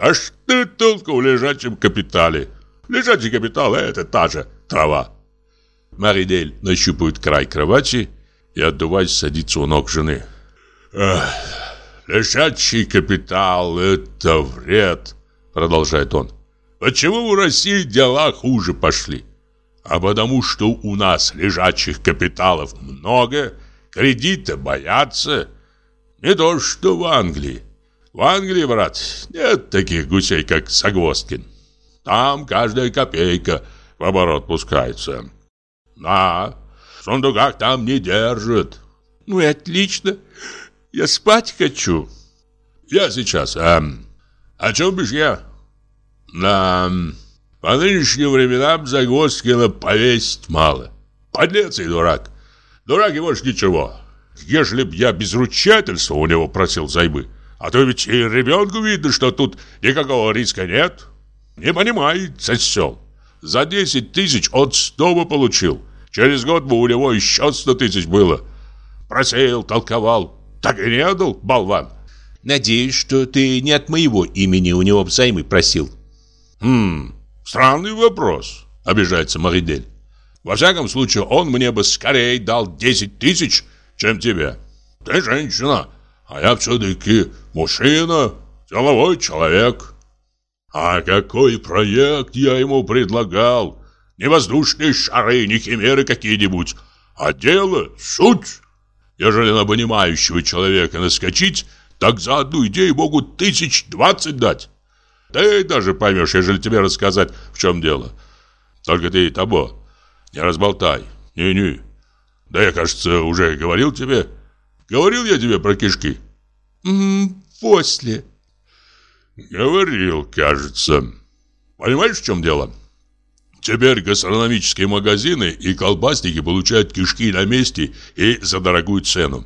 А что толку в лежачем капитале? Лежачий капитал – это та же трава. Маридель нащупывает край кровати и, отдуваясь, садится у ног жены. Эх, лежачий капитал – это вред, продолжает он. Почему в России дела хуже пошли? А потому что у нас лежачих капиталов много, кредиты боятся. Не то что в Англии. В Англии, брат, нет таких гусей, как Сагвосткин. Там каждая копейка в оборот пускается. Да, в сундуках там не держат. Ну и отлично. Я спать хочу. Я сейчас. А, о чем бишь я? Да, по нынешним временам Загвоздкина повесить мало. Подлец и дурак. Дурак и больше ничего. Ежели б я без ручательства у него просил займы, а то ведь и ребенку видно, что тут никакого риска нет. Не понимает, сосел. За 10 тысяч он 100 бы получил. Через год бы у него еще 100 тысяч было. Просеял, толковал. Так и не дал, болван. Надеюсь, что ты не от моего имени у него взаймы просил. Хм, странный вопрос, обижается Маридель. Во всяком случае, он мне бы скорее дал 10 тысяч, чем тебе. Ты женщина, а я все-таки мужчина, деловой человек. А какой проект я ему предлагал? Не воздушные шары, не химеры какие-нибудь, а дело, суть. Ежели на понимающего человека наскочить, так за одну идею могут тысяч двадцать дать. Ты даже поймешь, ежели тебе рассказать, в чем дело. Только ты того, не разболтай. Не-не. Да я, кажется, уже говорил тебе. Говорил я тебе про кишки? М после. Говорил, кажется. Понимаешь, в чем дело? Теперь гастрономические магазины и колбасники получают кишки на месте и за дорогую цену.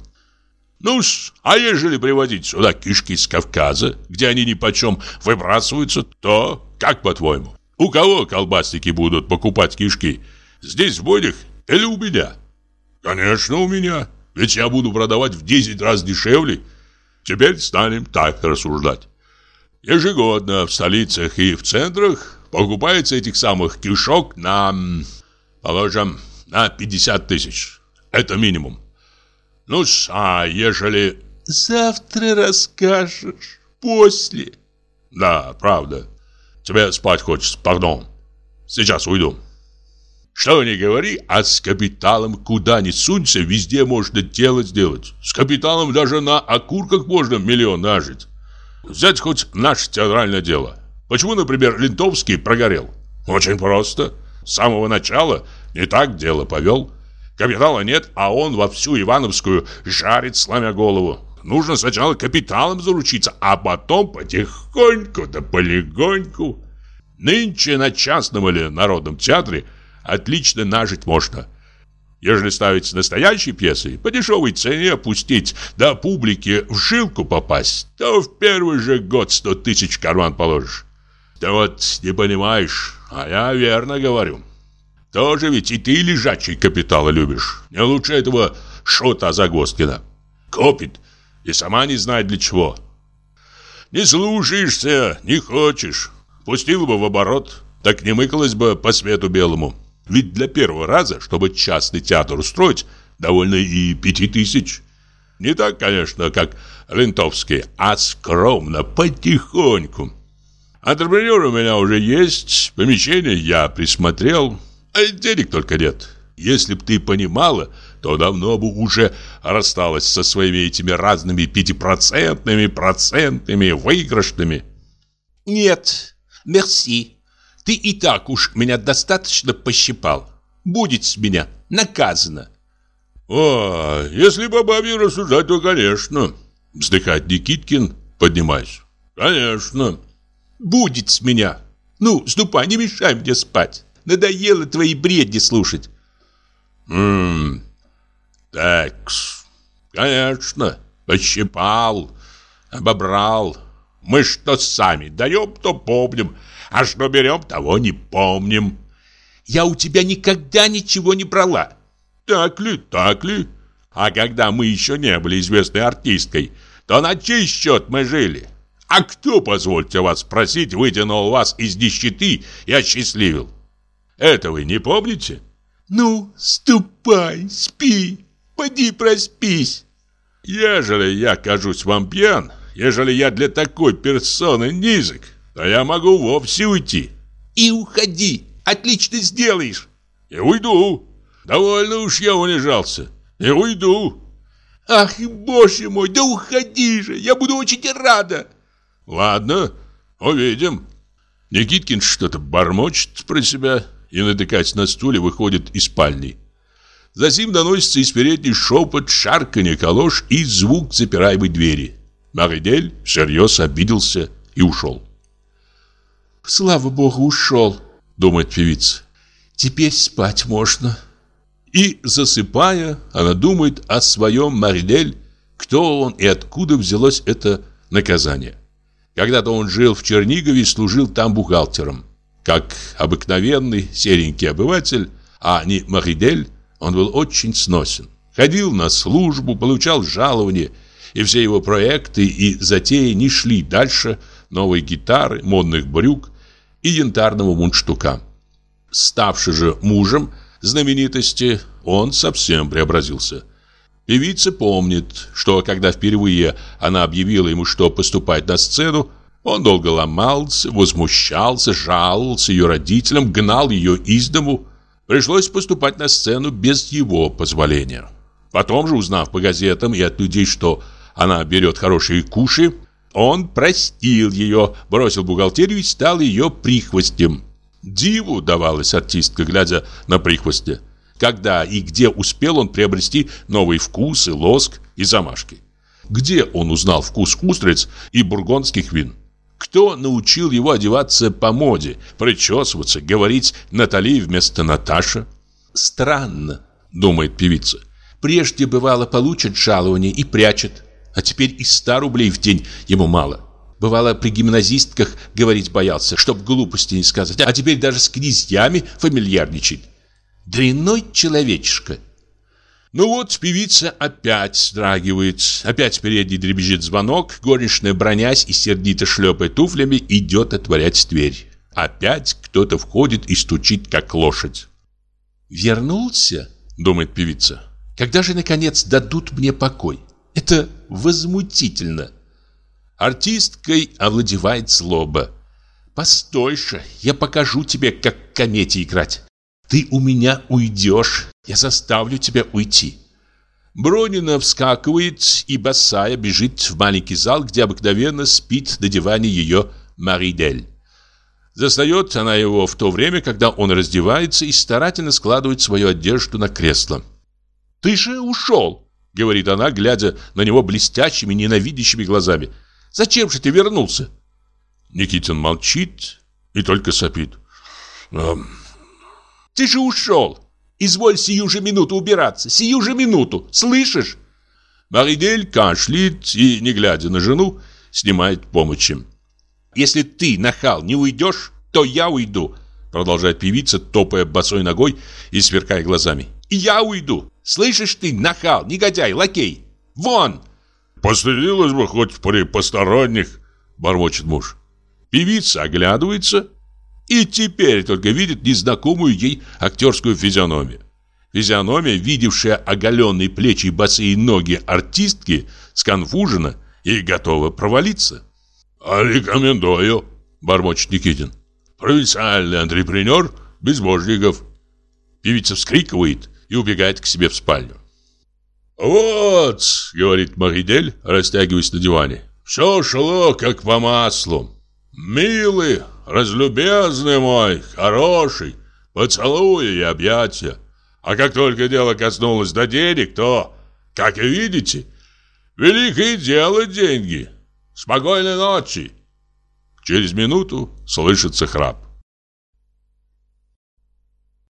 Ну а ежели приводить сюда кишки с Кавказа, где они ни почем выбрасываются, то, как по-твоему, у кого колбасники будут покупать кишки? Здесь в Бодях или у меня? Конечно, у меня. Ведь я буду продавать в 10 раз дешевле. Теперь станем так рассуждать. Ежегодно в столицах и в центрах покупается этих самых кишок на, положим, на 50 тысяч. Это минимум. Ну а ежели... Завтра расскажешь, после. Да, правда. Тебе спать хочется, пардон. Сейчас уйду. Что не говори, а с капиталом куда ни сунься, везде можно дело сделать. С капиталом даже на окурках можно миллион нажить. Взять хоть наше театральное дело. Почему, например, Лентовский прогорел? Очень просто. С самого начала не так дело повел. Капитала нет, а он во всю Ивановскую жарит, сломя голову. Нужно сначала капиталом заручиться, а потом потихоньку да полегоньку. Нынче на частном или народном театре отлично нажить можно. Ежели ставить настоящие пьесы, по дешевой цене опустить, до публики в жилку попасть, то в первый же год сто тысяч карман положишь. Ты вот не понимаешь, а я верно говорю. Тоже ведь и ты лежачий капитала любишь. Не лучше этого шота Загвоздкина. Копит и сама не знает для чего. Не слушаешься, не хочешь. Пустил бы в оборот, так не мыкалась бы по свету белому. Ведь для первого раза, чтобы частный театр устроить, довольно и пяти тысяч. Не так, конечно, как Лентовский, а скромно, потихоньку. Антрепренер у меня уже есть, помещение я присмотрел, денег только нет. Если б ты понимала, то давно бы уже рассталась со своими этими разными пятипроцентными, процентными, выигрышными. Нет, мерси. Ты и так уж меня достаточно пощипал. Будет с меня наказано. О, если бабе рассуждать, то конечно. Вздыхает Никиткин, поднимаясь. Конечно. Будет с меня. Ну, ступай, не мешай мне спать. Надоело твои бредни слушать. Ммм, такс, конечно, пощипал, обобрал. Мы что сами даем, то помним, а что берем, того не помним. Я у тебя никогда ничего не брала. Так ли, так ли? А когда мы еще не были известной артисткой, то на чей счет мы жили? А кто, позвольте вас спросить, вытянул вас из нищеты и осчастливил? Это вы не помните? Ну, ступай, спи, поди проспись. Ежели я кажусь вам пьян, ежели я для такой персоны низок, то я могу вовсе уйти. И уходи, отлично сделаешь. И уйду. Довольно уж я унижался. И уйду. Ах, боже мой, да уходи же, я буду очень рада. Ладно, увидим. Никиткин что-то бормочет про себя и, натыкаясь на стуле, выходит из спальни. Затем доносится из передней шепот, шарканье колош и звук запираемой двери. Маридель всерьез обиделся и ушел. «Слава богу, ушел», — думает певица. «Теперь спать можно». И, засыпая, она думает о своем Маридель, кто он и откуда взялось это наказание. Когда-то он жил в Чернигове и служил там бухгалтером. Как обыкновенный серенький обыватель, а не Маридель, он был очень сносен. Ходил на службу, получал жалование, и все его проекты и затеи не шли дальше новой гитары, модных брюк и янтарного мундштука. Ставший же мужем знаменитости, он совсем преобразился. Певица помнит, что когда впервые она объявила ему, что поступать на сцену, он долго ломался, возмущался, жаловался ее родителям, гнал ее из дому. Пришлось поступать на сцену без его позволения. Потом же, узнав по газетам и от людей, что она берет хорошие куши, он простил ее, бросил бухгалтерию и стал ее прихвостем. Диву давалась артистка, глядя на прихвостя. Когда и где успел он приобрести новые вкусы, лоск и замашки? Где он узнал вкус устриц и бургондских вин? Кто научил его одеваться по моде, причесываться, говорить Натали вместо Наташа? Странно, думает певица. Прежде бывало получит жалование и прячет, а теперь и ста рублей в день ему мало. Бывало, при гимназистках говорить боялся, чтоб глупости не сказать, а теперь даже с князьями фамильярничает. Дрянной человечишка. Ну вот, певица опять сдрагивает, опять впереди дребезжит звонок, горничная, бронясь и сердито шлепая туфлями, идет отворять дверь. Опять кто-то входит и стучит, как лошадь. «Вернулся?» — думает певица. «Когда же, наконец, дадут мне покой? Это возмутительно!» Артисткой овладевает злоба. «Постой-ша, я покажу тебе, как комете играть. Ты у меня уйдешь, я заставлю тебя уйти. Бронина вскакивает и босая бежит в маленький зал, где обыкновенно спит на диване ее Маридель. Застает она его в то время, когда он раздевается и старательно складывает свою одежду на кресло. «Ты же ушел!» — говорит она, глядя на него блестящими, ненавидящими глазами. «Зачем же ты вернулся?» Никитин молчит и только сопит. Ты же ушел. Изволь сию же минуту убираться. Сию же минуту. Слышишь? Маридель кашляет и, не глядя на жену, снимает помощи. Если ты, нахал, не уйдешь, то я уйду, продолжает певица, топая босой ногой и сверкая глазами. Я уйду. Слышишь ты, нахал, негодяй, лакей? Вон! Постыдилась бы хоть при посторонних, бормочет муж. Певица оглядывается и теперь только видит незнакомую ей актерскую физиономию. Физиономия, видевшая оголенные плечи и босые ноги артистки, сконфужена и готова провалиться. «А «Рекомендую», — бормочет Никитин. Провинциальный антрепренер безбожников. Певица вскрикивает и убегает к себе в спальню. «Вот», — говорит Маридель, растягиваясь на диване, «все шло как по маслу. Милый, разлюбезный мой, хороший, поцелуи и объятия. А как только дело коснулось до денег, то, как и видите, великое дело деньги. Спокойной ночи!» Через минуту слышится храп.